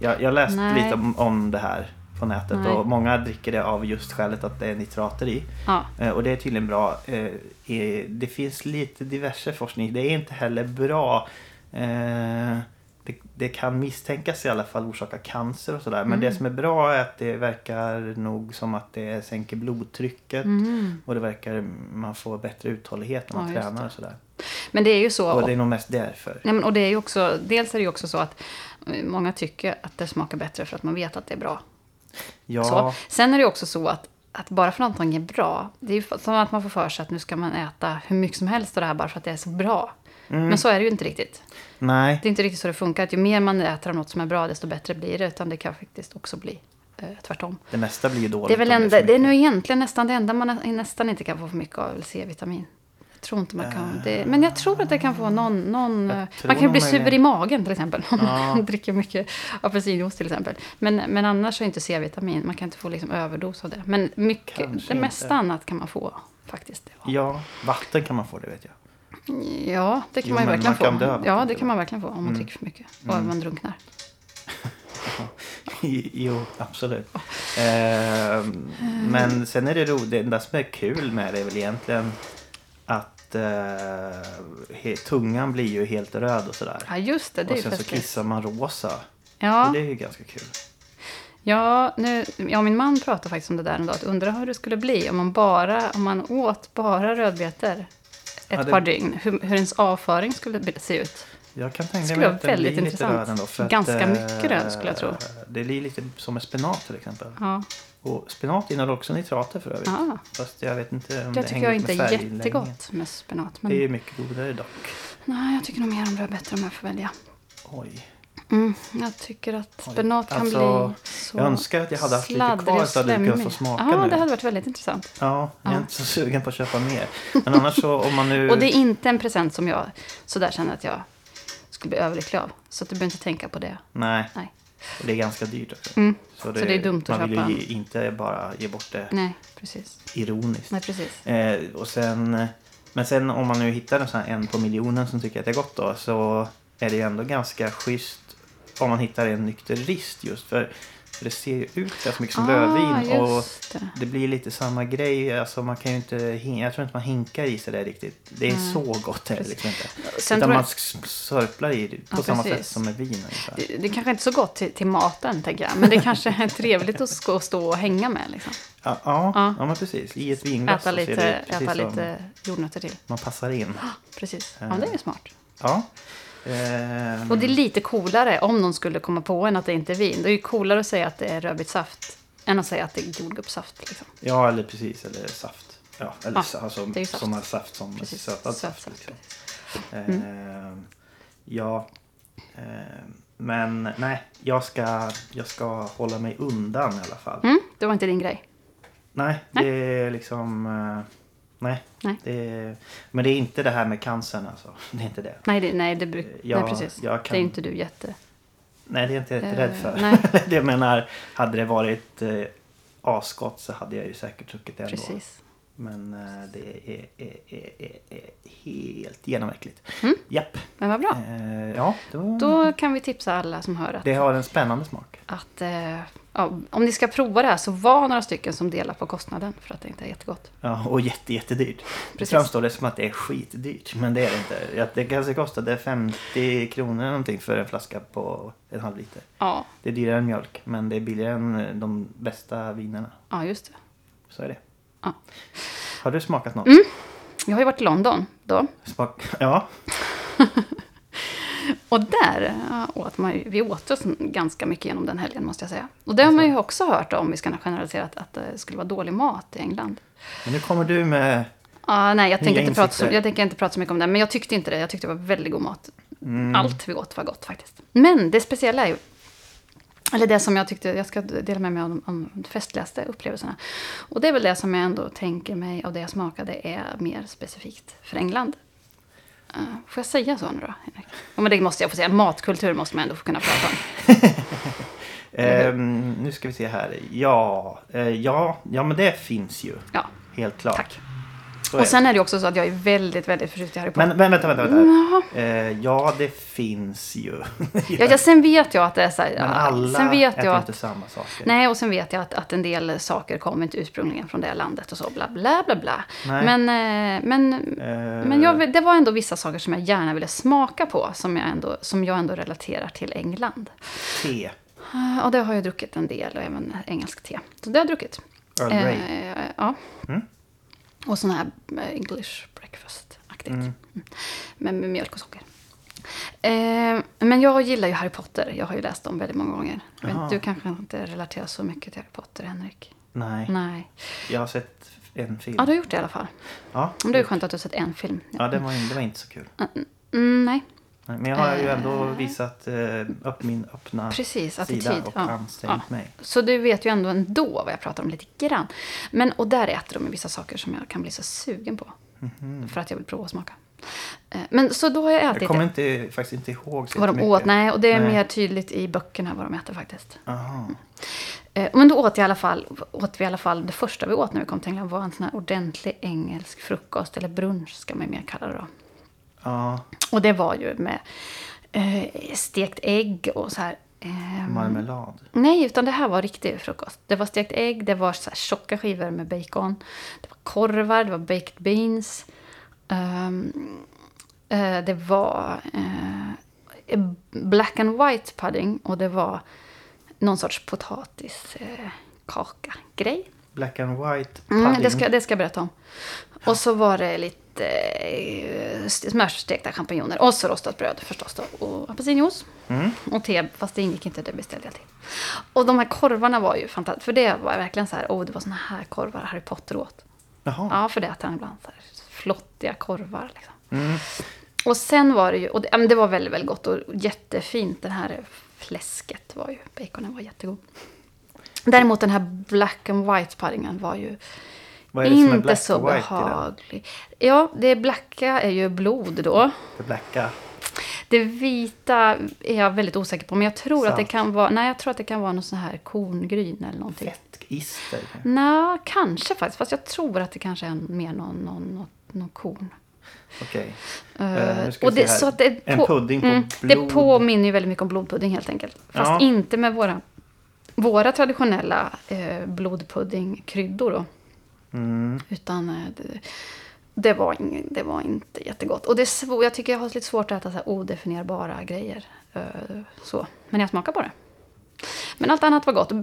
[SPEAKER 2] Jag, jag läste
[SPEAKER 1] Nej.
[SPEAKER 2] lite om, om det här på nätet.
[SPEAKER 1] Nej.
[SPEAKER 2] Och många dricker det av just skälet att det är nitrater i.
[SPEAKER 1] Ja.
[SPEAKER 2] Eh, Och det är tydligen bra. Eh, eh, Det finns lite diverse forskning. Det är inte heller bra. Eh, Det, det kan misstänkas i alla fall orsaka cancer och sådär. Men det som är bra är att det verkar nog som att det sänker blodtrycket.
[SPEAKER 1] Mm.
[SPEAKER 2] Och det verkar man får bättre uthållighet när man
[SPEAKER 1] Ja,
[SPEAKER 2] tränar och sådär.
[SPEAKER 1] Men det är ju så.
[SPEAKER 2] Och det är nog mest därför.
[SPEAKER 1] Nej, men, och det är ju också, dels är det ju också så att eh, många tycker att det smakar bättre för att man vet att det är bra.
[SPEAKER 2] Ja,
[SPEAKER 1] Så. Sen är det också så att, att bara för någonting är bra, det är ju som att man får för sig att nu ska man äta hur mycket som helst av det här bara för att det är så bra.
[SPEAKER 2] Mm.
[SPEAKER 1] Men så är det ju inte riktigt.
[SPEAKER 2] nej.
[SPEAKER 1] Det är inte riktigt så det funkar. Att ju mer man äter av något som är bra, desto bättre blir det. Utan det kan faktiskt också bli eh, tvärtom.
[SPEAKER 2] Det mesta blir ju dåligt.
[SPEAKER 1] Det är väl enda, det är nog egentligen nästan det enda man nä- nästan inte kan få för mycket av, C-vitamin. Jag tror inte man kan. Det, men jag tror att det kan få någon... någon eh, man kan ju bli sur i magen till exempel. Om
[SPEAKER 2] Ja.
[SPEAKER 1] man dricker mycket apelsinjuice till exempel. Men, men annars är inte C-vitamin. Man kan inte få liksom överdos av det. Men mycket,
[SPEAKER 2] Kanske
[SPEAKER 1] det mesta
[SPEAKER 2] inte.
[SPEAKER 1] annat kan man få faktiskt. Ja,
[SPEAKER 2] Ja, vatten kan man få det vet jag.
[SPEAKER 1] Ja det kan
[SPEAKER 2] Jo,
[SPEAKER 1] man ju verkligen
[SPEAKER 2] man kan
[SPEAKER 1] få.
[SPEAKER 2] dö
[SPEAKER 1] ja, det kan man verkligen få om man
[SPEAKER 2] Mm.
[SPEAKER 1] dricker för mycket. Och
[SPEAKER 2] Mm.
[SPEAKER 1] man drunknar.
[SPEAKER 2] Jo, absolut. Eh, men sen är det roligt. Det enda som är kul med det är väl egentligen att eh, tungan blir ju helt röd och sådär.
[SPEAKER 1] Ja, just det. Det
[SPEAKER 2] och sen så kissar man rosa.
[SPEAKER 1] Ja.
[SPEAKER 2] Och det är ju ganska kul.
[SPEAKER 1] Ja, nu, ja, min man pratade faktiskt om det där en dag. Att undra hur det skulle bli om man, bara, om man åt bara rödbetor ett
[SPEAKER 2] det-
[SPEAKER 1] par dygn. Hur, hur ens avföring skulle se ut.
[SPEAKER 2] Jag kan tänka mig att
[SPEAKER 1] väldigt
[SPEAKER 2] blir lite
[SPEAKER 1] intressant.
[SPEAKER 2] röd ändå. För
[SPEAKER 1] Ganska
[SPEAKER 2] att,
[SPEAKER 1] mycket
[SPEAKER 2] eh,
[SPEAKER 1] röd, skulle jag tro.
[SPEAKER 2] Det blir lite som med spenat till exempel.
[SPEAKER 1] Ja,
[SPEAKER 2] Och spenat innehåller också nitrater för övrigt.
[SPEAKER 1] ja.
[SPEAKER 2] Fast jag vet inte om
[SPEAKER 1] Det
[SPEAKER 2] det hänger
[SPEAKER 1] jag inte
[SPEAKER 2] med
[SPEAKER 1] är jättegott med spenat. Men
[SPEAKER 2] Det är mycket godare dock.
[SPEAKER 1] nej, jag tycker nog mer om rödbetor om jag får välja.
[SPEAKER 2] Oj.
[SPEAKER 1] Mm, jag tycker att spenat kan
[SPEAKER 2] Alltså,
[SPEAKER 1] bli så
[SPEAKER 2] Jag önskar att jag hade haft lite kvar så hade du kunnat få smaka
[SPEAKER 1] Ja, det hade varit väldigt intressant.
[SPEAKER 2] Ja, jag är
[SPEAKER 1] Ja.
[SPEAKER 2] inte så sugen på att köpa mer. Men annars så om man nu...
[SPEAKER 1] Och det är inte en present som jag sådär känner att jag skulle bli överlycklig av. Så att du behöver inte tänka på det.
[SPEAKER 2] Nej,
[SPEAKER 1] Nej.
[SPEAKER 2] och det är ganska dyrt också.
[SPEAKER 1] Mm. Så det är dumt att
[SPEAKER 2] man
[SPEAKER 1] köpa.
[SPEAKER 2] vill ju inte bara ge bort det
[SPEAKER 1] Nej, precis.
[SPEAKER 2] ironiskt.
[SPEAKER 1] Nej, precis.
[SPEAKER 2] Eh, och sen, men sen om man nu hittar en sån här en på miljonen som tycker att det är gott då så är det ju ändå ganska schysst om man hittar en nykterist just för, för det ser ju ut ganska mycket som och
[SPEAKER 1] Ah, just det.
[SPEAKER 2] det blir lite samma grej. Alltså man kan ju inte, jag tror inte man hinkar i sig det riktigt. Det är
[SPEAKER 1] Nej.
[SPEAKER 2] så gott är det liksom inte.
[SPEAKER 1] Sen
[SPEAKER 2] Utan man
[SPEAKER 1] jag,
[SPEAKER 2] sörplar i det på
[SPEAKER 1] Ja,
[SPEAKER 2] samma sätt
[SPEAKER 1] precis.
[SPEAKER 2] som med vin
[SPEAKER 1] det, det kanske inte är så gott till, till maten, tänker jag. Men det kanske är trevligt att stå, stå och hänga med. Liksom.
[SPEAKER 2] Ja, ja,
[SPEAKER 1] Ja.
[SPEAKER 2] ja. men precis. I ett vinglas
[SPEAKER 1] Äta
[SPEAKER 2] så ser
[SPEAKER 1] lite,
[SPEAKER 2] det precis
[SPEAKER 1] äta lite jordnötter till.
[SPEAKER 2] man passar in.
[SPEAKER 1] Precis. Ja,
[SPEAKER 2] Eh.
[SPEAKER 1] det är ju smart.
[SPEAKER 2] Ja. Ehm,
[SPEAKER 1] Och det är lite coolare om någon skulle komma på en att det inte är vin. Det är ju coolare att säga att det är rödbetssaft än att säga att det är jordgubbssaft. Liksom.
[SPEAKER 2] Ja, eller precis. Eller saft. Ja, eller
[SPEAKER 1] Ja,
[SPEAKER 2] alltså,
[SPEAKER 1] det är ju saft.
[SPEAKER 2] sådana saft som
[SPEAKER 1] Precis.
[SPEAKER 2] sötad
[SPEAKER 1] Sötsaft,
[SPEAKER 2] saft. Liksom. Ehm, ja. Ehm, men nej, jag ska, jag ska hålla mig undan i alla fall.
[SPEAKER 1] Mm, det var inte din grej.
[SPEAKER 2] Nej,
[SPEAKER 1] Nej.
[SPEAKER 2] det är liksom... eh, nej.
[SPEAKER 1] Nej.
[SPEAKER 2] Det är, men det är inte det här med cancern alltså. Det är inte det.
[SPEAKER 1] Nej, det, nej, det, bruk,
[SPEAKER 2] Ja,
[SPEAKER 1] nej precis.
[SPEAKER 2] jag
[SPEAKER 1] Det
[SPEAKER 2] kan-
[SPEAKER 1] är inte du jätte...
[SPEAKER 2] Nej, det är jag inte
[SPEAKER 1] Eh,
[SPEAKER 2] jätterädd för.
[SPEAKER 1] nej.
[SPEAKER 2] det jag menar, hade det varit eh, asgott så hade jag ju säkert druckit det ändå.
[SPEAKER 1] Precis.
[SPEAKER 2] Men eh, det är, är, är, är, helt genomäckligt.
[SPEAKER 1] Mm.
[SPEAKER 2] Japp.
[SPEAKER 1] Men vad bra.
[SPEAKER 2] Eh, ja, var,
[SPEAKER 1] Då kan vi tipsa alla som hör att,
[SPEAKER 2] det har en spännande smak.
[SPEAKER 1] att eh, ja, om ni ska prova det här så var några stycken som delar på kostnaden för att det inte är jättegott.
[SPEAKER 2] Ja, och jätte, jättedyrt. Det
[SPEAKER 1] Precis.
[SPEAKER 2] framstår det som att det är skitdyrt, men det är det inte. Det kanske kostade 50 kronor eller någonting för en flaska på en halv liter.
[SPEAKER 1] Ja,
[SPEAKER 2] Det är dyrare än mjölk, men det är billigare än eh, de bästa vinerna.
[SPEAKER 1] ja just det.
[SPEAKER 2] Så är det.
[SPEAKER 1] Ja.
[SPEAKER 2] Har du smakat något?
[SPEAKER 1] Jag har ju varit i London då.
[SPEAKER 2] Smak... Ja,
[SPEAKER 1] Och där åt man ju, vi åt oss ganska mycket genom den helgen måste jag säga. Och det har man ju också hört om, vi ska generalisera, att, att det skulle vara dålig mat i England.
[SPEAKER 2] men nu kommer du med...
[SPEAKER 1] Ja, nej, jag tänker, inte prata så, jag tänker inte prata så mycket om det, men jag tyckte inte det. Jag tyckte det var väldigt god mat.
[SPEAKER 2] Mm.
[SPEAKER 1] Allt vi åt var gott faktiskt. Men det speciella är ju, eller det som jag tyckte, jag ska dela med mig av de, om de festligaste upplevelserna. Och det är väl det som jag ändå tänker mig av det jag smakade är mer specifikt för England. Uh, får jag säga så nu då, Henrik? Ja, men det måste jag få säga. Matkultur måste man ändå få kunna prata om.
[SPEAKER 2] Ehm, nu ska vi se här. Ja, eh, ja, ja, men det finns ju.
[SPEAKER 1] Ja,
[SPEAKER 2] Helt klart.
[SPEAKER 1] tack.
[SPEAKER 2] Så
[SPEAKER 1] Och sen är det ju också så att jag är väldigt, väldigt förtjust i Harry Potter.
[SPEAKER 2] Men, men vänta, vänta. vänta. Eh, ja, det finns ju.
[SPEAKER 1] Ja, ja, sen vet jag att det är så här,
[SPEAKER 2] Men
[SPEAKER 1] ja,
[SPEAKER 2] alla
[SPEAKER 1] sen vet
[SPEAKER 2] äter
[SPEAKER 1] jag
[SPEAKER 2] inte
[SPEAKER 1] att,
[SPEAKER 2] samma saker.
[SPEAKER 1] Nej, och sen vet jag att, att en del saker kommer inte ursprungligen från det landet och så bla bla bla bla.
[SPEAKER 2] Nej.
[SPEAKER 1] Men, eh, men,
[SPEAKER 2] Eh,
[SPEAKER 1] men jag, det var ändå vissa saker som jag gärna ville smaka på som jag ändå, som jag ändå relaterar till England.
[SPEAKER 2] Te.
[SPEAKER 1] Eh, Och det har jag druckit en del, och även engelsk te. Så det har jag druckit.
[SPEAKER 2] Earl Grey.
[SPEAKER 1] Eh, ja.
[SPEAKER 2] Mm.
[SPEAKER 1] Och sån här eh, English breakfast-aktigt.
[SPEAKER 2] Mm.
[SPEAKER 1] Mm. Med, med mjölk och socker. Eh, men jag gillar ju Harry Potter. Jag har ju läst dem väldigt många gånger.
[SPEAKER 2] Jaha.
[SPEAKER 1] du kanske inte relaterar så mycket till Harry Potter, Henrik?
[SPEAKER 2] Nej.
[SPEAKER 1] Nej.
[SPEAKER 2] Jag har sett en film.
[SPEAKER 1] Ja, du har gjort det i alla fall.
[SPEAKER 2] Ja,
[SPEAKER 1] Men det är skönt att du har sett en film.
[SPEAKER 2] ja det, var, det var inte så kul.
[SPEAKER 1] Mm, Nej,
[SPEAKER 2] Men jag har ju ändå
[SPEAKER 1] Eh.
[SPEAKER 2] visat eh, upp min öppna
[SPEAKER 1] precis.
[SPEAKER 2] sida
[SPEAKER 1] Attityd.
[SPEAKER 2] och
[SPEAKER 1] Ja.
[SPEAKER 2] ansträngt
[SPEAKER 1] Ja.
[SPEAKER 2] mig.
[SPEAKER 1] Så du vet ju ändå ändå vad jag pratar om lite grann. Men, och där äter de ju vissa saker som jag kan bli så sugen på. För att jag vill prova och smaka. Eh, Men så då har jag ätit
[SPEAKER 2] Jag kommer inte, faktiskt inte ihåg så
[SPEAKER 1] vad de
[SPEAKER 2] mycket.
[SPEAKER 1] åt. Nej, och det är
[SPEAKER 2] Nej.
[SPEAKER 1] mer tydligt i böckerna vad de äter faktiskt.
[SPEAKER 2] Aha.
[SPEAKER 1] Eh, Men då åt, jag i alla fall, åt vi i alla fall, det första vi åt när vi kom till England var en sån här ordentlig engelsk frukost. Eller brunch ska man mer kalla det då.
[SPEAKER 2] Ja,
[SPEAKER 1] Och det var ju med eh, stekt ägg och så här. ehm,
[SPEAKER 2] marmelad.
[SPEAKER 1] Nej, utan det här var riktig frukost. Det var stekt ägg, det var så här tjocka skivor med bacon. Det var korvar, det var baked beans. ehm, eh, det var eh, black and white pudding och det var någon sorts potatiskaka eh.
[SPEAKER 2] Black and white pudding.
[SPEAKER 1] Mm, det, ska, det ska jag berätta om. Och så var det lite eh, smörstekta champinjoner. Och så rostat bröd förstås då. Och apelsinjuice.
[SPEAKER 2] Mm.
[SPEAKER 1] Och te, fast det ingick inte, det beställde jag till. Och de här korvarna var ju fantastiska. För det var verkligen så här, åh det var såna här korvar Harry Potter åt.
[SPEAKER 2] Jaha.
[SPEAKER 1] Ja, för det äter han ibland. Så här, flottiga korvar liksom.
[SPEAKER 2] Mm.
[SPEAKER 1] Och sen var det ju, och det, ja, det var väldigt, väldigt gott och jättefint. Den här fläsket var ju, baconen var jättegod. Däremot den här black and white puddingen var ju
[SPEAKER 2] det
[SPEAKER 1] inte så behaglig. Ja, det blacka är ju blod då.
[SPEAKER 2] Det blacka.
[SPEAKER 1] Det vita är jag väldigt osäker på. Men jag tror att det kan vara, nej, jag tror att det kan vara någon sån här korngryn eller någonting.
[SPEAKER 2] Fettister.
[SPEAKER 1] Nej, kanske faktiskt. Fast jag tror att det kanske är mer någon, någon, någon, någon korn.
[SPEAKER 2] Okej.
[SPEAKER 1] Eh,
[SPEAKER 2] Eh, nu ska
[SPEAKER 1] och det, så att det,
[SPEAKER 2] En pudding på
[SPEAKER 1] Det
[SPEAKER 2] blod.
[SPEAKER 1] påminner ju väldigt mycket om blodpudding helt enkelt. Fast
[SPEAKER 2] Ja.
[SPEAKER 1] inte med våra, våra traditionella eh, blodpuddingkryddor då.
[SPEAKER 2] Mm.
[SPEAKER 1] Utan eh, det, det, var ing, det var inte jättegott. Och det är svår, jag tycker jag har lite svårt att äta så odefinierbara grejer. eh, så. Men jag smakar på det. Men allt annat var gott. Eh,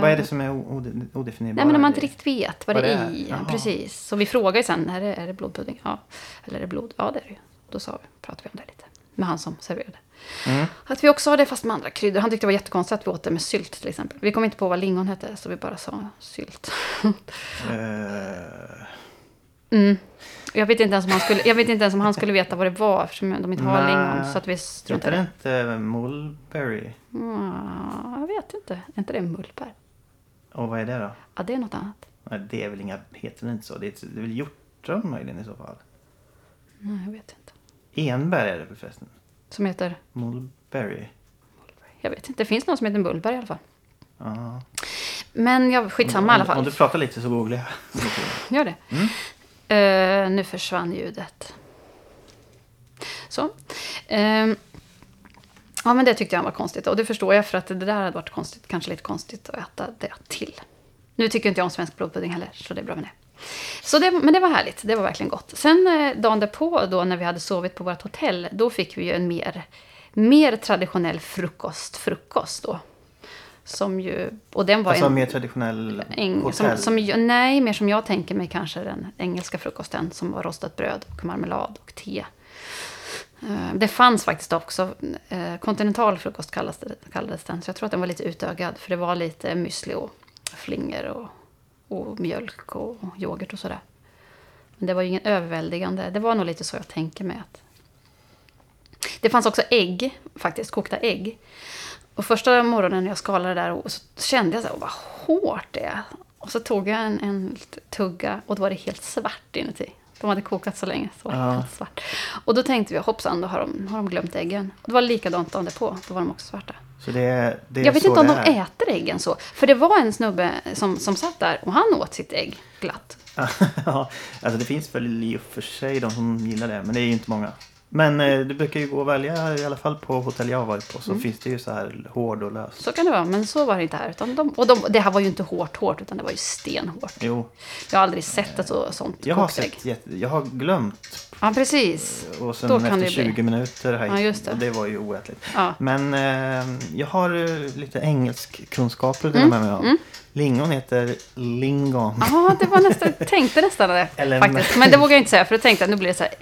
[SPEAKER 2] Vad är det som är o- ode- odefinierbara?
[SPEAKER 1] Nej, men om man inte riktigt vet vad,
[SPEAKER 2] Vad
[SPEAKER 1] det är i.
[SPEAKER 2] Jaha.
[SPEAKER 1] Precis. Så vi frågade sen, är det, är det blodpudding? Ja. Eller är det blod? Ja, det är det ju. Då sa vi, pratade vi om det lite. Med han som serverade.
[SPEAKER 2] Mm.
[SPEAKER 1] Att vi också har det fast med andra kryddor. Han tyckte det var jättekonstigt att vi åt det med sylt till exempel. Vi kom inte på vad lingon hette så vi bara sa sylt.
[SPEAKER 2] Eh,
[SPEAKER 1] Mm. Jag vet, inte ens om han skulle, jag vet inte ens om han skulle veta vad det var eftersom de inte har
[SPEAKER 2] Nej.
[SPEAKER 1] lingon. Så att vi
[SPEAKER 2] Heter
[SPEAKER 1] struntade
[SPEAKER 2] det inte mulberry?
[SPEAKER 1] Ja, jag vet inte. Är inte det mullbär?
[SPEAKER 2] Och vad är det då?
[SPEAKER 1] Ja, det är något annat.
[SPEAKER 2] Nej, det är väl inga, heter det inte så? Det är, det är väl hjortron möjligen i så fall?
[SPEAKER 1] Nej, jag vet inte.
[SPEAKER 2] Enbär är det förresten?
[SPEAKER 1] Som heter...
[SPEAKER 2] Mulberry?
[SPEAKER 1] Jag vet inte. Det finns någon som heter mullbär i alla fall.
[SPEAKER 2] Ja.
[SPEAKER 1] Men jag, skitsamma i alla
[SPEAKER 2] Om, om
[SPEAKER 1] fall.
[SPEAKER 2] du pratar lite så googlar jag.
[SPEAKER 1] Gör det.
[SPEAKER 2] Mm.
[SPEAKER 1] Eh, nu försvann ljudet. Så. Ehm, ja, men det tyckte jag var konstigt. Och det förstår jag för att det där hade varit konstigt, kanske lite konstigt att äta det till. Nu tycker inte jag om svensk blodpudding heller, så det är bra med det. Så det, men det var härligt, det var verkligen gott. Sen eh, dagen därpå då när vi hade sovit på vårt hotell, då fick vi ju en mer, mer traditionell frukost, frukost då. Som ju, och den var
[SPEAKER 2] Alltså
[SPEAKER 1] en,
[SPEAKER 2] mer traditionell
[SPEAKER 1] som,
[SPEAKER 2] hotell.
[SPEAKER 1] som, jag- nej, mer som jag tänker mig kanske den engelska frukosten som var rostat bröd och marmelad och te. Eh, Det fanns faktiskt också, eh, kontinental frukost kallades, kallades den, så jag tror att den var lite utögad. För det var lite müsli och flingor och, och mjölk och yoghurt och sådär. Men det var ju ingen överväldigande, det var nog lite så jag tänker mig att... Det fanns också ägg, faktiskt, kokta ägg. Och första morgonen när jag skalade där och så kände jag så här, vad hårt det är. Och så tog jag en, en tugga och då var det helt svart inuti. De hade kokat så länge, så
[SPEAKER 2] Ja.
[SPEAKER 1] helt svart. Och då tänkte vi, hoppsan, då har de, har de glömt äggen. Och det var likadant dagen därpå, då var de också svarta.
[SPEAKER 2] Så det, är- det är
[SPEAKER 1] Jag vet inte om de äter äggen så. För det var en snubbe som, som satt där och han åt sitt ägg glatt.
[SPEAKER 2] ja, alltså det finns väl i och för sig de som gillar det, men det är ju inte många. Men eh, det brukar ju gå att välja, i alla fall på hotell jag har varit på, så
[SPEAKER 1] Mm.
[SPEAKER 2] finns det ju så här hård och lös.
[SPEAKER 1] Så kan det vara, men så var det inte här. Utan de, och de, det här var ju inte hårt hårt, utan det var ju stenhårt.
[SPEAKER 2] Jo,
[SPEAKER 1] Jag har aldrig sett ett så, sånt
[SPEAKER 2] jag har
[SPEAKER 1] kokt ägg.
[SPEAKER 2] sett jätte, jag har glömt
[SPEAKER 1] Ja, precis.
[SPEAKER 2] och sen
[SPEAKER 1] Då kan
[SPEAKER 2] efter
[SPEAKER 1] det bli.
[SPEAKER 2] 20 minuter här
[SPEAKER 1] Ja, just det.
[SPEAKER 2] och det var ju oätligt.
[SPEAKER 1] Ja.
[SPEAKER 2] Men eh, jag har eh, lite engelsk kunskaper att dela
[SPEAKER 1] Mm,
[SPEAKER 2] med mig av. Lingon heter lingon.
[SPEAKER 1] Ja, det var nästan, tänkte nästan det
[SPEAKER 2] Eller-
[SPEAKER 1] faktiskt. Men det vågar jag inte säga, för då tänkte jag nu blir det så här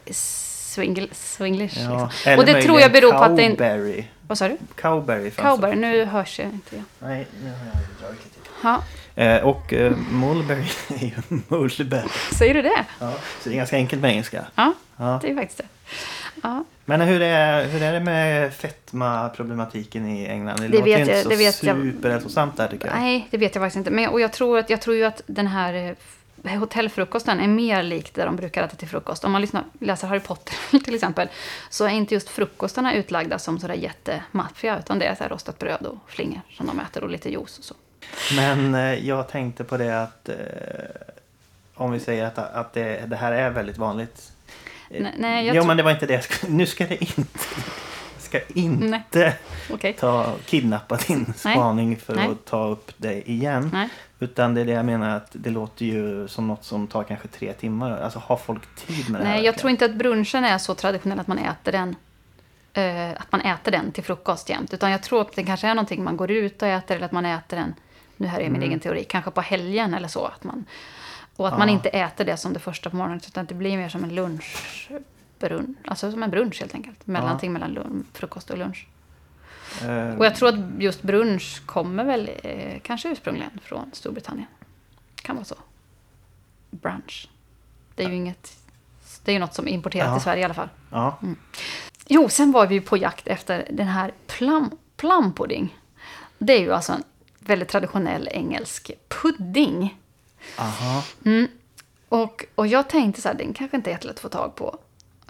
[SPEAKER 1] swingl, swinglish.
[SPEAKER 2] Ja,
[SPEAKER 1] liksom.
[SPEAKER 2] eller
[SPEAKER 1] Och det tror jag beror på att det är en...
[SPEAKER 2] Cowberry.
[SPEAKER 1] Vad sa du?
[SPEAKER 2] Cowberry
[SPEAKER 1] Cowberry, nu hörs jag inte. jag.
[SPEAKER 2] Nej, nu har jag dragit lite.
[SPEAKER 1] Ja,
[SPEAKER 2] Eh, och eh, mulberry är ju mulberry.
[SPEAKER 1] säger du det?
[SPEAKER 2] Ja, så det är ganska enkelt med engelska.
[SPEAKER 1] Ja,
[SPEAKER 2] Ja.
[SPEAKER 1] det är faktiskt det. Ja,
[SPEAKER 2] Men hur är, hur är det med fetma-problematiken i England? Det,
[SPEAKER 1] Det
[SPEAKER 2] låter
[SPEAKER 1] vet
[SPEAKER 2] inte
[SPEAKER 1] jag-
[SPEAKER 2] så superhälsosamt där tycker jag.
[SPEAKER 1] nej, det vet jag faktiskt inte. Men, och jag tror, att, jag tror ju att den här eh, hotellfrukosten är mer lik det de brukar äta till frukost. Om man lyssnar, läser Harry Potter till exempel, så är inte just frukostarna utlagda som sådär jättemaffiga, utan det är så rostat bröd och flingor som de äter och lite juice och så.
[SPEAKER 2] Men eh, jag tänkte på det att eh, om vi säger att, att det, det här är väldigt vanligt.
[SPEAKER 1] Nej, nej,
[SPEAKER 2] jo men det var inte det Nu ska det inte ska inte.
[SPEAKER 1] Okej.
[SPEAKER 2] ta, kidnappa din spaning för
[SPEAKER 1] Nej.
[SPEAKER 2] att ta upp det igen.
[SPEAKER 1] Nej.
[SPEAKER 2] Utan det är det jag menar att det låter ju som något som tar kanske tre timmar. Alltså har folk tid med det här?
[SPEAKER 1] Nej, jag tror inte att brunchen är så traditionell att man äter den eh, att man äter den till frukost jämt. Utan jag tror att det kanske är någonting man går ut och äter eller att man äter den, nu här är min egen teori, kanske på helgen eller så. Att man, och att man
[SPEAKER 2] Mm. Ja.
[SPEAKER 1] inte äter det som det första på morgonen utan att det blir mer som en lunchbrunch. Alltså som en brunch helt enkelt. Mellanting mellan lun- frukost och lunch.
[SPEAKER 2] Eh,
[SPEAKER 1] Och jag tror att just brunch kommer väl eh, kanske ursprungligen från Storbritannien. Kan vara så. Brunch. Det är ju inget... Det är ju något som är importerat
[SPEAKER 2] Ja.
[SPEAKER 1] till Sverige i alla fall.
[SPEAKER 2] Ja.
[SPEAKER 1] Jo, sen var vi ju på jakt efter den här plum, plum pudding. Det är ju alltså en väldigt traditionell engelsk pudding.
[SPEAKER 2] Aha.
[SPEAKER 1] Och, och jag tänkte så här, den kanske inte är jättelätt att få tag på.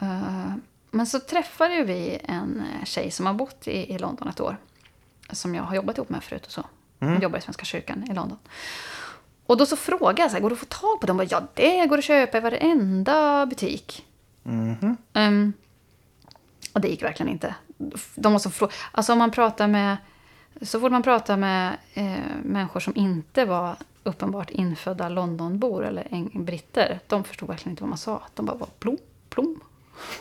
[SPEAKER 1] Eh, men så träffade vi en eh, tjej som har bott i, i London ett år. Som jag har jobbat ihop med förut och så. Hon jobbar i Svenska kyrkan i London. Och då så frågade jag, så här, går det att få tag på dem? Och, ja, det går att köpa i varenda butik.
[SPEAKER 2] Mhm.
[SPEAKER 1] Ehm, och det gick verkligen inte. De måste frå- alltså om man pratar med... Så fort man pratar med eh, människor som inte var uppenbart infödda Londonbor eller britter. De förstod verkligen inte vad man sa. De bara var plom, plom.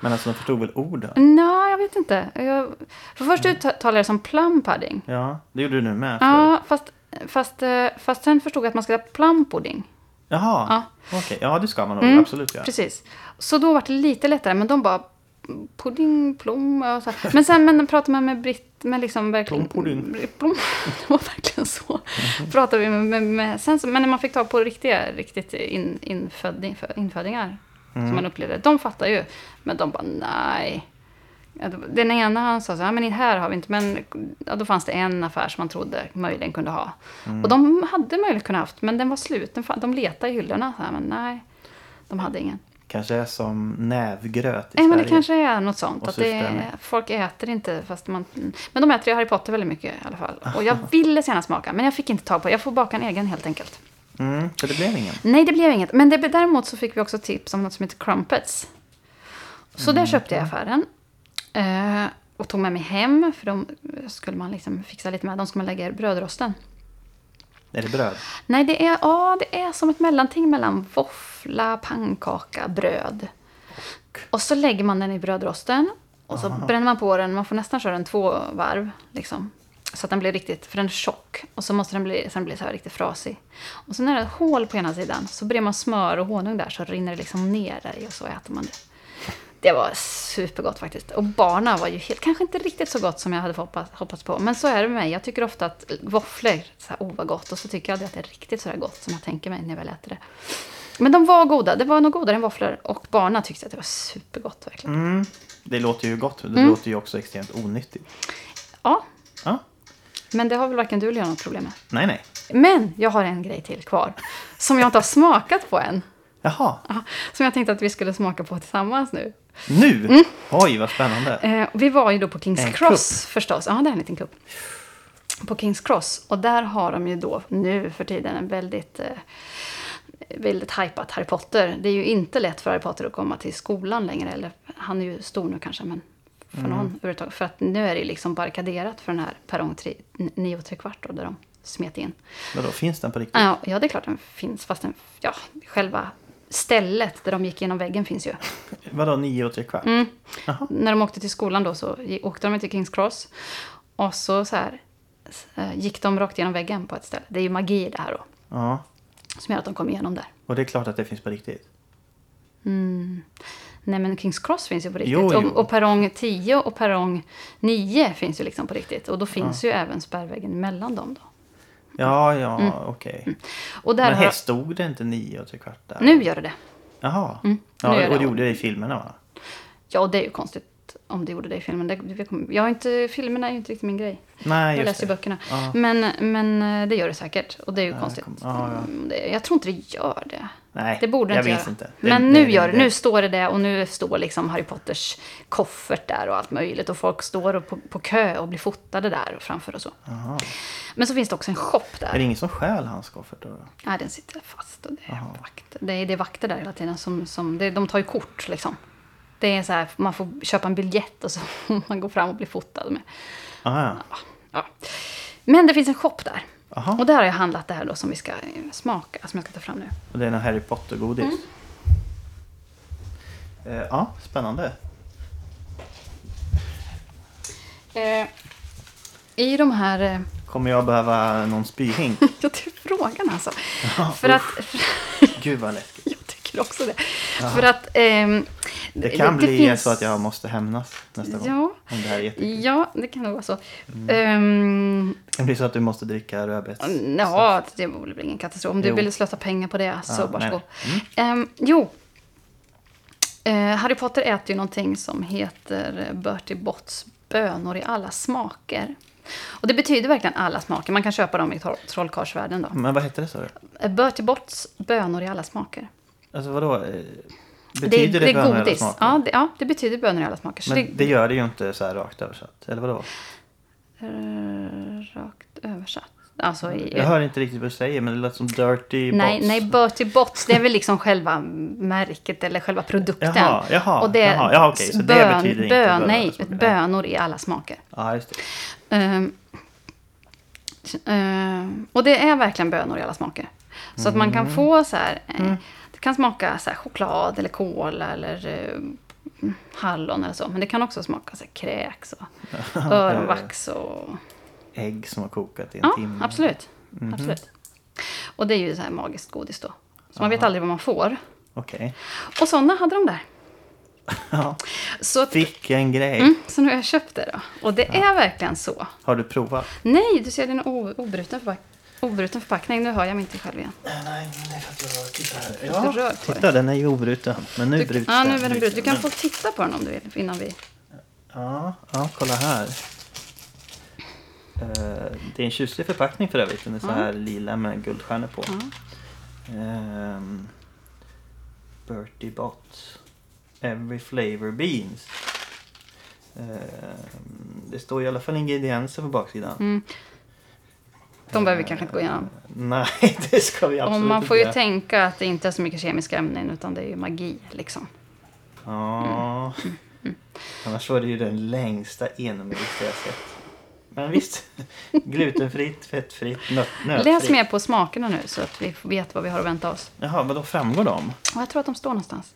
[SPEAKER 2] Men alltså de förstod väl orden?
[SPEAKER 1] Nej, jag vet inte. Jag, för först uttalade jag det som plum pudding.
[SPEAKER 2] Ja, det gjorde du nu med.
[SPEAKER 1] Ja, fast, fast, eh, fast sen förstod jag att man ska säga plum pudding.
[SPEAKER 2] Jaha,
[SPEAKER 1] Ja.
[SPEAKER 2] okej. Ja, det ska man nog
[SPEAKER 1] Mm,
[SPEAKER 2] absolut göra.
[SPEAKER 1] Precis. Så då var det lite lättare, men de bara pudding, plom och så här. Men sen men pratar man med britt, med liksom verkligen...
[SPEAKER 2] Plom, pudding.
[SPEAKER 1] Plom, det var verkligen så. Pratade vi med, med, med sen men när man fick tag på riktiga, riktigt in, inföding, infödingar, som man upplevde, de fattar ju. Men de bara nej. Den ena han sa så här, men här har vi inte, men ja, då fanns det en affär som man trodde möjligen kunde ha. Och de hade möjligen kunnat haft, men den var slut. Den De letade i hyllorna, så här, men nej, de hade ingen.
[SPEAKER 2] Kanske är som nävgröt i
[SPEAKER 1] Nej, men det
[SPEAKER 2] Sverige.
[SPEAKER 1] kanske är något sånt. Att är, folk äter inte fast man... Men de äter ju Harry Potter väldigt mycket i alla fall. Och jag ville så gärna smaka, men jag fick inte tag på. Jag får baka en egen helt enkelt.
[SPEAKER 2] Mm, så det blev ingen.
[SPEAKER 1] Nej, det blev inget. Men det, däremot så fick vi också tips om något som heter crumpets. Så det köpte jag i affären. Eh, och tog med mig hem, för de skulle man liksom fixa lite med. De skulle man lägga i brödrosten.
[SPEAKER 2] Är det bröd?
[SPEAKER 1] Nej, det är, ja, det är som ett mellanting mellan våffla, pannkaka, bröd. Och så lägger man den i brödrosten. Och så bränner man på den. Man får nästan köra den två varv. Liksom, så att den blir riktigt, för den är tjock. Och så måste den bli, sen bli så här riktigt frasig. Och det är ett hål på ena sidan så brer man smör och honung där så rinner det liksom ner där i och så äter man det. Det var supergott faktiskt. Och barna var ju helt, kanske inte riktigt så gott som jag hade hoppats, hoppats på. Men så är det med mig. Jag tycker ofta att våfflor, så här, oh vad gott. Och så tycker jag aldrig att det är riktigt så där gott som jag tänker mig när jag väl äter det. Men de var goda. Det var nog godare än våfflor. Och barna tyckte att det var supergott verkligen.
[SPEAKER 2] Mm, det låter ju gott. Det
[SPEAKER 1] Mm.
[SPEAKER 2] låter ju också extremt onyttigt.
[SPEAKER 1] Ja,
[SPEAKER 2] Ja,
[SPEAKER 1] men det har väl varken du eller jag något problem med.
[SPEAKER 2] nej, nej.
[SPEAKER 1] Men jag har en grej till kvar. Som jag inte har smakat på än.
[SPEAKER 2] Jaha,
[SPEAKER 1] Ja, Som jag tänkte att vi skulle smaka på tillsammans nu.
[SPEAKER 2] Nu? Oj, vad spännande.
[SPEAKER 1] Eh, vi var ju då på Kings
[SPEAKER 2] En
[SPEAKER 1] Cross förstås. Ja, det är en liten kupp. På Kings Cross. Och där har de ju då nu för tiden en väldigt, eh, väldigt hypat Harry Potter. Det är ju inte lätt för Harry Potter att komma till skolan längre. Eller, han är ju stor nu kanske, men för
[SPEAKER 2] Mm.
[SPEAKER 1] någon överhuvudtaget. För att nu är det liksom barrikaderat för den här perrong 9 och tre kvart då, där de smet in.
[SPEAKER 2] Vadå, finns den på riktigt?
[SPEAKER 1] Ja, ja, det är klart den finns. Fast den, ja, själva stället där de gick genom väggen finns ju.
[SPEAKER 2] Vadå, nio och tre kvart?
[SPEAKER 1] Mm. När de åkte till skolan då så åkte de till Kings Cross. Och så, så här, eh, gick de rakt genom väggen på ett ställe. Det är ju magi det här då.
[SPEAKER 2] Ja,
[SPEAKER 1] Som gör att de kom igenom där.
[SPEAKER 2] och det är klart att det finns på riktigt.
[SPEAKER 1] Nej men Kings Cross finns ju på riktigt.
[SPEAKER 2] Jo, jo.
[SPEAKER 1] Och, och perrong 10 och perrong 9 finns ju liksom på riktigt. Och då finns ju även spärrväggen mellan dem då.
[SPEAKER 2] Ja, ja, okej.
[SPEAKER 1] Och där
[SPEAKER 2] Men
[SPEAKER 1] har,
[SPEAKER 2] här stod det inte nio och tre kvart där?
[SPEAKER 1] nu gör det det.
[SPEAKER 2] Jaha.
[SPEAKER 1] nu
[SPEAKER 2] Ja, och
[SPEAKER 1] det
[SPEAKER 2] gjorde det i filmerna va?
[SPEAKER 1] Ja, det är ju konstigt om det gjorde det i filmen. Det, det jag har inte, filmerna är ju inte riktigt min grej.
[SPEAKER 2] Nej,
[SPEAKER 1] Jag läser ju
[SPEAKER 2] det.
[SPEAKER 1] böckerna.
[SPEAKER 2] Ja.
[SPEAKER 1] Men, men eh, det gör det säkert. Och det är ju
[SPEAKER 2] Ja,
[SPEAKER 1] konstigt.
[SPEAKER 2] kom- ja, ja.
[SPEAKER 1] Det, jag tror inte det gör det.
[SPEAKER 2] Nej,
[SPEAKER 1] Det borde
[SPEAKER 2] jag
[SPEAKER 1] inte göra.
[SPEAKER 2] inte. Det-
[SPEAKER 1] Men
[SPEAKER 2] det-
[SPEAKER 1] nu
[SPEAKER 2] det-
[SPEAKER 1] gör det.
[SPEAKER 2] det-
[SPEAKER 1] Nu står det det och nu står liksom Harry Potters koffert där och allt möjligt. Och folk står på, på kö och blir fotade där framför och så.
[SPEAKER 2] Jaha.
[SPEAKER 1] Men så finns det också en shop
[SPEAKER 2] Är det
[SPEAKER 1] där.
[SPEAKER 2] ingen som stjäl hans koffert då?
[SPEAKER 1] Nej, den sitter fast. Och det, är
[SPEAKER 2] Jaha.
[SPEAKER 1] vakter. Det, är, det är vakter där hela tiden. Som, som, det, de tar ju kort liksom. Det är så här, man får köpa en biljett och så får man går fram och blir fotad med.
[SPEAKER 2] Aha, ja.
[SPEAKER 1] Ja. Men det finns en shop där.
[SPEAKER 2] Aha.
[SPEAKER 1] Och där har jag handlat det här då som vi ska eh, smaka, som jag ska ta fram nu.
[SPEAKER 2] Och det är någon Harry Potter-godis.
[SPEAKER 1] Mm.
[SPEAKER 2] Eh, ja, spännande.
[SPEAKER 1] Eh, I de här... Eh,
[SPEAKER 2] Kommer jag behöva någon spyhink?
[SPEAKER 1] ja, det är frågan alltså. för att...
[SPEAKER 2] Gud vad läskigt.
[SPEAKER 1] jag tycker också det. För att...
[SPEAKER 2] Det kan bli
[SPEAKER 1] finns-
[SPEAKER 2] så att jag måste hämnas nästa gång.
[SPEAKER 1] Ja,
[SPEAKER 2] Om det här är
[SPEAKER 1] ja, det kan nog vara så.
[SPEAKER 2] Mm.
[SPEAKER 1] Ehm,
[SPEAKER 2] Det kan bli så att du måste dricka rödbets...
[SPEAKER 1] ja, det vore väl ingen katastrof. Om du
[SPEAKER 2] Jo.
[SPEAKER 1] vill slösa pengar på det, så varsågod.
[SPEAKER 2] Mm.
[SPEAKER 1] Ehm, jo. Eh, Harry Potter äter ju någonting som heter Bertie Botts bönor i alla smaker. Och det betyder verkligen alla smaker. Man kan köpa dem i troll- trollkarlsvärlden då.
[SPEAKER 2] Men vad hette det sa du?
[SPEAKER 1] Eh, Bertie Botts bönor i alla smaker.
[SPEAKER 2] Alltså vadå? Betyder det,
[SPEAKER 1] det, är
[SPEAKER 2] bönor
[SPEAKER 1] godis.
[SPEAKER 2] smaker?
[SPEAKER 1] Ja det, ja, det betyder bönor i alla smaker.
[SPEAKER 2] Men
[SPEAKER 1] det,
[SPEAKER 2] det gör det ju inte så här rakt översatt. Eller vadå?
[SPEAKER 1] eh, rakt översatt. Alltså i,
[SPEAKER 2] Jag hör inte riktigt vad du säger men det lät som Dirty
[SPEAKER 1] Nej,
[SPEAKER 2] Bots.
[SPEAKER 1] nej, Bertie Botts, det är väl liksom själva märket eller själva produkten.
[SPEAKER 2] Jaha, jaha,
[SPEAKER 1] och det
[SPEAKER 2] jaha, ja, okej, så det
[SPEAKER 1] bön,
[SPEAKER 2] betyder inte
[SPEAKER 1] bön,
[SPEAKER 2] bönor
[SPEAKER 1] nej, bönor i alla smaker.
[SPEAKER 2] Ja, just det.
[SPEAKER 1] Ehm, ehm, och det är verkligen bönor i alla smaker. Så att man kan
[SPEAKER 2] Mm.
[SPEAKER 1] få så här, eh, det kan smaka så choklad eller kola eller eh, hallon eller så. Men det kan också smaka så här kräks och öronvax och...
[SPEAKER 2] Ägg som har kokat i en
[SPEAKER 1] Ja,
[SPEAKER 2] timme.
[SPEAKER 1] absolut.
[SPEAKER 2] Mhm.
[SPEAKER 1] absolut. Och det är ju så här magiskt godis då. Så man vet aldrig vad man får.
[SPEAKER 2] Okej.
[SPEAKER 1] Och sådana hade de där.
[SPEAKER 2] Ja.
[SPEAKER 1] Så, att,
[SPEAKER 2] Vilken grej.
[SPEAKER 1] mm, så nu har jag köpt det då. Och det är verkligen så.
[SPEAKER 2] Har du provat?
[SPEAKER 1] Nej, du ser det är en o- obruten, förpack obruten förpackning. Nu hör jag mig inte själv igen.
[SPEAKER 2] Nej, nej, det är för att jag tittar.
[SPEAKER 1] Rör på
[SPEAKER 2] titta den är ju obruten. Men nu
[SPEAKER 1] Du,
[SPEAKER 2] bryts
[SPEAKER 1] ja, nu
[SPEAKER 2] den.
[SPEAKER 1] är den bruten. Du kan få titta på den om du vill innan vi...
[SPEAKER 2] Ja, ja, kolla här. Eh, det är en tjusig förpackning för övrigt. Den är så
[SPEAKER 1] Ja.
[SPEAKER 2] här lila med guldstjärnor på.
[SPEAKER 1] Ja.
[SPEAKER 2] Um, Bertie Bott. Every flavor beans. Ehm, det står i alla fall ingredienser på baksidan.
[SPEAKER 1] Mm. De behöver vi kanske inte gå igenom.
[SPEAKER 2] Nej, det ska vi absolut
[SPEAKER 1] Och man får ju
[SPEAKER 2] inte.
[SPEAKER 1] tänka att det inte är så mycket kemiska ämnen utan det är ju magi liksom.
[SPEAKER 2] Ja.
[SPEAKER 1] Mm.
[SPEAKER 2] Annars var det ju den längsta enmiliga jag sett. Men visst. Glutenfritt, fettfritt, nöt, nötfritt.
[SPEAKER 1] Läs mer på smakerna nu så att vi vet vad vi har att vänta oss.
[SPEAKER 2] Jaha, vad då framgår de?
[SPEAKER 1] Jag tror att de står någonstans.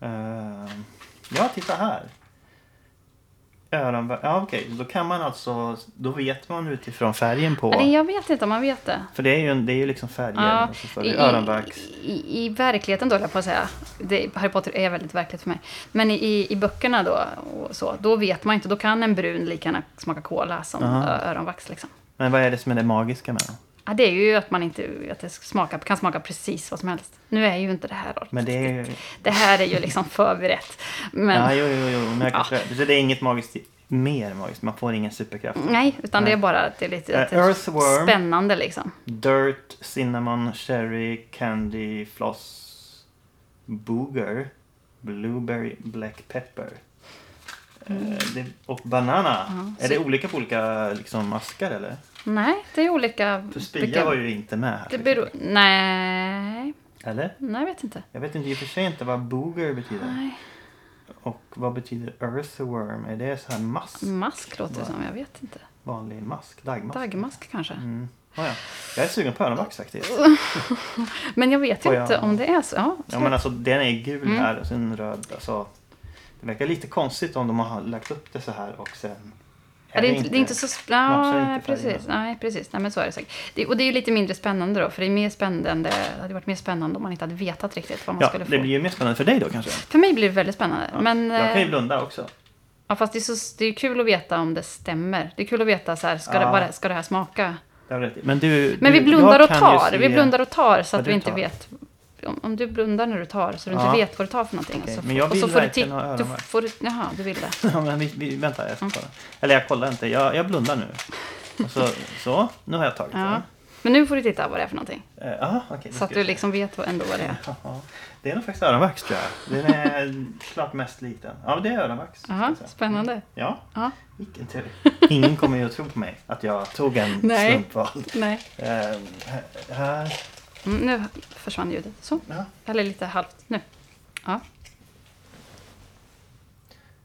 [SPEAKER 2] Ehm, ja, titta här. Öronvär- Ja, okej. Då kan man alltså... Då vet man utifrån färgen på...
[SPEAKER 1] Nej, jag vet inte om man vet det.
[SPEAKER 2] För det är ju, det är ju liksom färger.
[SPEAKER 1] Ja,
[SPEAKER 2] och så står
[SPEAKER 1] i,
[SPEAKER 2] öronvax.
[SPEAKER 1] i, i, I verkligheten då, höll jag på att säga. Det, Harry Potter är väldigt verkligt för mig. Men i, i böckerna då, och så, då vet man inte. Då kan en brun lika gärna smaka cola som
[SPEAKER 2] Aha.
[SPEAKER 1] öronvax. Liksom.
[SPEAKER 2] Men vad är det som är det magiska med dem?
[SPEAKER 1] Ja, det är ju att man inte att det smaka, kan smaka precis vad som helst. Nu är ju inte det här.
[SPEAKER 2] Men det är ju...
[SPEAKER 1] Det här är ju liksom förberett. Men,
[SPEAKER 2] Ja, jo, jo, jo. Men jag
[SPEAKER 1] Ja.
[SPEAKER 2] kanske... Så det är inget magiskt, mer magiskt. Man får ingen superkraft.
[SPEAKER 1] Nej, utan det är
[SPEAKER 2] Nej.
[SPEAKER 1] bara att det är lite är
[SPEAKER 2] Earthworm.
[SPEAKER 1] spännande liksom.
[SPEAKER 2] Dirt, cinnamon, cherry, candy, floss, booger. Blueberry Black Pepper. Eh, det, och banana.
[SPEAKER 1] Ja,
[SPEAKER 2] är
[SPEAKER 1] så-
[SPEAKER 2] det olika på olika liksom, maskar eller?
[SPEAKER 1] Nej, det är olika...
[SPEAKER 2] För spya
[SPEAKER 1] vilka-
[SPEAKER 2] var ju inte med här.
[SPEAKER 1] Det
[SPEAKER 2] till
[SPEAKER 1] beror...
[SPEAKER 2] exempel.
[SPEAKER 1] Nej.
[SPEAKER 2] Eller?
[SPEAKER 1] Nej, jag vet inte.
[SPEAKER 2] Jag vet inte i och för sig inte vad booger betyder.
[SPEAKER 1] Nej.
[SPEAKER 2] Och vad betyder earthworm? Är det så här mask?
[SPEAKER 1] Mask låter det som, jag vet inte.
[SPEAKER 2] Vanlig mask? Dagmask?
[SPEAKER 1] Daggmask kanske.
[SPEAKER 2] Mm. Oh, ja. Jag är sugen på öronvax faktiskt.
[SPEAKER 1] Men jag vet
[SPEAKER 2] Får
[SPEAKER 1] inte
[SPEAKER 2] jag-
[SPEAKER 1] om det är så. Ja,
[SPEAKER 2] Ja men alltså den är gul
[SPEAKER 1] Mm.
[SPEAKER 2] här och sen röd. Alltså, det verkar lite konstigt om de har lagt upp det så här och sen...
[SPEAKER 1] Ja, det, är inte, det är inte så... sp-
[SPEAKER 2] matchar
[SPEAKER 1] Ja,
[SPEAKER 2] inte
[SPEAKER 1] precis. Nej, precis. Nej, men så är det säkert. Det, och det är ju lite mindre spännande då. För det är mer spännande. Det hade varit mer spännande om man inte hade vetat riktigt vad man
[SPEAKER 2] Ja,
[SPEAKER 1] skulle få.
[SPEAKER 2] det blir ju mer spännande för dig då kanske.
[SPEAKER 1] För mig blir det väldigt spännande.
[SPEAKER 2] Ja.
[SPEAKER 1] Men,
[SPEAKER 2] Jag kan ju
[SPEAKER 1] eh,
[SPEAKER 2] blunda också.
[SPEAKER 1] ja, fast det är, så, det är kul att veta om det stämmer. Det är kul att veta så här, ska,
[SPEAKER 2] Ja.
[SPEAKER 1] det, ska det här smaka?
[SPEAKER 2] Men du,
[SPEAKER 1] Men vi blundar och tar.
[SPEAKER 2] se-
[SPEAKER 1] Vi blundar och tar så att vi inte
[SPEAKER 2] tar.
[SPEAKER 1] vet. Om, om du blundar när du tar så du
[SPEAKER 2] Ja.
[SPEAKER 1] inte vet vad du tar för någonting. Och så,
[SPEAKER 2] men jag
[SPEAKER 1] och så
[SPEAKER 2] vill
[SPEAKER 1] får du titta-
[SPEAKER 2] ha
[SPEAKER 1] du får, Jaha, du vill det.
[SPEAKER 2] Ja, men vi, vi, vänta, jag ska
[SPEAKER 1] Mm.
[SPEAKER 2] kolla. Eller jag kollar inte. Jag, jag blundar nu. Så, så, nu har jag tagit
[SPEAKER 1] Ja.
[SPEAKER 2] den.
[SPEAKER 1] Men nu får du titta vad det är för någonting.
[SPEAKER 2] Eh, Jaha, okej.
[SPEAKER 1] Så att du liksom vet vad- ändå vad det är.
[SPEAKER 2] Det är nog faktiskt öronvax tror jag. Den är klart mest liten. Ja, det är öronvax. säga.
[SPEAKER 1] spännande.
[SPEAKER 2] Ja,
[SPEAKER 1] Ja.
[SPEAKER 2] vilken tur. Ingen kommer ju att tro på mig att jag tog en
[SPEAKER 1] Nej.
[SPEAKER 2] slumpvald.
[SPEAKER 1] Nej.
[SPEAKER 2] Här.
[SPEAKER 1] Mm, nu försvann ljudet. Så.
[SPEAKER 2] Ja.
[SPEAKER 1] Eller lite halvt. Nu. Ja.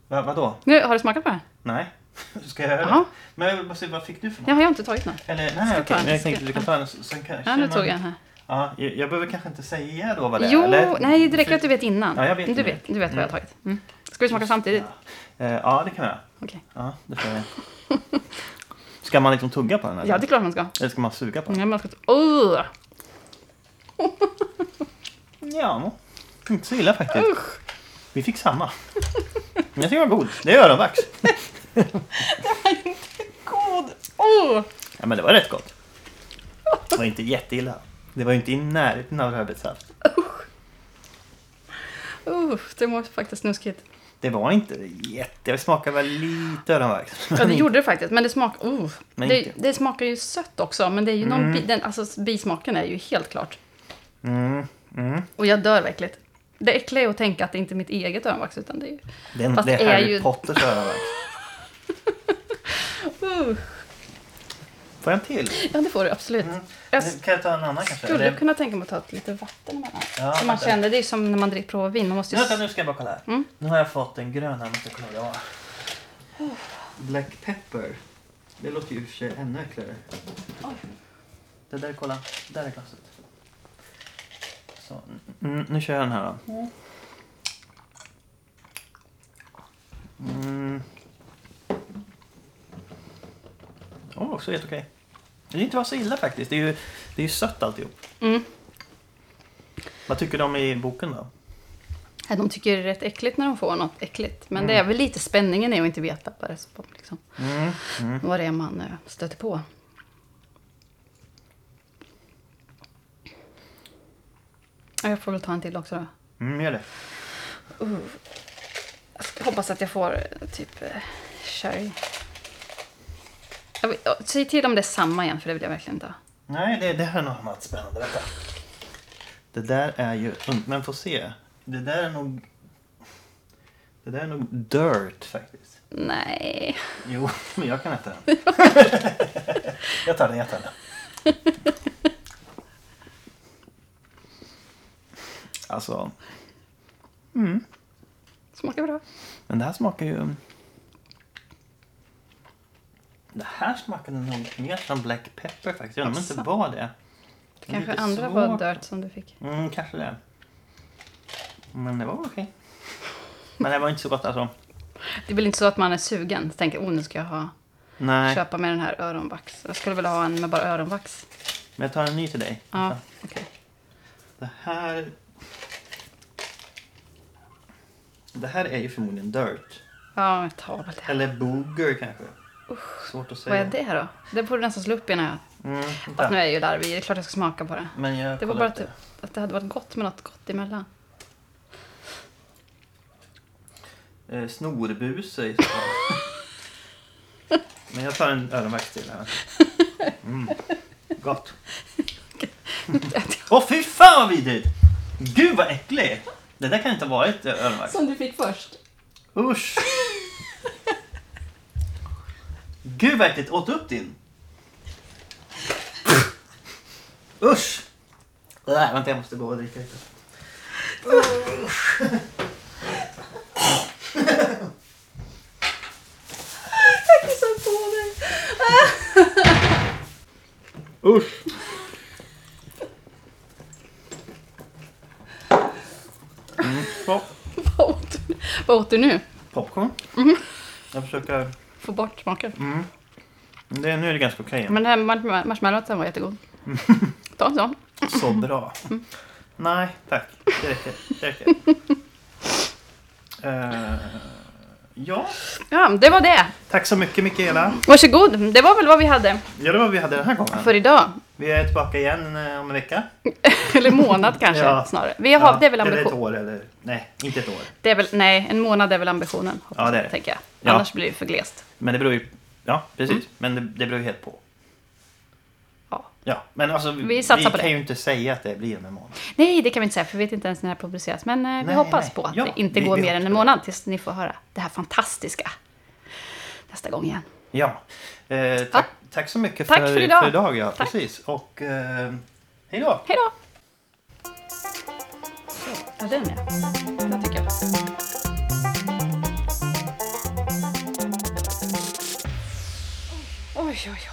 [SPEAKER 2] Va, vadå?
[SPEAKER 1] Nu, har du smakat på det?
[SPEAKER 2] Nej. Ska jag göra
[SPEAKER 1] Jaha.
[SPEAKER 2] det? Men jag vill bara se, vad fick du för något?
[SPEAKER 1] Ja, jag har inte tagit något.
[SPEAKER 2] Eller nej, okej.
[SPEAKER 1] en?
[SPEAKER 2] Men jag tänkte du kan ta en. Sen kan,
[SPEAKER 1] Ja, nu tog jag den här.
[SPEAKER 2] Ja, jag, jag behöver kanske inte säga då vad det är.
[SPEAKER 1] Jo,
[SPEAKER 2] eller?
[SPEAKER 1] nej, det räcker att du vet innan.
[SPEAKER 2] Ja, jag vet
[SPEAKER 1] du,
[SPEAKER 2] nu.
[SPEAKER 1] vet, du vet vad jag har
[SPEAKER 2] Mm.
[SPEAKER 1] tagit. Mm. Ska vi smaka samtidigt?
[SPEAKER 2] Ja, Eh, ja det kan jag.
[SPEAKER 1] Okej.
[SPEAKER 2] Ja, det får jag. Ska man liksom tugga på den? Eller?
[SPEAKER 1] Ja, det är klart man ska.
[SPEAKER 2] Eller ska man suga på den?
[SPEAKER 1] Ja, man ska uh,
[SPEAKER 2] Ja, inte så illa faktiskt. Vi fick samma. Men jag tycker den var god. Det är öronvax.
[SPEAKER 1] God! Oh.
[SPEAKER 2] Ja, men det var rätt gott. Det var inte jätteilla. Det var ju inte i närheten av rödbetssaft.
[SPEAKER 1] Uh, det var faktiskt snuskigt.
[SPEAKER 2] Det var inte jätte... Det smakade väl lite öronvax.
[SPEAKER 1] Ja, det gjorde det faktiskt. Men det smakar...
[SPEAKER 2] Men
[SPEAKER 1] det,
[SPEAKER 2] inte-
[SPEAKER 1] det smakar ju sött också. Men det är ju någon...
[SPEAKER 2] Mm.
[SPEAKER 1] Bi, den, alltså, bismaken är ju helt klart.
[SPEAKER 2] Mm, mm.
[SPEAKER 1] Och jag dör verkligen. Det äckliga är att tänka att det inte är mitt eget öronvax. Utan det är ju...
[SPEAKER 2] Det är,
[SPEAKER 1] Fast
[SPEAKER 2] det är
[SPEAKER 1] är
[SPEAKER 2] Harry
[SPEAKER 1] ju-
[SPEAKER 2] Potters öronvax.
[SPEAKER 1] Uh,
[SPEAKER 2] Får jag en till?
[SPEAKER 1] ja, det får du absolut.
[SPEAKER 2] Mm.
[SPEAKER 1] Jag
[SPEAKER 2] Kan jag ta en annan kanske?
[SPEAKER 1] skulle
[SPEAKER 2] Eller-
[SPEAKER 1] kunna tänka mig att ta ett lite vatten emellan.
[SPEAKER 2] Ja,
[SPEAKER 1] så man
[SPEAKER 2] vänta.
[SPEAKER 1] känner, det är som när man dricker provar vin. Man måste ju...
[SPEAKER 2] Vänta, nu ska jag bara kolla här.
[SPEAKER 1] Mm.
[SPEAKER 2] Nu har jag fått en grön här. Måste kolla vad det var. Black pepper. Det låter ju i och för sig ännu äckligare. Det där, kolla. Där är glaset. Så, mm, nu kör jag den här då. Mm. Oh, också helt okej. Det är inte var så illa faktiskt. Det är ju, det är ju sött alltihop.
[SPEAKER 1] Mm.
[SPEAKER 2] Vad tycker om i boken då?
[SPEAKER 1] Ja, de tycker det är rätt äckligt när de får något äckligt. Men
[SPEAKER 2] Mm.
[SPEAKER 1] det är väl lite spänningen i att inte veta liksom,
[SPEAKER 2] Mm. Mm.
[SPEAKER 1] vad det är man eh, stöter på. Jag får väl ta en till också då.
[SPEAKER 2] Mm, gör det.
[SPEAKER 1] Uh. Jag hoppas att jag får eh, typ eh, sherry. Jag vill, säg till om det är samma igen, för det vill jag verkligen inte ha.
[SPEAKER 2] Nej, det, det här är nog något spännande. Vänta. Det där är ju... Men få se. Det där är nog... Det där är nog dirt faktiskt.
[SPEAKER 1] Nej.
[SPEAKER 2] Jo, men jag kan äta den. jag tar den, jag tar den. Alltså... Mm.
[SPEAKER 1] Smakar bra.
[SPEAKER 2] Men det här smakar ju... Det här smakade nog mer som black pepper faktiskt. Jag undrar det inte var det. Det är
[SPEAKER 1] Kanske andra
[SPEAKER 2] svårt.
[SPEAKER 1] var dirt som du fick.
[SPEAKER 2] Mm, kanske det. Men det var okej. Men det var inte så gott alltså.
[SPEAKER 1] Det är väl inte så att man är sugen. Tänker, oh nu ska jag ha,
[SPEAKER 2] Nej,
[SPEAKER 1] köpa med den här öronvax. Jag skulle vilja ha en med bara öronvax.
[SPEAKER 2] men jag tar en ny till dig.
[SPEAKER 1] Ja, okej.
[SPEAKER 2] Det här... Det här är ju förmodligen dirt.
[SPEAKER 1] Ja, jag tar väl det.
[SPEAKER 2] Eller booger kanske. Svårt att
[SPEAKER 1] Vad
[SPEAKER 2] säga.
[SPEAKER 1] är det då? Det borde du nästan slå upp innan jag...
[SPEAKER 2] Mm,
[SPEAKER 1] Fast nu är jag ju larvig. Det är klart jag ska smaka på det.
[SPEAKER 2] Men jag
[SPEAKER 1] Det var bara typ att det hade varit gott med något gott emellan.
[SPEAKER 2] Eh, i så fall. Men jag tar en öronvax till här. Mm. Gott. Åh fy fan vad vidrigt! Gud vad äcklig! Det där kan inte ha varit eh, öronvax.
[SPEAKER 1] Som du fick först.
[SPEAKER 2] Usch! Gud vad äckligt. Åt upp din? Usch! Äh, vänta, jag måste gå och dricka lite.
[SPEAKER 1] Jag kissar på dig.
[SPEAKER 2] Usch! Mm.
[SPEAKER 1] Vad åt du, vad åt du nu?
[SPEAKER 2] Popcorn. Jag försöker...
[SPEAKER 1] Få bort smaken.
[SPEAKER 2] Mm. Det, nu är det ganska okej.
[SPEAKER 1] Men den här marshma- marshmallowsen var jättegod. Ta en sån.
[SPEAKER 2] Så bra. Nej, tack. Det räcker. Det räcker. Eh, ja,
[SPEAKER 1] Ja, det var det.
[SPEAKER 2] tack så mycket Mikaela.
[SPEAKER 1] Varsågod. Det var väl vad vi hade
[SPEAKER 2] Ja, det var vad vi hade den här gången.
[SPEAKER 1] för idag.
[SPEAKER 2] Vi är tillbaka igen eh, om en vecka.
[SPEAKER 1] Eller månad kanske
[SPEAKER 2] Ja.
[SPEAKER 1] snarare. Vi har,
[SPEAKER 2] Ja,
[SPEAKER 1] det är väl
[SPEAKER 2] Eller ett
[SPEAKER 1] ambition.
[SPEAKER 2] år eller... Nej, inte ett år.
[SPEAKER 1] Det är väl, nej, en månad är väl ambitionen.
[SPEAKER 2] Ja, det är det.
[SPEAKER 1] Tänker jag.
[SPEAKER 2] Ja.
[SPEAKER 1] Annars blir det för glest.
[SPEAKER 2] Men det beror ju... Ja, precis.
[SPEAKER 1] Mm.
[SPEAKER 2] Men det, det beror ju helt på.
[SPEAKER 1] Ja.
[SPEAKER 2] Ja, men alltså
[SPEAKER 1] Vi
[SPEAKER 2] vi
[SPEAKER 1] på
[SPEAKER 2] kan
[SPEAKER 1] det.
[SPEAKER 2] ju inte säga att det blir om en månad.
[SPEAKER 1] Nej, det kan vi inte säga för vi vet inte ens när det här publiceras. Men eh, vi
[SPEAKER 2] Nej,
[SPEAKER 1] hoppas
[SPEAKER 2] nej.
[SPEAKER 1] på att
[SPEAKER 2] Ja,
[SPEAKER 1] det inte
[SPEAKER 2] vi-
[SPEAKER 1] går
[SPEAKER 2] vi
[SPEAKER 1] mer
[SPEAKER 2] hoppas
[SPEAKER 1] än en månad tills ni får höra det här fantastiska nästa gång igen.
[SPEAKER 2] Ja. Eh, tack, tack så mycket
[SPEAKER 1] Tack
[SPEAKER 2] för,
[SPEAKER 1] för idag.
[SPEAKER 2] För idag ja,
[SPEAKER 1] Tack.
[SPEAKER 2] precis. Och eh, hej då.
[SPEAKER 1] Hej då! Ja, den är. Det tycker jag. Oj, oj, oj.